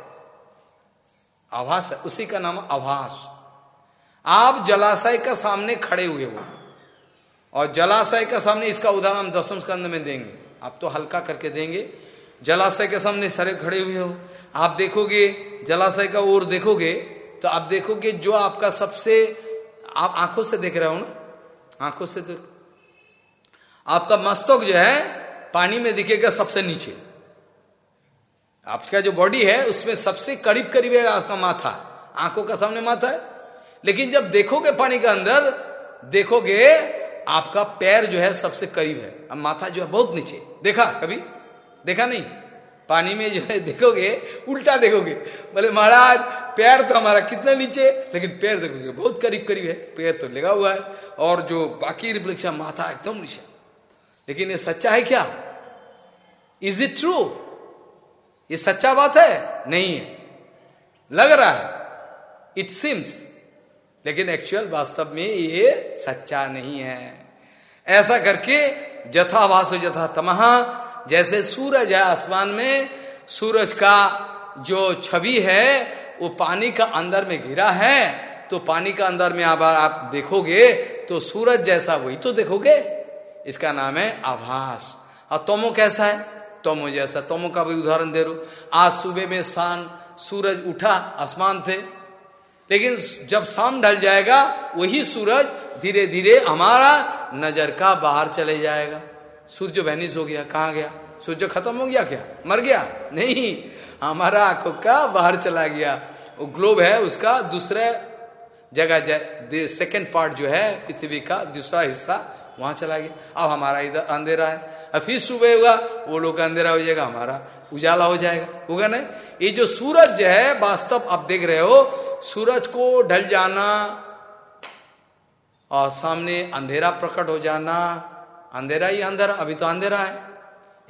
आभास है, उसी का नाम आभास। आप जलाशय का सामने खड़े हुए हो, और जलाशय का सामने, इसका उदाहरण दसम स्कंद में देंगे। आप तो हल्का करके देंगे। जलाशय के सामने सरे खड़े हुए हो। आप देखोगे, जलाशय का ओर देखोगे तो आप देखोगे जो आपका सबसे, आप आँखों से देख रहे हो ना? आँखों से तो आपका मस्तक जो है, पानी में दिखेगा सबसे नीचे। आपका जो बॉडी है, उसमें सबसे करीब करीब है आपका माथा। आँखों का सामने माथा है। लेकिन जब देखोगे पानी के अंदर, देखोगे आपका पैर जो है सबसे करीब है। अब माथा जो है बहुत नीचे। देखा कभी? देखा नहीं? पानी में जो है देखोगे, उल्टा देखोगे। बोले, महाराज, पैर तो हमारा कितना नीचे लेकिन पैर देखोगे, बहुत करीब करीब है, पैर तो लगा हुआ है। और जो बाकी रिफ्लेक्शन माथा एकदम नीचे लेकिन ये सच्चा है क्या? इज़ इट ट्रू ये सच्चा बात है? नहीं है। लग रहा है। इट सिम्स लेकिन एक्चुअल वास्तव में ये सच्चा नहीं है। ऐसा करके जथाभास जथा तमहा जैसे सूरज है आसमान में, सूरज का जो छवि है, वो पानी का अंदर में घिरा है। तो पानी का अंदर में अब आप देखोगे तो सूरज जैसा, वही तो देखोगे। इसका नाम है आभास। और तमो कैसा है? तमो जैसा। तमो का भी उदाहरण दे रो आज सुबह में शान सूरज उठा, आसमान पे। लेकिन जब शाम ढल जाएगा, वही सूरज धीरे धीरे हमारा नज़र का बाहर चले जाएगा। सूर्य वैनिस हो गया, कहा गया? सूर्य खत्म हो गया क्या? मर गया? नहीं। हमारा आँखों का बाहर चला गया। वो ग्लोब है, उसका दूसरा जगह सेकेंड पार्ट जो है, पृथ्वी का दूसरा हिस्सा, वहाँ चला गया। अब हमारा इधर अंधेरा है। अब फिर सुबह होगा, वो लोग अंधेरा हो जाएगा, हमारा उजाला हो जाएगा। होगा नहीं? ये जो सूरज है, वास्तव, आप देख रहे हो, सूरज को ढल जाना और सामने अंधेरा प्रकट हो जाना अंधेरा ही अंधेरा, अभी तो अंधेरा है।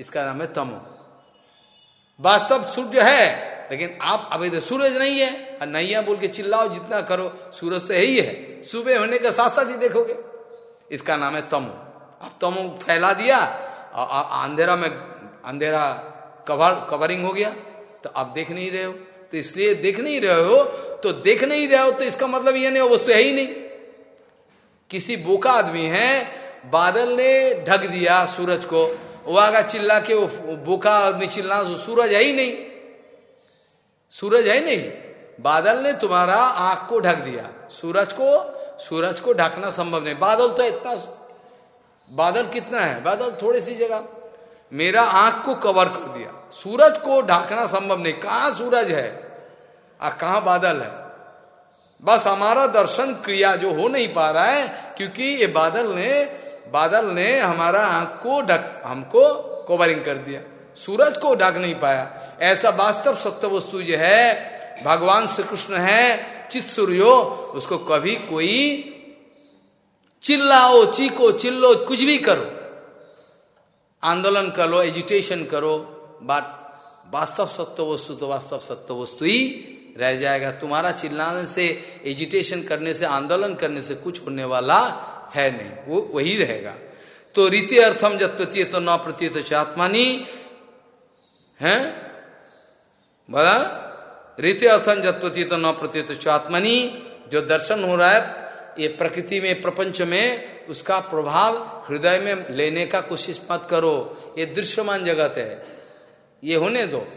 इसका नाम है तमो। वास्तव सूर्य है, लेकिन आप अभी तो सूरज नहीं है। और है बोल के चिल्लाओ, जितना करो, सूरज तो यही है सुबह होने के साथ साथ ही देखोगे। इसका नाम है तमो। अब तमो फैला दिया और अंधेरा में, अंधेरा कवर कवरिंग हो गया तो आप देख नहीं रहे हो। तो इसलिए देख नहीं रहे हो तो देख नहीं रहे हो तो इसका मतलब ये नहीं वस्तु है ही नहीं। किसी बोका आदमी है बादल ने ढक दिया सूरज को। वो आगा चिल्ला के वो बोका आदमी चिल्ला सूरज है ही नहीं। सूरज है नहीं। बादल ने तुम्हारा आँख को ढक दिया। सूरज को सूरज को ढकना संभव नहीं। बादल तो इतना, बादल कितना है? बादल थोड़ी सी जगह। मेरा आँख को कवर कर दिया। सूरज को ढकना संभव नहीं। कहा सूरज है? आ, कहा बादल है? बस हमारा दर्शन क्रिया जो हो नहीं पा रहा है, क्योंकि ये बादल ने बादल ने हमारा आँख को ढक, हमको कवरिंग कर दिया। सूरज को ढक नहीं पाया। ऐसा वास्तव सत्य वस्तु जो है, भगवान श्री कृष्ण है चित सूर्यो, उसको कभी कोई चिल्लाओ चीको चिल्लो, कुछ भी करो। आंदोलन करो एजुटेशन करो बट वास्तव सत्य वस्तु तो वास्तव सत्य वस्तु ही रह जाएगा। तुम्हारा चिल्लाने से एजुटेशन करने से, आंदोलन करने से कुछ होने वाला है नहीं, वो वही रहेगा। तो रीति अर्थम जब प्रतीत तो न प्रतीत चात्मानी, है? बोला रीति अर्थम जब प्रतीत न प्रतीत चात्मनी, जो दर्शन हो रहा है, ये प्रकृति में, प्रपंच में, उसका प्रभाव हृदय में लेने का कोशिश मत करो। ये दृश्यमान जगत है। ये होने दो।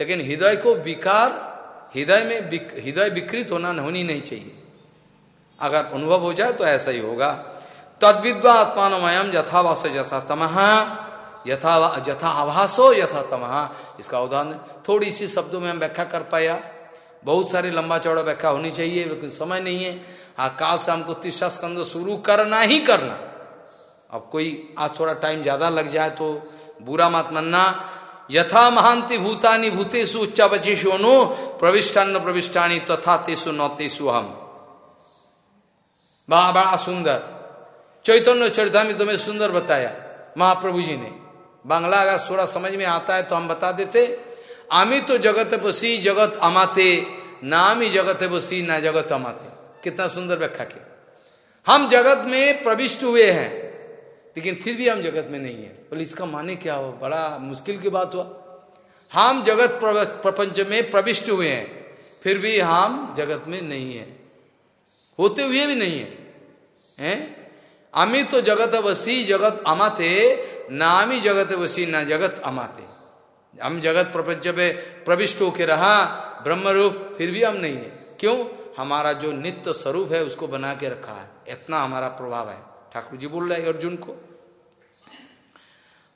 लेकिन हृदय को विकार, हृदय में हृदय विकृत होना होनी नहीं चाहिए। अगर अनुभव हो जाए तो ऐसा ही होगा। तद विद्वा आत्मानमयम यथावास यथा तमहा यथा यथा आभासो यथा तमहा इसका उदाहरण थोड़ी सी शब्दों में हम व्याख्या कर पाया। बहुत सारी लंबा चौड़ा व्याख्या होनी चाहिए, लेकिन समय नहीं है। हाँ काल से हमको तीसरा स्कंद शुरू करना ही करना। अब कोई आज थोड़ा टाइम ज़्यादा लग जाए तो बुरा मत मानना। यथा महांति भूतानी भूतेषु उच्चा बचेशु अनु, प्रविष्टान्न प्रविष्टानी तथा तेसु नौतेषु हम बड़ा बड़ा सुंदर। चैतन्य चरिता में तुम्हें सुंदर बताया। महाप्रभु जी ने बांग्ला अगर थोड़ा समझ में आता है तो हम बता देते। आमी तो जगत बसी, जगत अमाते। नाम ही जगत है बसी, ना जगत अमाते। कितना सुंदर व्याख्या की। हम जगत में प्रविष्ट हुए हैं, लेकिन फिर भी हम जगत में नहीं है। बोले, इसका माने क्या हो बड़ा मुश्किल की बात हुआ। हम जगत प्रपंच में प्रविष्ट हुए हैं, फिर भी हम जगत में नहीं है। होते हुए भी नहीं है। हैं? अमी तो जगत वसी, जगत अमाते नामी जगत वसी, ना जगत अमाते। हम जगत प्रपंच में प्रविष्ट होके रहा ब्रह्म रूप फिर भी हम नहीं है। क्यों? हमारा जो नित्य स्वरूप है, उसको बना के रखा है। इतना हमारा प्रभाव है। ठाकुर जी बोल रहे अर्जुन को।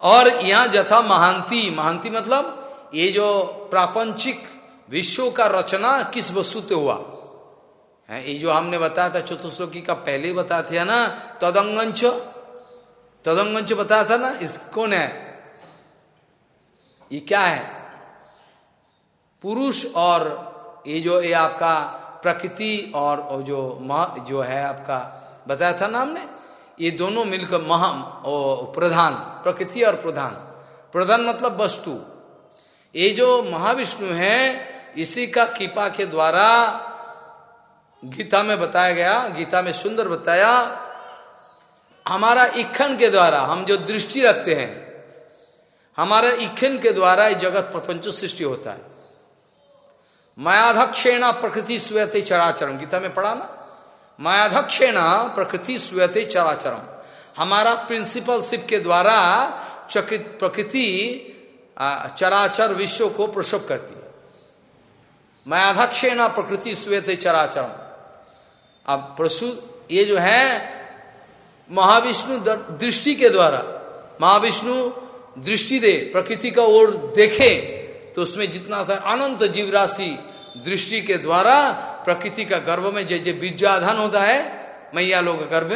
और यहाँ जथा महांति। महांति मतलब ये जो प्रापंचिक विश्व का रचना किस वस्तु से हुआ? ये जो हमने बताया था चतुश्लोकी का पहले बताया था ना, तदंगंच। तदंगंच बताया था ना, इस कौन है? ये क्या है? पुरुष और ये जो ये आपका प्रकृति और जो जो है आपका, बताया था ना हमने? ये दोनों मिलकर महा प्रधान, प्रकृति और प्रधान। प्रधान मतलब वस्तु। ये जो महाविष्णु है, इसी का कृपा के द्वारा गीता में बताया गया, गीता में सुंदर बताया, हमारा इखन के द्वारा हम जो दृष्टि रखते हैं, हमारे इखन के द्वारा ये जगत प्रपंच सृष्टि होता है। मायाधक्षेणा प्रकृति स्वयते चराचरम। गीता में पढ़ा ना? मायाधक्षेणा प्रकृति स्वयते चराचरम। हमारा प्रिंसिपल शिप के द्वारा प्रकृति चराचर विश्व को प्रसव करती है। मायाधक्ष न प्रकृति श्वेत चराचरम। अब प्रसूत ये जो है, महाविष्णु दृष्टि के द्वारा, महाविष्णु दृष्टि दे, प्रकृति का ओर देखे तो उसमें जितना सा अनंत जीव राशि दृष्टि के द्वारा प्रकृति का गर्भ में जैसे बीजाधन होता है, मैया लोग का गर्भ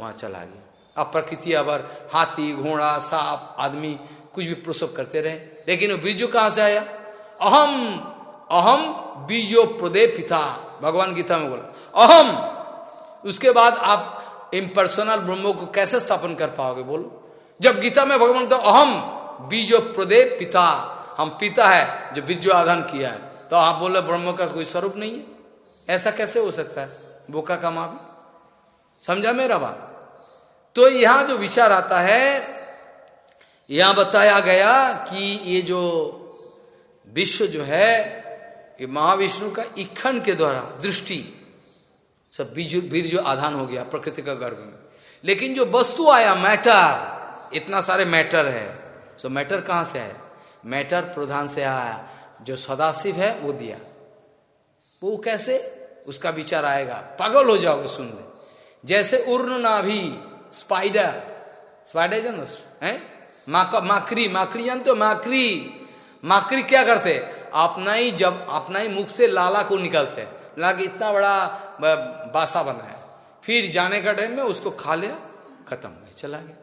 वहाँ चला गया। अब प्रकृति अबर हाथी, घोड़ा, सांप, आदमी, कुछ भी प्रसव करते रहे, लेकिन वो बीजो कहाँ से आया? अहम अहम बीजो प्रदे पिता, भगवान गीता में बोला। अहम। उसके बाद आप इम्पर्सनल ब्रह्मो को कैसे स्थापन कर पाओगे, बोलो। जब गीता में भगवान तो अहम बीजो प्रदे पिता। हम पिता है, जो बीजो आधान किया है। तो आप बोले, ब्रह्म का कोई स्वरूप नहीं है। ऐसा कैसे हो सकता है? बोका का भी। समझा मेरा बात? तो यहाँ जो विचार आता है, यहाँ बताया गया कि ये जो विश्व जो है, ये महाविष्णु का इखन के द्वारा दृष्टि सब बीज जो आधान हो गया प्रकृति का गर्भ में। लेकिन जो वस्तु आया, मैटर, इतना सारे मैटर है। सो मैटर कहाँ से है मैटर प्रधान से आया। जो सदाशिव है, वो दिया। वो कैसे? उसका विचार आएगा। पागल हो जाओगे सुन ले जैसे उर्ण नाभी स्पाइडर स्पाइडर जन है? माकरी माकड़ी। जानते हो? माकरी माकरी क्या करते? अपना ही जब, अपना ही मुख से लाला को निकलते लाके इतना बड़ा बासा बनाया फिर जाने का टाइम में उसको खा लिया खत्म हो चला गया।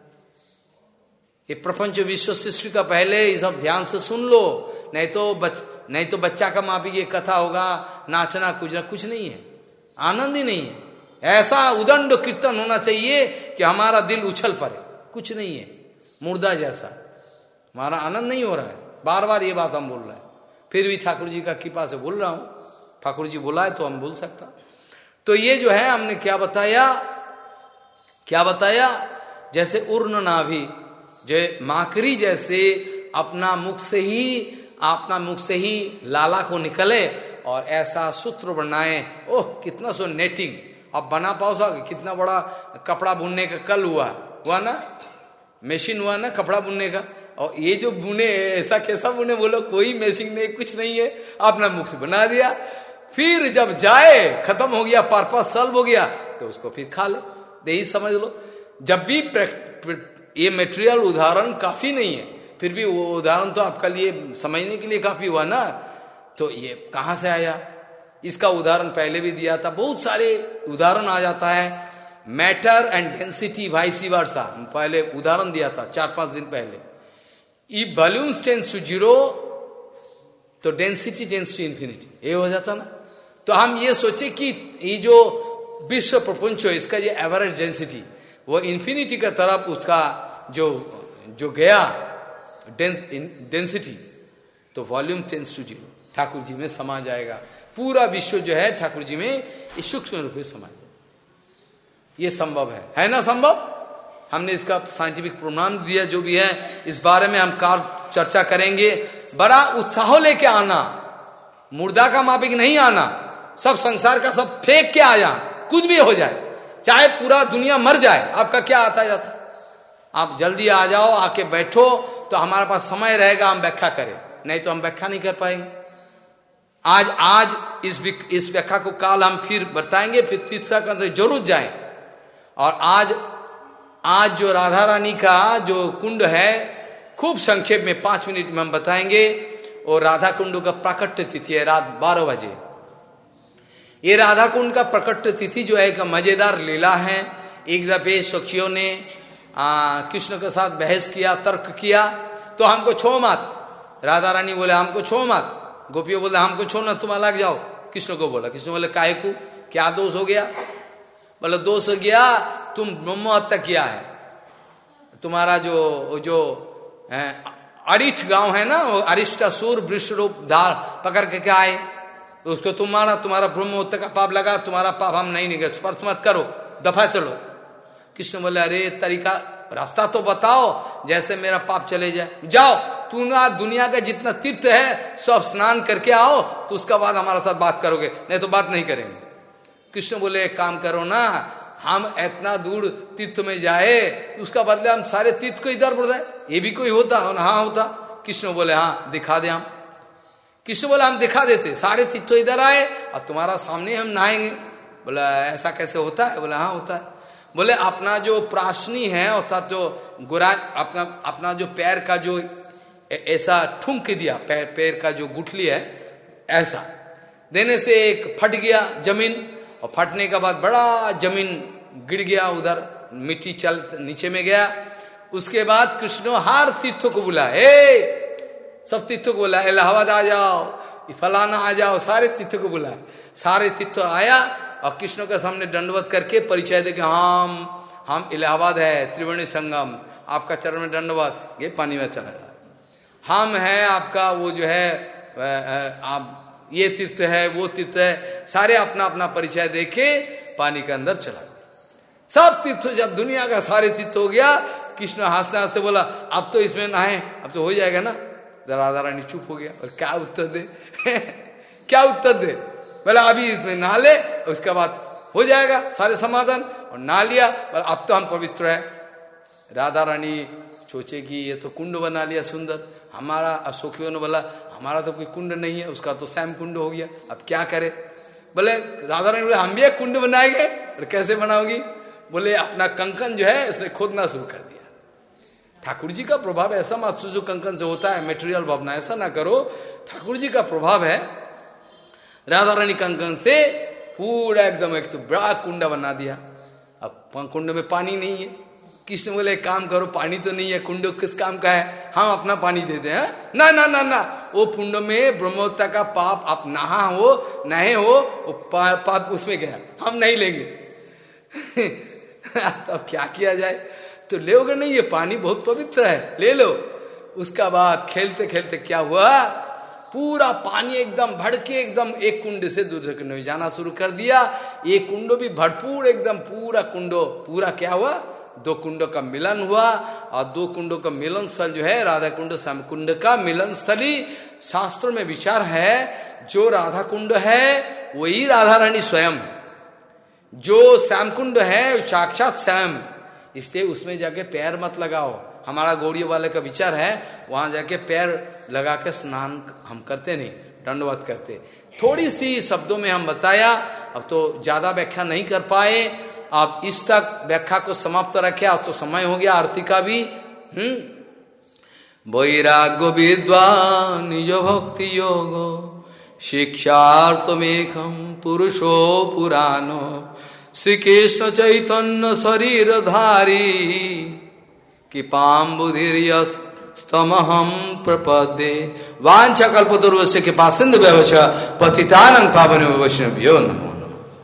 ये प्रपंच विश्व सृष्टि का पहले ये सब ध्यान से सुन लो। नहीं तो बच, नहीं तो बच्चा का मापी ये कथा होगा नाचना कुछ कुछ नहीं है। आनंद ही नहीं है। ऐसा उदंड कीर्तन होना चाहिए कि हमारा दिल उछल पड़े। कुछ नहीं है। मुर्दा जैसा। हमारा आनंद नहीं हो रहा है। बार बार ये बात हम बोल रहे हैं। फिर भी ठाकुर जी का कृपा से बोल रहा हूँ। ठाकुर जी बोला है तो हम बोल सकता। तो ये जो है, हमने क्या बताया? क्या बताया? जैसे उर्ण नाभि, जो माकरी जैसे अपना मुख से ही, अपना मुख से ही लाला को निकले और ऐसा सूत्र बनाए। ओह, कितना सो नेटिंग। अब बना पाओ सके कितना बड़ा कपड़ा बुनने का कल हुआ। हुआ ना? मशीन हुआ ना कपड़ा बुनने का? और ये जो बुने, ऐसा कैसा बुने, बोलो, कोई मशीन नहीं कुछ नहीं है। अपना मुख से बना दिया। फिर जब जाए, खत्म हो गया पर्पज सल्व हो गया तो उसको फिर खा ले। यही समझ लो। जब भी ये मेटेरियल उदाहरण काफ़ी नहीं है, फिर भी वो उदाहरण तो आपका लिए समझने के लिए काफ़ी हुआ ना। तो ये कहाँ से आया? इसका उदाहरण पहले भी दिया था। बहुत सारे उदाहरण आ जाता है। Matter and density vice versa पहले उदाहरण दिया था, चार पाँच दिन पहले। If volumes tends to zero तो डेंसिटी टेंस टू इंफिनिटी ये हो जाता ना। तो हम ये सोचे कि ये जो विश्व प्रपंच है, इसका ये एवरेज डेंसिटी वो इंफिनिटी का तरफ़ उसका जो जो गया डेंसिटी तो volume tends to zero Thakur ji में समा जाएगा। पूरा विश्व जो है ठाकुर जी में सूक्ष्म रूप में समा ये संभव है। है ना संभव? हमने इसका साइंटिफिक प्रमाण दिया, जो भी है, इस बारे में हम कार चर्चा करेंगे। बड़ा उत्साह लेके आना। मुर्दा का मापिक नहीं आना। सब संसार का सब फेंक के आ जा कुछ भी हो जाए, चाहे पूरा दुनिया मर जाए, आपका क्या आता जाता? आप जल्दी आ जाओ, आके बैठो तो हमारे पास समय रहेगा, हम व्याख्या करें। नहीं तो हम व्याख्या नहीं कर पाएँगे। आज आज इस इस व्याख्या को काल हम फिर बताएँगे, फिर तीसरा का ज़रूर जाए। और आज आज जो राधा रानी का जो कुंड है, खूब संक्षेप में पाँच मिनट में हम बताएँगे और राधा कुंड का प्राकट्य तिथि है रात बारह बजे। ये राधा कुंड का प्रकट तिथि जो है, एक मज़ेदार लीला है। एक दफे सखियों ने कृष्ण के साथ बहस किया, तर्क किया तो हमको छो मत। राधा रानी बोले, हमको छो मत। गोपियों बोले, हमको छो ना तुम अलग जाओ। कृष्ण को बोला, कृष्ण बोले, काय को? क्या दोष हो गया? बोले, दोष हो गया, तुम ब्रह्म हत्या किया है। तुम्हारा जो जो अरिष्ट गाँव है ना, वो अरिष्टासुर वृक्ष रूप धार पकड़ के क्या आए उसको तुम्हारा तुम्हारा ब्रह्म का पाप लगा, तुम्हारा पाप हम नहीं निकल, स्पर्श मत करो, दफ़ा चलो। कृष्ण बोले, अरे, तरीका, रास्ता तो बताओ, जैसे मेरा पाप चले जाए। जाओ, तू ना दुनिया का जितना तीर्थ है, सब स्नान करके आओ तो उसका बाद हमारा साथ बात करोगे, नहीं तो बात नहीं करेंगे। कृष्ण बोले काम करो ना, हम इतना दूर तीर्थ में जाए, उसका बदले हम सारे तीर्थ को इधर बढ़ जाए। ये भी कोई होता हाँ होता। कृष्ण बोले हाँ दिखा दे हम। कृष्ण बोला, हम दिखा देते, सारे तीर्थों इधर आए, और तुम्हारा सामने हम नहाएँगे। बोला, ऐसा कैसे होता है? बोला हाँ होता है। बोले, अपना जो प्राशनी है, अर्थात जो गुरा अपना अपना जो पैर का जो ऐसा ठुमक दिया, पैर पैर का जो गुठली है, ऐसा। देने से एक फट गया ज़मीन, और फटने के बाद बड़ा ज़मीन गिर गया उधर, मिट्टी चल, नीचे में गया। उसके बाद कृष्ण हर तीर्थों को बुला ए सब तीर्थों को बुला इलाहाबाद आ जाओ फलाना आ जाओ, सारे तीर्थों को बुला सारे तीर्थ आया, और कृष्ण के सामने दंडवत करके परिचय दे कि हम हम इलाहाबाद है, त्रिवेणी संगम, आपका चरण में दंडवत, ये पानी में चला जाए हम है आपका, वो जो है आप, ये तीर्थ है, वो तीर्थ है, सारे अपना अपना परिचय देखे पानी के अंदर चला गया। सब तीर्थ जब दुनिया का सारे तीर्थ हो गया, कृष्ण हँसते हँसते बोला, अब तो इसमें नहाए, अब तो हो जाएगा ना। राधा रानी चुप हो गया। और क्या उत्तर दे? क्या उत्तर दे? बोला, अभी इसमें नहा ले उसके बाद हो जाएगा सारे समाधान। और नहा लिया। बोला, अब तो हम पवित्र है। राधा रानी सोचे कि ये तो कुंड बना लिया सुंदर। हमारा अशोकियों ने बोला, हमारा तो कोई कुंड नहीं है, उसका तो सैम कुंड हो गया। अब क्या करे? बोले, राधा रानी बोले, हम भी एक कुंड बनाएँगे? और कैसे बनाओगी? बोले, अपना कंकन जो है, इसने खोदना शुरू कर दिया। ठाकुर जी का प्रभाव ऐसा महसूस जो कंकन से होता है मेटेरियल भावना ऐसा ना करो। ठाकुर जी का प्रभाव है राधा रानी कंकन से पूरा एकदम एक तो बड़ा कुंडा बना दिया। अब कुंड में पानी नहीं है। कृष्ण बोले काम करो पानी तो नहीं है कुंड किस काम का है? हम अपना पानी देते हैं ना ना ना ना। वो कुंड में ब्रह्मोत्ता का पाप आप नहा हो नहे हो वो पा, पाप उसमें गया। हम नहीं लेंगे। तब तो क्या किया जाए? तो ले नहीं, ये पानी बहुत पवित्र है, ले लो। उसका बाद खेलते खेलते क्या हुआ? पूरा पानी एकदम भड़के, एकदम एक कुंड से दूसरे कुंड में जाना शुरू कर दिया। ये कुंडो भी भरपूर, एकदम पूरा कुंडो, पूरा क्या हुआ? दो कुंडों का मिलन हुआ। और दो कुंडों का मिलन स्थल जो है, राधा कुंड कुंड का मिलन स्थली। शास्त्रों में विचार है, जो राधा कुंड है, वही राधा रानी स्वयं। जो श्याम कुंड है साक्षात श्याम। इसलिए उसमें जाके पैर मत लगाओ। हमारा गौड़ी वाले का विचार है, वहाँ जाके पैर लगा के स्नान हम करते नहीं, दंडवत करते। थोड़ी सी शब्दों में हम बताया, अब तो ज़्यादा व्याख्या नहीं कर पाए। आप इस तक व्याख्या को समाप्त रखे, आज तो समय हो गया आरती का भी। हम्म? वैराग्य विद्वान, निज भक्ति योग शिक्षार्थमेकम पुरुषो पुराणो। श्री कृष्ण चैतन्य शरीर धारी कृपाम्बुधिर्यस स्तमहम प्रपदे वांछा कल्पतुर्वश्य के पासिंद व्यवच पतितानंग पावन वैष्णव्यो नम।